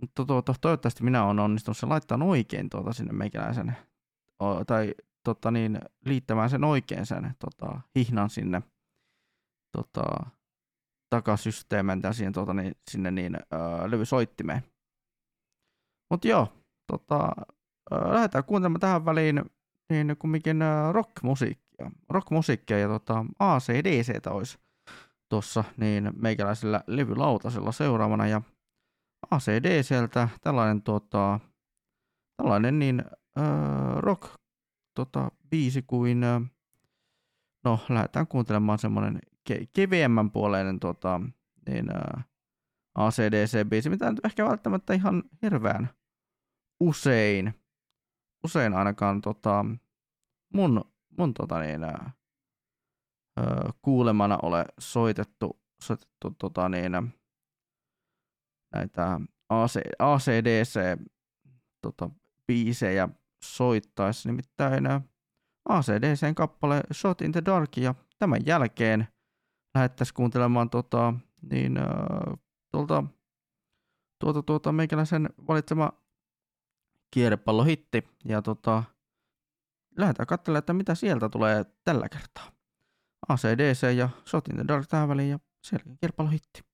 Mutta tuota, toivottavasti minä olen onnistunut sen laittamaan oikein tuota, sinne meikäläisen, tai tota, niin, liittämään sen oikein sen tota, hihnan sinne tota, takasysteemen tai siihen, tota, niin, sinne niin, ää, levysoittimeen. Mutta joo, tota, ää, lähdetään kuuntelemaan tähän väliin niin kumminkin rockmusiikkia. Rockmusiikkia ja tota, ACDCtä olisi tuossa niin meikäläisellä levylautasella seuraavana ja ACDCltä tällainen tota, tällainen niin ää, rock tota, biisi kuin no lähdetään kuuntelemaan semmoinen ke- keveämmän puoleinen tota, niin, ACDC-biisi, mitä nyt ehkä välttämättä ihan hirveän usein, usein ainakaan tota, mun, mun tota niin, ää, kuulemana ole soitettu, soitettu tota niin, näitä AC, ACDC tota, soittaessa, nimittäin ää, ACDCn kappale Shot in the Dark ja tämän jälkeen lähettäisiin kuuntelemaan tota, niin, ää, tuolta, tuota, tuota, meikäläisen valitsema kierrepallohitti ja tota, lähdetään katselemaan, että mitä sieltä tulee tällä kertaa. ACDC ja Shot in the Dark tähän väliin ja selkeä kierrepallohitti.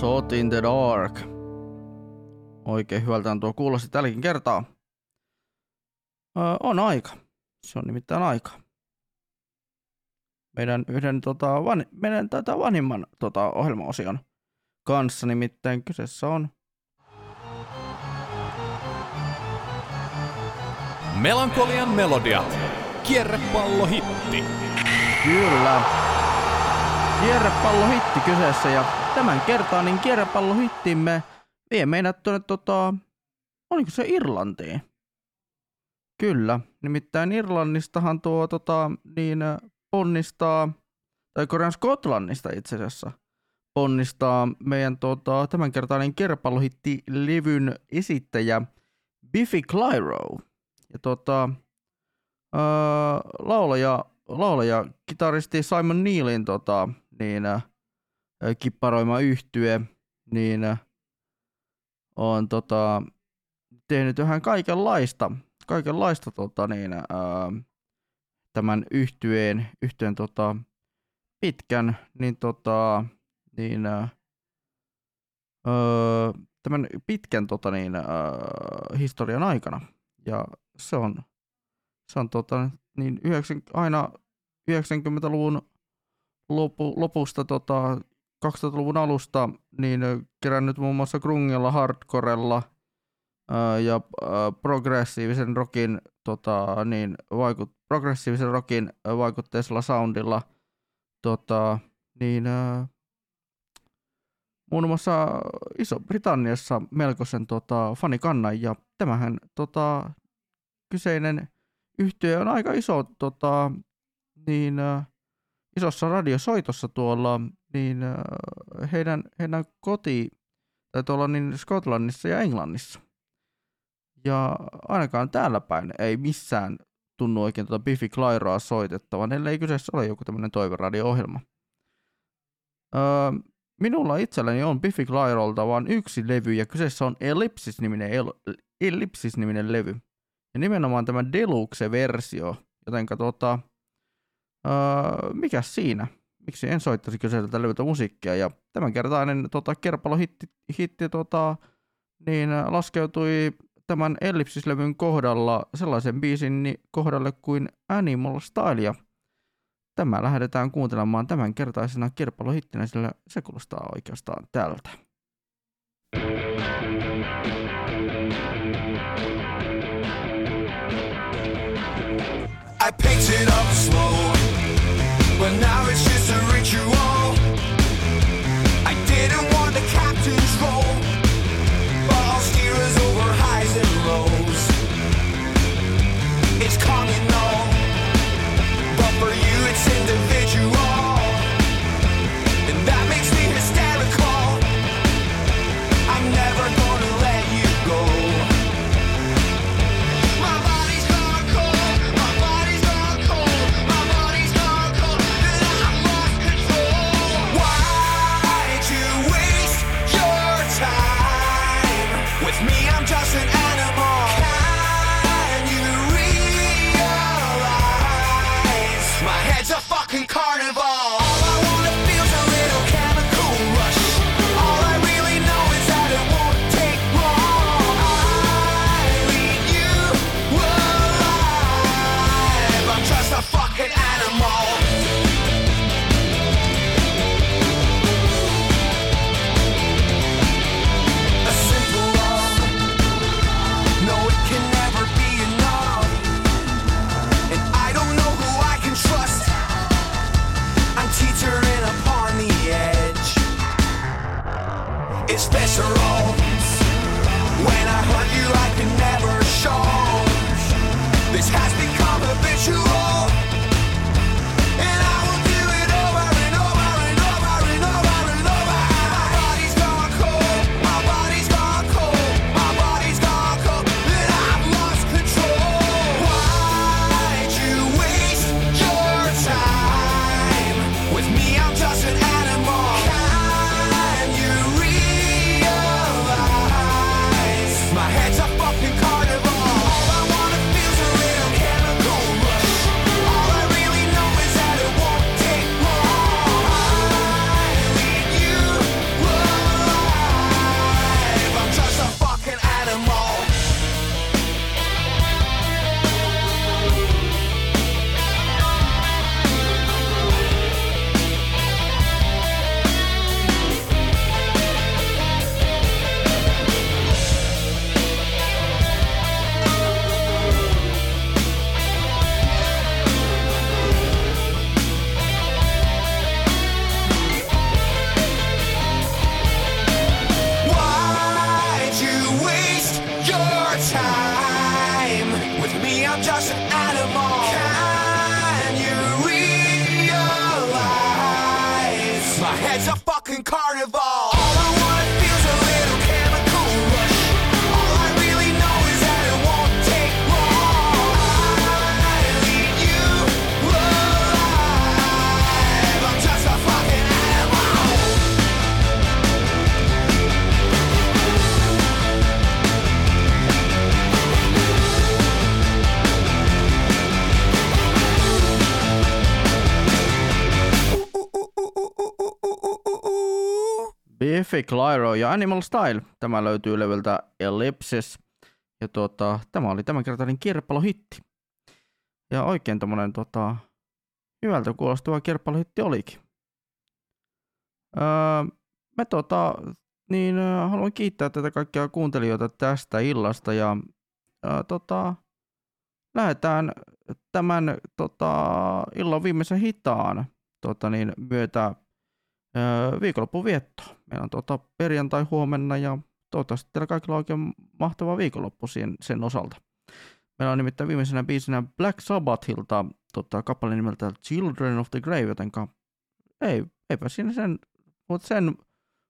Shot in the Dark. Oikein hyvältään tuo kuulosti tälläkin kertaa. Öö, on aika. Se on nimittäin aika. Meidän yhden tota, van, meidän tätä vanhimman tota, ohjelmaosion kanssa, nimittäin kyseessä on Melankolian melodiat. Kierrepallohitti. Kyllä. Kierrepallohitti kyseessä ja tämän kertaan niin kierrepallohittimme vie meidät tuonne tota, oliko se Irlantiin? Kyllä, nimittäin Irlannistahan tuo tota, niin ponnistaa, tai Korean Skotlannista itse asiassa, ponnistaa meidän tota, tämänkertainen kierrepallohitti-levyn esittäjä Biffy Clyro. Ja tota, öö, laulaja, laulaja, kitaristi Simon Neilin tota, niin, äh, kipparoima yhtye, niin äh, on tota, tehnyt vähän kaikenlaista, kaikenlaista tota, niin, ää, tämän yhtyeen, yhtyeen tota, pitkän niin, tota, niin, ää, öö, tämän pitkän tota, niin, ää, historian aikana. Ja se on, se on tota, niin 90, aina 90-luvun lopu, lopusta tota, 2000-luvun alusta niin kerännyt muun muassa grungella, hardcorella ää, ja ää, progressiivisen rockin, tota, niin, vaikut, progressiivisen rockin vaikutteisella soundilla tota, niin, ää, muun muassa Iso-Britanniassa melkoisen tota, fanikannan ja tämähän tota, kyseinen yhtiö on aika iso tota, niin, ää, isossa radiosoitossa tuolla niin äh, heidän, heidän koti, tai tuolla niin Skotlannissa ja Englannissa. Ja ainakaan täällä päin ei missään tunnu oikein tuota Biffy Clyroa soitettavan, ellei kyseessä ole joku tämmöinen toiveradio-ohjelma. Öö, minulla itselläni on Biffy Clyrolta vain yksi levy, ja kyseessä on Ellipsis-niminen, El- Ellipsis-niminen levy. Ja nimenomaan tämä Deluxe-versio, jotenka tota, öö, mikä siinä? miksi en soittaisi kyseiltä levyltä musiikkia. Ja tämänkertainen tota, kerpalo-hitti hitti, tota, niin laskeutui tämän Ellipsis-levyn kohdalla sellaisen biisin kohdalle kuin Animal Style. Ja tämä lähdetään kuuntelemaan tämänkertaisena kerpalo-hittinä, sillä se kuulostaa oikeastaan tältä. I picked it up slow, but now it's just a ritual. Biffy Clyro ja Animal Style. Tämä löytyy levyltä Ellipsis. Ja tuota, tämä oli tämänkertainen kirppalohitti. Ja oikein tommonen tota, hyvältä kuulostava kirppalohitti olikin. Öö, me tota, niin haluan kiittää tätä kaikkia kuuntelijoita tästä illasta ja ö, tota, lähdetään tämän tota, illan viimeisen hitaan tota, niin, myötä öö, viikonlopun vietto. Meillä on tuota perjantai huomenna ja toivottavasti teillä kaikilla on oikein mahtava viikonloppu sen, sen osalta. Meillä on nimittäin viimeisenä biisinä Black Sabbathilta tota, kappale nimeltä Children of the Grave, jotenka ei, eipä siinä sen, mutta sen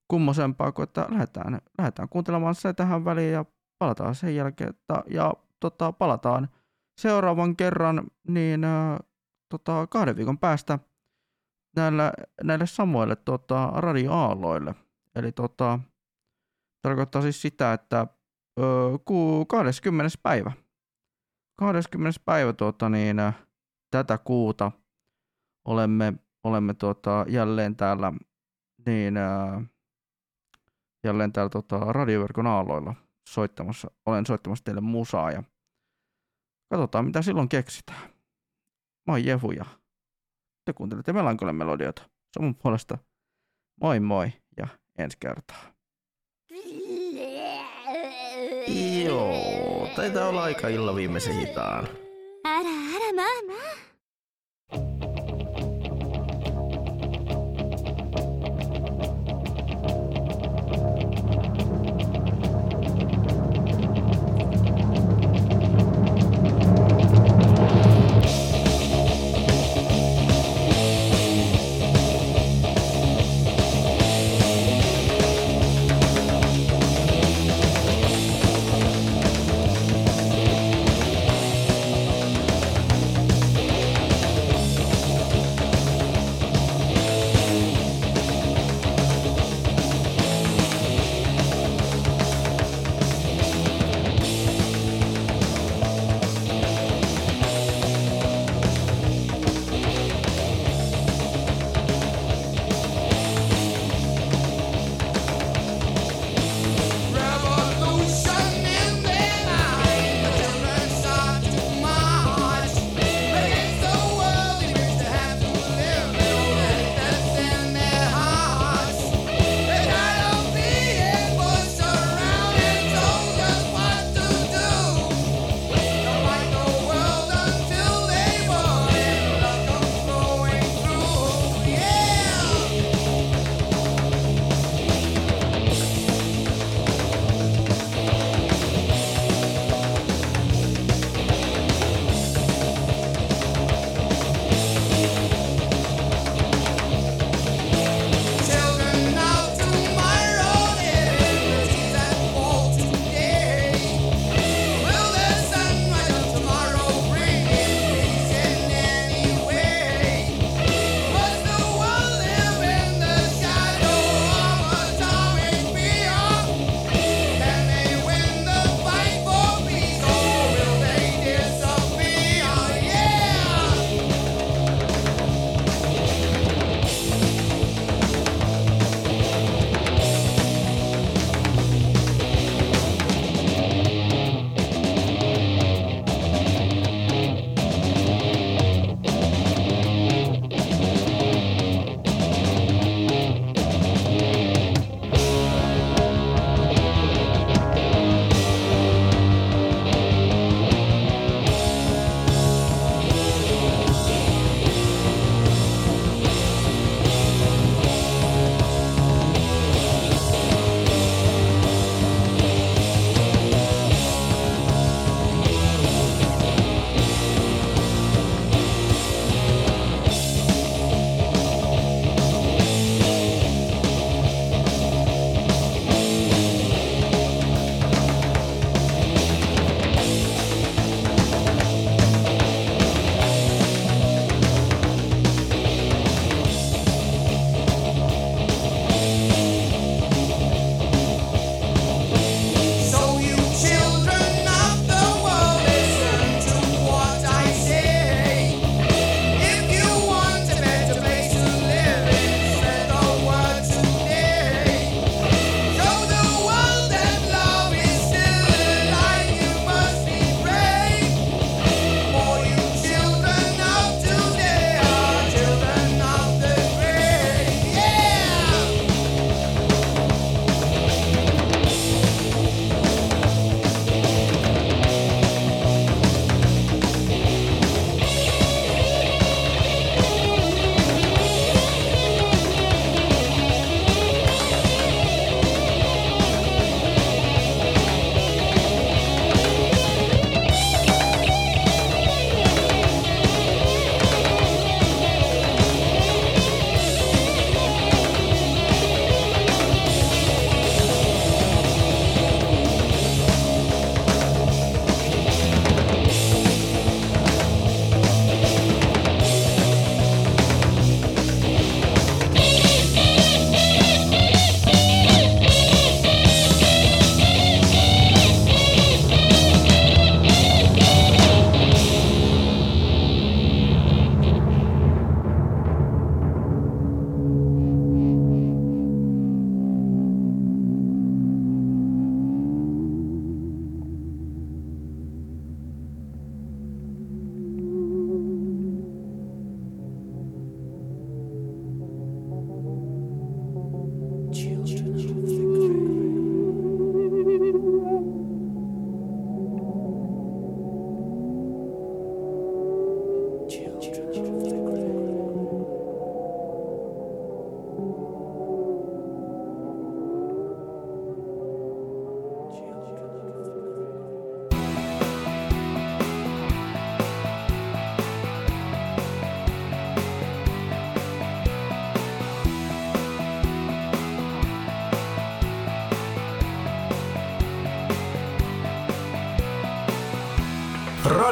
kummosempaa kuin, että lähdetään, lähdetään kuuntelemaan se tähän väliin ja palataan sen jälkeen, että, ja tota, palataan seuraavan kerran niin äh, tota, kahden viikon päästä näille samoille tota, radioaalloille. Eli tota, tarkoittaa siis sitä, että ö, ku, 20. päivä, 20. päivä tota, niin, tätä kuuta olemme, olemme tota, jälleen täällä niin, ö, jälleen täällä tota, radioverkon aalloilla soittamassa, olen soittamassa teille musaa ja katsotaan mitä silloin keksitään. Mä oon Jefu ja te kuuntelette Melankolin melodiota. Se on mun puolesta. Moi moi ja ensi kertaa. Joo, taitaa olla aika illan viimeisen hitaan.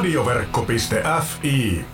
Radioverkko.fi